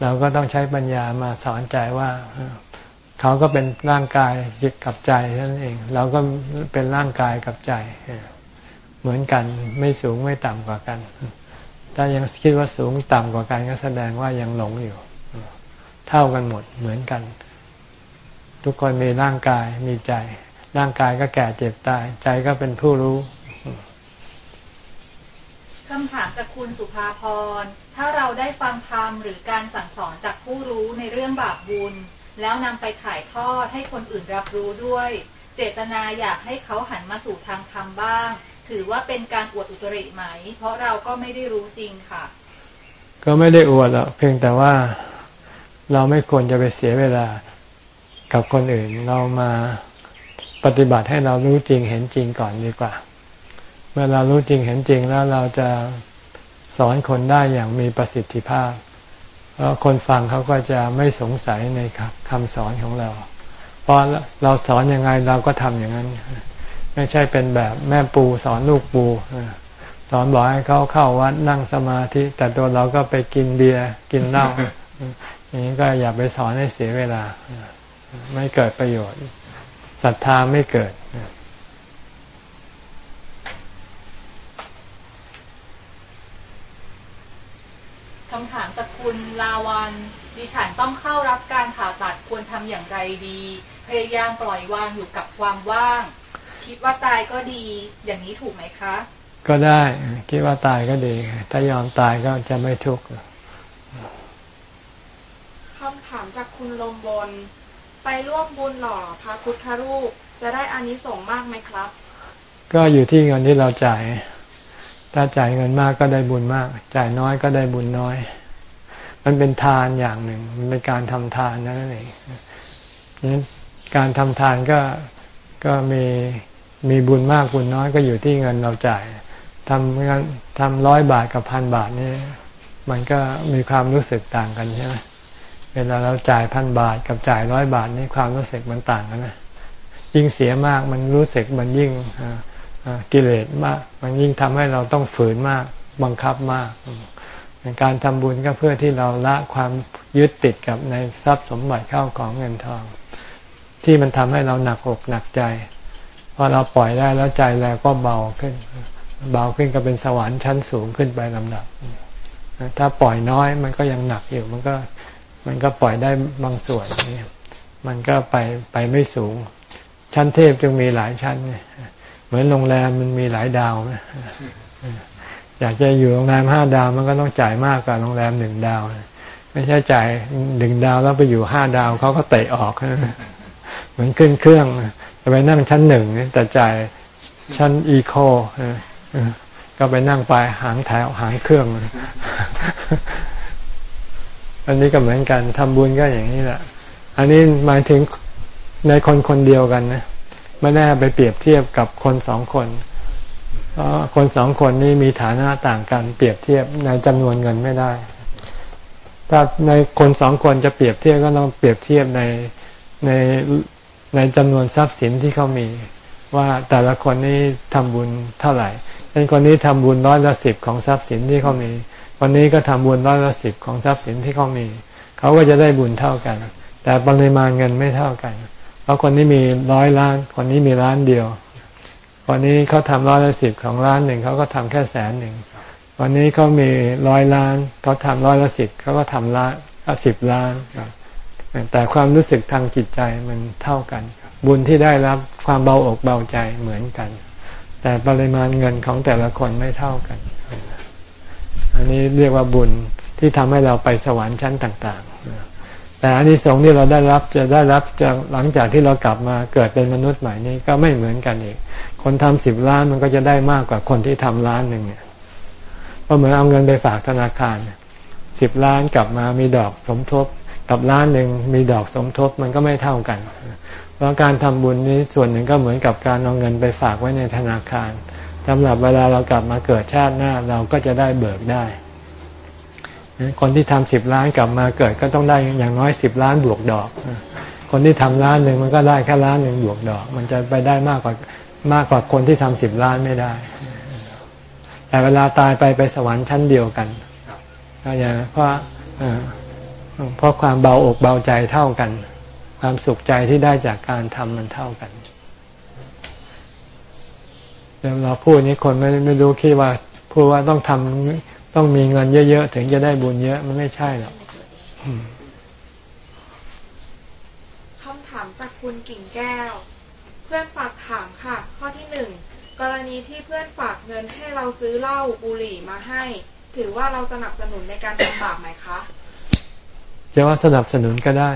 เราก็ต้องใช้ปัญญามาสอนใจว่าเขาก็เป็นร่างกายกับใจนั่นเอง เราก็เป็นร่างกายกับใจ เหมือนกัน ไม่สูงไม่ต่ำกว่ากัน ถ้ายังคิดว่าสูงต่ำกว่ากันก็แสดงว่ายังหลงอยู่ เท่ากันหมดเหมือนกัน ทุกคนมีร่างกายมีใจ ร่างกายก็แก่เจ็บตาย ใจก็เป็นผู้รู้คำถามจากคุณสุภาพร ถ้าเราได้ฟังธรรมหรือการสั่งสอนจากผู้รู้ในเรื่องบาปบุญ แล้วนำไปถ่ายทอดให้คนอื่นรับรู้ด้วย เจตนาอยากให้เขาหันมาสู่ทางธรรมบ้าง ถือว่าเป็นการอวดอุตริไหม เพราะเราก็ไม่ได้รู้จริงค่ะ ก็ไม่ได้อวดหรอกเพียงแต่ว่าเราไม่ควรจะไปเสียเวลากับคนอื่น เรามาปฏิบัติให้เรารู้จริงเห็นจริงก่อนดีกว่า เมื่อเรารู้จริงเห็นจริงแล้วเราจะสอนคนได้อย่างมีประสิทธิภาพ เพราะคนฟังเขาก็จะไม่สงสัยในคำสอนของเรา เพราะเราสอนยังไงเราก็ทำอย่างนั้น ไม่ใช่เป็นแบบแม่ปูสอนลูกปูสอนบอกให้เขาเข้าวัดนั่งสมาธิ แต่ตัวเราก็ไปกินเบียร์กินเหล้าอย่างนี้ก็อย่าไปสอนให้เสียเวลา ไม่เกิดประโยชน์ศรัทธาไม่เกิดคำถามจากคุณลาวันดิฉันต้องเข้ารับการผ่าตัดควรทำอย่างไรดี พยายามปล่อยวางอยู่กับความว่าง คิดว่าตายก็ดีอย่างนี้ถูกไหมคะ ก็ได้คิดว่าตายก็ดี ถ้ายอมตายก็จะไม่ทุกข์คำถามจากคุณลมบน ไปร่วมบุญหล่อพระพุทธรูปจะได้อานิสงส์มากไหมครับ ก็อยู่ที่เงินที่เราจ่าย ถ้าจ่ายเงินมากก็ได้บุญมาก จ่ายน้อยก็ได้บุญน้อย มันเป็นทานอย่างหนึ่ง มันเป็นการทำทานนั่นเองนั้นการทำทานก็ก็มี มีบุญมากบุญน้อยก็อยู่ที่เงินเราจ่ายทำงานทำร้อยบาทกับพันบาทนี่มันก็มีความรู้สึกต่างกันใช่ไหมเวลาเราจ่ายพันบาทกับจ่ายร้อยบาทนี่ความรู้สึกมันต่างกันนะยิ่งเสียมากมันรู้สึกมันยิ่งกิเลสมาก มันยิ่งทำให้เราต้องฝืนมากบังคับมาก การทำบุญก็เพื่อที่เราละความยึดติดกับในทรัพย์สมบัติเข้าของเงินทอง ที่มันทำให้เราหนักอกหนักใจ พอเราปล่อยได้แล้วใจเราก็เบาขึ้น เบาขึ้นก็เป็นสวรรค์ชั้นสูงขึ้นไปลำดับถ้าปล่อยน้อยมันก็ยังหนักอยู่ มันก็มันก็ปล่อยได้บางส่วนนี่มันก็ไปไปไม่สูง ชั้นเทพจึงมีหลายชั้นเหมือนโรงแรมมันมีหลายดาวนะอยากจะอยู่โรงแรมห้าดาวมันก็ต้องจ่ายมากกว่าโรงแรมหนึ่งดาว ไม่ใช่จ่ายหนึ่งดาวแล้วไปอยู่ห้าดาวเขาก็เตะออกเหมือนขึ้นเครื่องะ ไปนั่งชั้นหนึ่งแต่จ่ายชั้นอีโคก็ไปนั่งไปหางแถวหางเครื่อง อันนี้ก็เหมือนกันทำบุญก็อย่างนี้แหละ อันนี้หมายถึงในคนคนเดียวกันนะไม่ได้ไปเปรียบเทียบกับคนสองคนเพราะคนสองคนนี้มีฐานะต่างกัน เปรียบเทียบในจำนวนเงินไม่ได้ ถ้าในคนสองคนจะเปรียบเทียบก็ต้องเปรียบเทียบในใน ในจำนวนทรัพย์สินที่เขามีว่าแต่ละคนนี้ทำบุญเท่าไหร่เป็นคนนี้ทำบุญร้อยละสิบของทรัพย์สินที่เขามีวันนี้ก็ทำบุญร้อยละสิบของทรัพย์สินที่เขามี เขาก็จะได้บุญเท่ากัน แต่ปริมาณเงินไม่เท่ากัน เพราะคนนี้มีร้อยล้าน คนนี้มีล้านเดียว วันนี้เขาทำร้อยละสิบของล้านหนึ่งเขาก็ทำแค่แสนหนึ่ง วันนี้เขามีร้อยล้านเขาทำร้อยละสิบเขาก็ทำล้านสิบล้าน แต่ความรู้สึกทางจิตใจมันเท่ากัน บุญที่ได้รับความเบาอกเบาใจเหมือนกัน แต่ปริมาณเงินของแต่ละคนไม่เท่ากัน อันนี้เรียกว่าบุญที่ทำให้เราไปสวรรค์ชั้นต่าง ๆ แต่อันนี้สงที่เราได้รับจะได้รับจากหลังจากที่เรากลับมาเกิดเป็นมนุษย์ใหม่นี้ก็ไม่เหมือนกันอีก คนทำสิบล้านมันก็จะได้มากกว่าคนที่ทำล้านหนึ่งเนี่ยเพราะเหมือนเอาเงินไปฝากธนาคารสิบล้านกลับมามีดอกสมทบ กับล้านหนึ่งมีดอกสมทบมันก็ไม่เท่ากัน เพราะการทำบุญนี้ส่วนหนึ่งก็เหมือนกับการเอาเงินไปฝากไว้ในธนาคารสำหรับเวลาเรากลับมาเกิดชาติหน้าเราก็จะได้เบิกได้ คนที่ทำสิบล้านกลับมาเกิดก็ต้องได้อย่างน้อยสิบล้านบวกดอก คนที่ทำล้านหนึ่งมันก็ได้แค่ล้านหนึ่งบวกดอก มันจะไปได้มากกว่ามากกว่าคนที่ทำสิบล้านไม่ได้ แต่เวลาตายไปไปสวรรค์ชั้นเดียวกันก็อย่างเพราะ เพราะความเบาอกเบาใจเท่ากัน ความสุขใจที่ได้จากการทำมันเท่ากันเราพูดนี้คนไม่ไม่รู้คิดว่าพูดว่าต้องทำต้องมีเงินเยอะๆถึงจะได้บุญเยอะมันไม่ใช่หรอกคำถามจากคุณกิ่งแก้ว เพื่อนฝากถามค่ะ ข้อที่หนึ่งกรณีที่เพื่อนฝากเงินให้เราซื้อเหล้าบุหรี่มาให้ ถือว่าเราสนับสนุนในการทำบาปไหมคะ จะว่าสนับสนุนก็ได้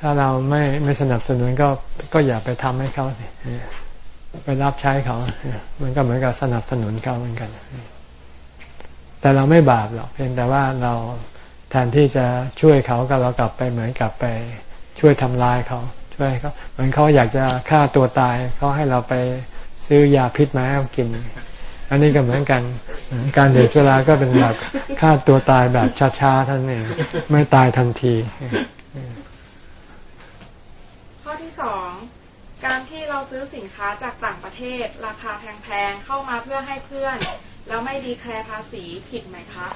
ถ้าเราไม่ไม่สนับสนุนก็ก็อย่าไปทำให้เขาสิไปรับใช้เขา มันก็เหมือนกับสนับสนุนเขาเหมือนกัน แต่เราไม่บาปหรอก เพียงแต่ว่าเราแทนที่จะช่วยเขาก็เรากลับไปเหมือนกับไปช่วยทำลายเขา ช่วยเขาเหมือนเขาอยากจะฆ่าตัวตายเขาให้เราไปซื้อยาพิษมาให้เขากิน อันนี้ก็เหมือนกัน การเดือดเวลาก็เป็นแบบฆ่าตัวตายแบบช้าๆท่านเอง ไม่ตายทันที ข้อที่สองการที่เราซื้อสินค้าจากต่างประเทศ ราคาแพงๆเข้ามาเพื่อให้เพื่อน แล้วไม่ดีแคร์ภาษีผิดไหมคะ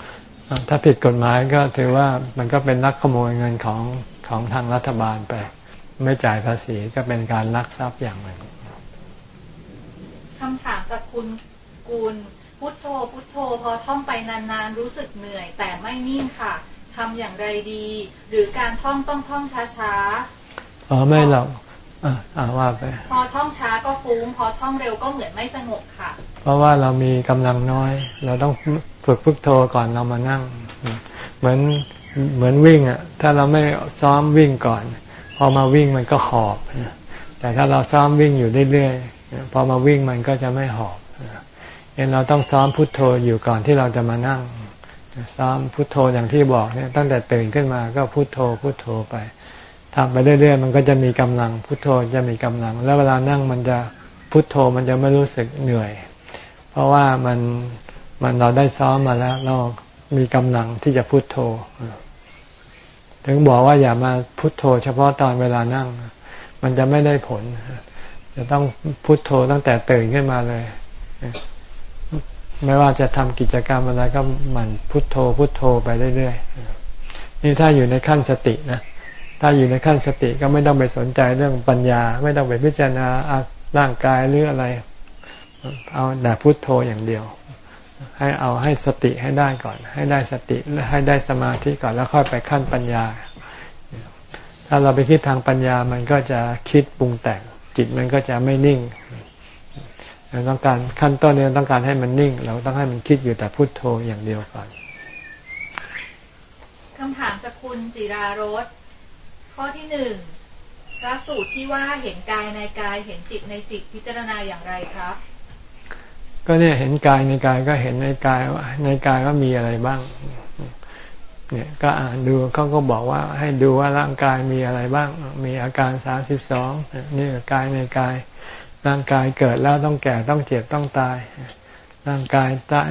ถ้าผิดกฎหมายก็ถือว่ามันก็เป็นลักขโมยเงินของของทางรัฐบาลไป ไม่จ่ายภาษีก็เป็นการลักทรัพย์อย่างหนึ่งคำถามจากคุณ กุล พุทโธ พุทโธ พอท่องไปนานๆ รู้สึกเหนื่อย แต่ไม่นิ่งค่ะทำอย่างไรดี หรือการท่องต้องท่องช้าๆ อ๋อไม่หรอกอ่าว่าไป พอท่องช้าก็ฟุ้ง พอท่องเร็วก็เหมือนไม่สงบค่ะ เพราะว่าเรามีกำลังน้อย เราต้องฝึกพุทโธก่อนเรามานั่ง เหมือนเหมือนวิ่งอะ ถ้าเราไม่ซ้อมวิ่งก่อน พอมาวิ่งมันก็หอบ แต่ถ้าเราซ้อมวิ่งอยู่เรื่อยๆ พอมาวิ่งมันก็จะไม่หอบ เองเราต้องซ้อมพุทโธอยู่ก่อนที่เราจะมานั่ง ซ้อมพุทโธอย่างที่บอกเนี่ยตั้งแต่ตื่นขึ้นมาก็พุทโธพุทโธไปทำไปเรื่อยๆมันก็จะมีกำลังพุทโธจะมีกำลัง แล้วเวลานั่งมันจะพุทโธมันจะไม่รู้สึกเหนื่อย เพราะว่ามันมันเราได้ซ้อมมาแล้ว เรามีกำลังที่จะพุทโธ ถึงบอกว่าอย่ามาพุโทโธ เฉพาะตอนเวลานั่ง มันจะไม่ได้ผล จะต้องพุโทโธตั้งแต่ตื่นขึ้นมาเลย ไม่ว่าจะทำกิจกรรมอะไรก็มันพุโทโธพุโทโธไปเรื่อยๆนี่ถ้าอยู่ในขั้นสตินะถ้าอยู่ในขั้นสติก็ไม่ต้องไปสนใจเรื่องปัญญา ไม่ต้องไปพิจารณาร่างกายหรืออะไร เอาแต่พุโทโธอย่างเดียว ให้เอาให้สติให้ได้ก่อน ให้ได้สติและให้ได้สมาธิก่อนแล้วค่อยไปขั้นปัญญา ถ้าเราไปคิดทางปัญญามันก็จะคิดปรุงแต่งจิตมันก็จะไม่นิ่ง ต้องการขั้นต้นนี้ต้องการให้มันนิ่ง เราต้องให้มันคิดอยู่แต่พุโทโธอย่างเดียวก่อนคำถามจากคุณจิรารสข้อที่หนึ่งพระสูตรที่ว่าเห็นกายในกายเห็นจิตในจิตพิจารณาอย่างไรครับ ก็เนี่ยเห็นกายในกายก็เห็นในกายว่าในกายว่ามีอะไรบ้าง เนี่ยก็อ่านดูเขาก็บอกว่าให้ดูว่าร่างกายมีอะไรบ้าง มีอาการสามสิบสองนี่กายในกาย ร่างกายเกิดแล้วต้องแก่ต้องเจ็บต้องตาย ร่างกายตาย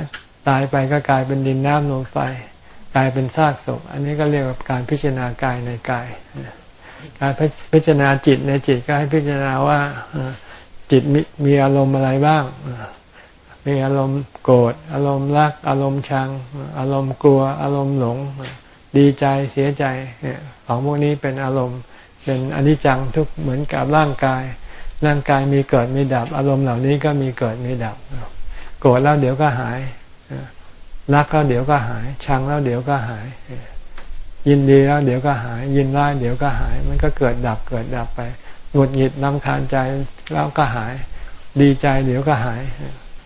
ตายไปก็กลายเป็นดินน้ำลมไฟกลายเป็นซากศพ อันนี้ก็เรียกว่าการพิจารณากายในกาย การพิจารณาจิตในจิตก็ให้พิจารณาว่าจิตมีมีอารมณ์อะไรบ้าง มีอารมณ์โกรธ อารมณ์รัก อารมณ์ชัง อารมณ์กลัว อารมณ์หลง ดีใจเสียใจ ของพวกนี้เป็นอารมณ์ เป็นอนิจจังทุกเหมือนกับร่างกาย ร่างกายมีเกิดมีดับ อารมณ์เหล่านี้ก็มีเกิดมีดับ โกรธแล้วเดี๋ยวก็หายรักแล้วเดี๋ยวก็หาย ชังแล้วเดี๋ยวก็หาย ยินดีแล้วเดี๋ยวก็หาย ยินร้ายเดี๋ยวก็หาย มันก็เกิดดับเกิดดับไปหงุดหงิดลำคาญใจแล้วก็หาย ดีใจเดี๋ยวก็หาย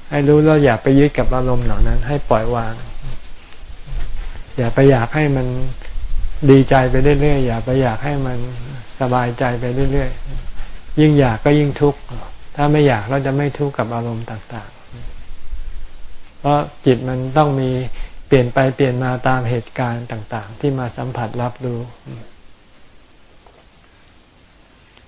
ให้รู้แล้วอย่าไปยึดกับอารมณ์เหล่านั้น ให้ปล่อยวาง อย่าไปอยากให้มันดีใจไปเรื่อยๆอย่าไปอยากให้มันสบายใจไปเรื่อยๆ ยิ่งอยากก็ยิ่งทุกข์ถ้าไม่อยากเราจะไม่ทุกข์กับอารมณ์ต่างๆ เพราะจิตมันต้องมีเปลี่ยนไปเปลี่ยนมาตามเหตุการณ์ต่าง ๆ ที่มาสัมผัสรับรู้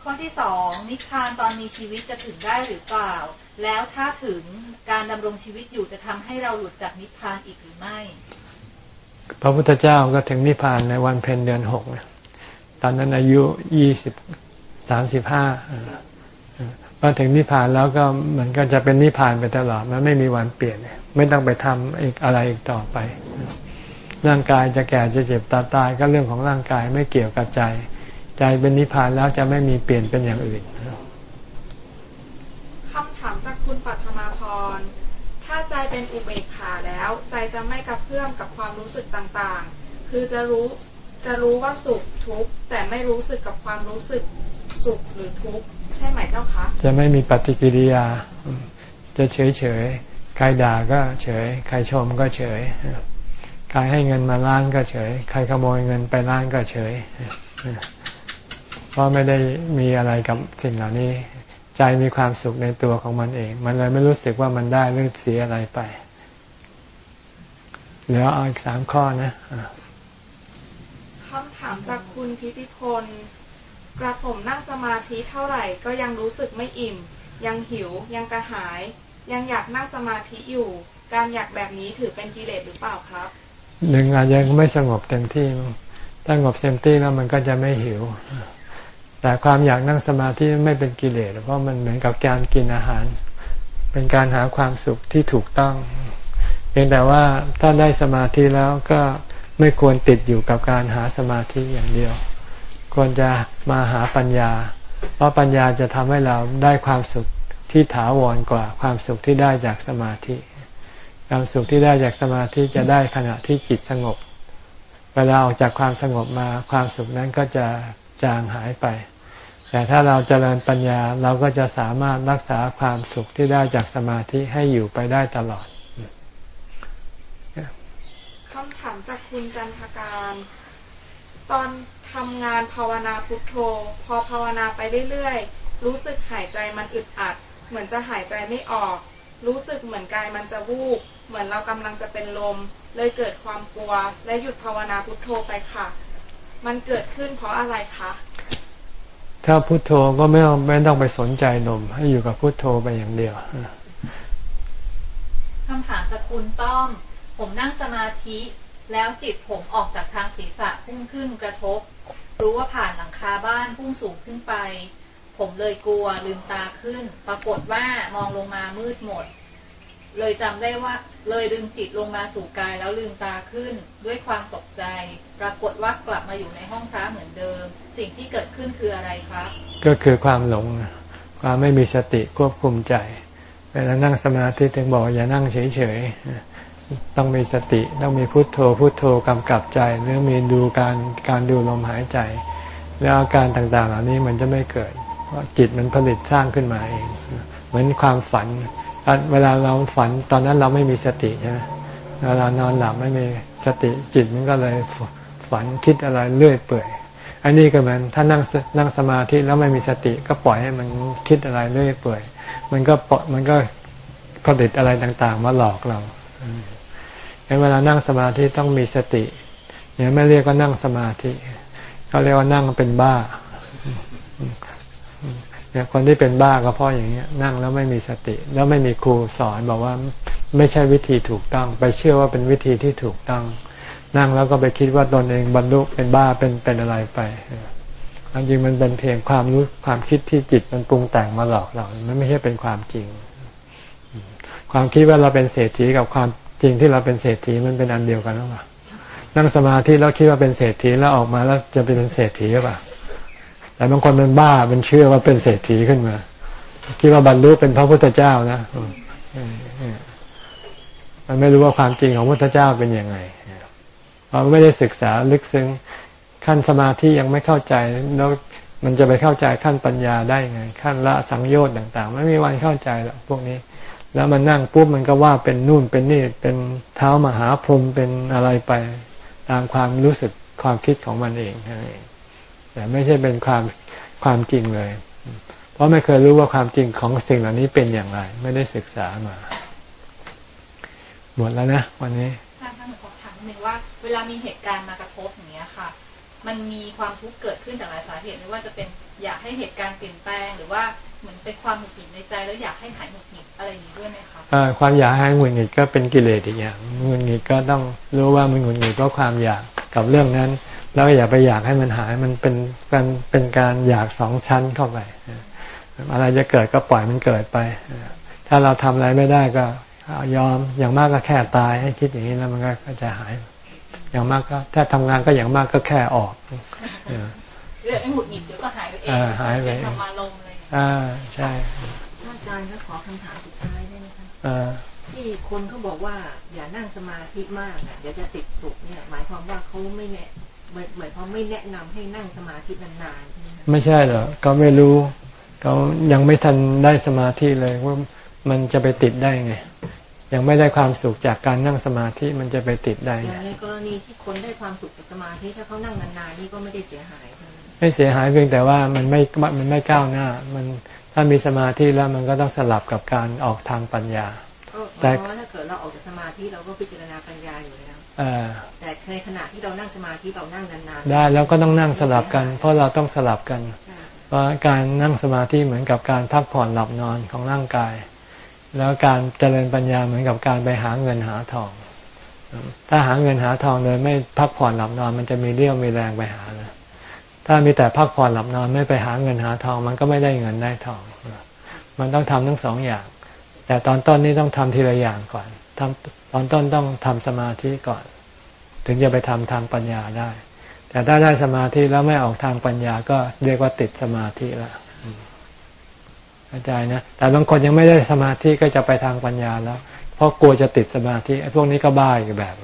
ข้อที่สองนิพพานตอนมีชีวิตจะถึงได้หรือเปล่า แล้วถ้าถึงการดำรงชีวิตอยู่จะทำให้เราหลุดจากนิพพานอีกหรือไม่ พระพุทธเจ้าก็ถึงนิพพานในวันเพ็ญเดือนหกตอนนั้นอายุยี่สิบ สามสิบห้าพอถึงนิพพานแล้วก็มันก็จะเป็นนิพพานไปตลอด มันไม่มีวันเปลี่ยน ไม่ต้องไปทำอีกอะไรอีกต่อไป ร่างกายจะแก่จะเจ็บตาตายก็เรื่องของร่างกายไม่เกี่ยวกับใจ ใจเป็นนิพพานแล้วจะไม่มีเปลี่ยนเป็นอย่างอื่นคำถามจากคุณปัทมาพร ถ้าใจเป็นอุเบกขาแล้ว ใจจะไม่กระเพื่อมกับความรู้สึกต่างๆ คือจะรู้จะรู้ว่าสุขทุกข์แต่ไม่รู้สึกกับความรู้สึก สุขหรือทุกข์ใช่ไหมเจ้าคะจะไม่มีปฏิกิริยา จะเฉยเฉยใครด่าก็เฉย ใครชมก็เฉยใครให้เงินมาล้านก็เฉย ใครขโมยเงินไปล้านก็เฉยเพราะไม่ได้มีอะไรกับสิ่งเหล่านี้ ใจมีความสุขในตัวของมันเอง มันเลยไม่รู้สึกว่ามันได้หรือเสียอะไรไปเหลือเอาอีกสามข้อนะคำถามจากคุณพิพิพล กระผมนั่งสมาธิเท่าไหร่ก็ยังรู้สึกไม่อิ่ม ยังหิว ยังกระหาย ยังอยากนั่งสมาธิอยู่ การอยากแบบนี้ถือเป็นกิเลสหรือเปล่าครับหนึ่งอาจจะไม่สงบเต็มที่ถ้าสงบเต็มที่แล้วมันก็จะไม่หิว แต่ความอยากนั่งสมาธิไม่เป็นกิเลสเพราะมันเหมือนกับการกินอาหาร เป็นการหาความสุขที่ถูกต้องเพียงแต่ว่าถ้าได้สมาธิแล้วก็ไม่ควรติดอยู่กับการหาสมาธิอย่างเดียว ควรจะมาหาปัญญา เพราะปัญญาจะทำให้เราได้ความสุขที่ถาวรกว่าความสุขที่ได้จากสมาธิ ความสุขที่ได้จากสมาธิจะได้ขณะที่จิตสงบ เวลาออกจากความสงบมาความสุขนั้นก็จะจางหายไป แต่ถ้าเราจเจริญปัญญาเราก็จะสามารถรักษาความสุขที่ได้จากสมาธิให้อยู่ไปได้ตลอดคำถามจากคุณจันทการ ตอน ทำงานภาวนาพุทโธ พอภาวนาไปเรื่อยๆ รู้สึกหายใจมันอึดอัด เหมือนจะหายใจไม่ออก รู้สึกเหมือนกายมันจะวูบ เหมือนเรากำลังจะเป็นลม เลยเกิดความกลัว และหยุดภาวนาพุทโธไปค่ะ มันเกิดขึ้นเพราะอะไรคะ ถ้าพุโทโธก็ไม่ต้องไม่ต้องไปสนใจลม ให้อยู่กับพุโทโธไปอย่างเดียวคำถามจากคุณต้อม ผมนั่งสมาธิ แล้วจิตผมออกจากทางศีรษะพุ่งขึ้นกระทบ รู้ว่าผ่านหลังคาบ้านพุ่งสูงขึ้นไป ผมเลยกลัวลืมตาขึ้น ปรากฏว่ามองลงมามืดหมด เลยจำได้ว่าเลยดึงจิตลงมาสู่กายแล้วลืมตาขึ้น ด้วยความตกใจ ปรากฏว่ากลับมาอยู่ในห้องพระเหมือนเดิม สิ่งที่เกิดขึ้นคืออะไรครับ ก็คือความหลงความไม่มีสติควบคุมใจเวลานั่งสมาธิถึงบอกอย่านั่งเฉยๆ ต้องมีสติต้องมีพุโทโธพุโทโธกำกับใจ หรือมีดูการการดูลมหายใจ แล้วอาการต่างๆ เหล่านี้มันจะไม่เกิด เพราะจิตมันผลิตสร้างขึ้นมาเอง เหมือนความฝัน เวลาเราฝันตอนนั้นเราไม่มีสติใช่ไหมเวลานอนหลับไม่มีสติจิตมันก็เลยฝันคิดอะไรเรื่อยเปื่อยอันนี้ก็เหมือนถ้านั่งนั่งสมาธิแล้วไม่มีสติ ก็ปล่อยให้มันคิดอะไรเรื่อยเปื่อย มันก็ปมันก็ผลิตอะไรต่างๆ มาหลอกเรา เวลานั่งสมาธิต้องมีสติเนี่ยไม่เรียกว่านั่งสมาธิเขาเรียกว่านั่งเป็นบ้าเนี่ยคนที่เป็นบ้าก็เพราะอย่างเงี้ยนั่งแล้วไม่มีสติ แล้วไม่มีครูสอนบอกว่าไม่ใช่วิธีถูกต้อง ไปเชื่อว่าเป็นวิธีที่ถูกต้อง นั่งแล้วก็ไปคิดว่าตนเองบรรลุเป็นบ้าเป็นเป็นอะไรไปจริงมันเป็นเพียงความรู้ความคิดที่จิตมันปรุงแต่งมาหลอกเรา มันไม่ใช่เป็นความจริง ความคิดว่าเราเป็นเศรษฐีกับความ จริงที่เราเป็นเศรษฐีมันเป็นอันเดียวกันหรือเปล่านั่งสมาธิแล้วคิดว่าเป็นเศรษฐีแล้วออกมาแล้วจะเป็นเศรษฐีหรือเปล่าแต่บางคนเป็นบ้าเป็นเชื่อว่าเป็นเศรษฐีขึ้นมาคิดว่าบรรลุเป็นพระพุทธเจ้านะมันไม่รู้ว่าความจริงของพุทธเจ้าเป็นยังไงเราไม่ได้ศึกษาลึกซึ้งขั้นสมาธิยังไม่เข้าใจแล้วมันจะไปเข้าใจขั้นปัญญาได้ไง ขั้นละสังโยชน์ต่าง ๆ ไม่มีวันเข้าใจหรอกพวกนี้ แล้วมันนั่งปุ๊บมันก็ว่าเป็นนู่นเป็นนี่เป็นเท้ามหาพรหมเป็นอะไรไปตามความรู้สึกความคิดของมันเองนั่นเองแต่ไม่ใช่เป็นความความจริงเลย เพราะไม่เคยรู้ว่าความจริงของสิ่งเหล่านี้เป็นอย่างไร ไม่ได้ศึกษามา หมดแล้วนะวันนี้ท่านท่านขอถามหนึ่งว่า เวลามีเหตุการณ์มากระทบอย่างนี้ค่ะ มันมีความทุกข์เกิดขึ้นจากหลายสาเหตุไม่ว่าจะเป็นอยากให้เหตุการณ์เปลี่ยนแปลง หรือว่าเหมือนเป็นความหงุดหงิดในใจ แล้วอยากให้หายหงุด อะไรอย่างนี้ด้วยไหมคะความอยากให้หงุดหงิดก็เป็นกิเลสอีกอย่างหงุดหงิดก็ต้องรู้ว่ามันหงุดหงิดเพราะความอยากกับเรื่องนั้น แล้วอย่าไปอยากให้มันหายมันเป็นการเป็นการอยากสองชั้นเข้าไปอะไรจะเกิดก็ปล่อยมันเกิดไป ถ้าเราทำอะไรไม่ได้ก็ยอมอย่างมากก็แค่ตายให้คิดอย่างนี้แล้วมันก็จะหาย อย่างมากก็ ถ้าทำงานก็อย่างมากก็แค่ออกเรื่องหงุดหงิดเดี๋ยวก็หายไปเองหายไปทำมาลงเลยอ่าใช่อาจารย์ก็ขอคำถามสุด ท้ายได้ไหมคะที่คนเขาบอกว่า อย่านั่งสมาธิมากเดี๋ยวจะติดสุขเนี่ย หมายความว่าเขาไม่แน่หมายหมายความไม่แนะนำให้นั่งสมาธินานๆใช่ไหมไม่ใช่เหรอเขาไม่รู้เขายังไม่ทันได้สมาธิเลยว่ามันจะไปติดได้ไงยังไม่ได้ความสุขจากการนั่งสมาธิมันจะไปติดได้ไงในกรณีที่คนได้ความสุขจากสมาธิถ้าเขานั่งนานๆนี่ก็ไม่ได้เสียหายใช่ไหมไม่เสียหายเพียงแต่ว่ามันไม่มันไม่ก้าวหน้า มัน ถ้ามีสมาธิแล้วมันก็ต้องสลับกับการออกทางปัญญา แต่ถ้าเกิดเราออกจากสมาธิเราก็พิจารณาปัญญาอยู่แล้วแต่ในขณะที่เรานั่งสมาธิเรานั่งนานๆ ได้แล้วก็ต้องนั่งสลับกัน เพราะเราต้องสลับกันเพราะการนั่งสมาธิเหมือนกับการพักผ่อนหลับนอนของร่างกาย แล้วการเจริญปัญญาเหมือนกับการไปหาเงินหาทอง ถ้าหาเงินหาทองโดยไม่พักผ่อนหลับนอน มันจะมีเรี่ยวมีแรงไปหาเลย ถ้ามีแต่พักผ่อนหลับนอนไม่ไปหาเงินหาทอง มันก็ไม่ได้เงินได้ทอง มันต้องทำทั้งสองอย่าง แต่ตอนต้นนี้ต้องทำทีละอย่างก่อนทำตอนต้นต้องทำสมาธิก่อน ถึงจะไปทำทางปัญญาได้ แต่ถ้าได้สมาธิแล้วไม่ออกทางปัญญาก็เรียกว่าติดสมาธิล้วเข้าใจนะแต่บางคนยังไม่ได้สมาธิก็จะไปทางปัญญาแล้ว เพราะกลัวจะติดสมาธิไอ้พวกนี้ก็บ้าอีกแบบ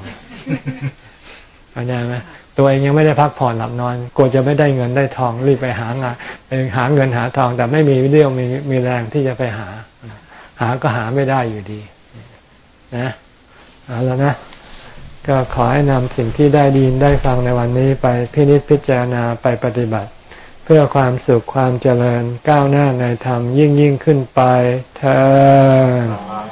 เข้าใจไหม ตัวเองยังไม่ได้พักผ่อนหลับนอนกลัวจะไม่ได้เงินได้ทองรีบไปหางานไปหาเงินหาทอง แต่ไม่มีเรี่ยวมีมีแรงที่จะไปหา หาก็หาไม่ได้อยู่ดี นะเอาแล้วนะ ก็ขอให้นำสิ่งที่ได้ดีได้ฟังในวันนี้ไปพินิจพิจารณาไปปฏิบัติ เพื่อความสุขความเจริญก้าวหน้าในธรรมยิ่งยิ่งขึ้นไปเธอ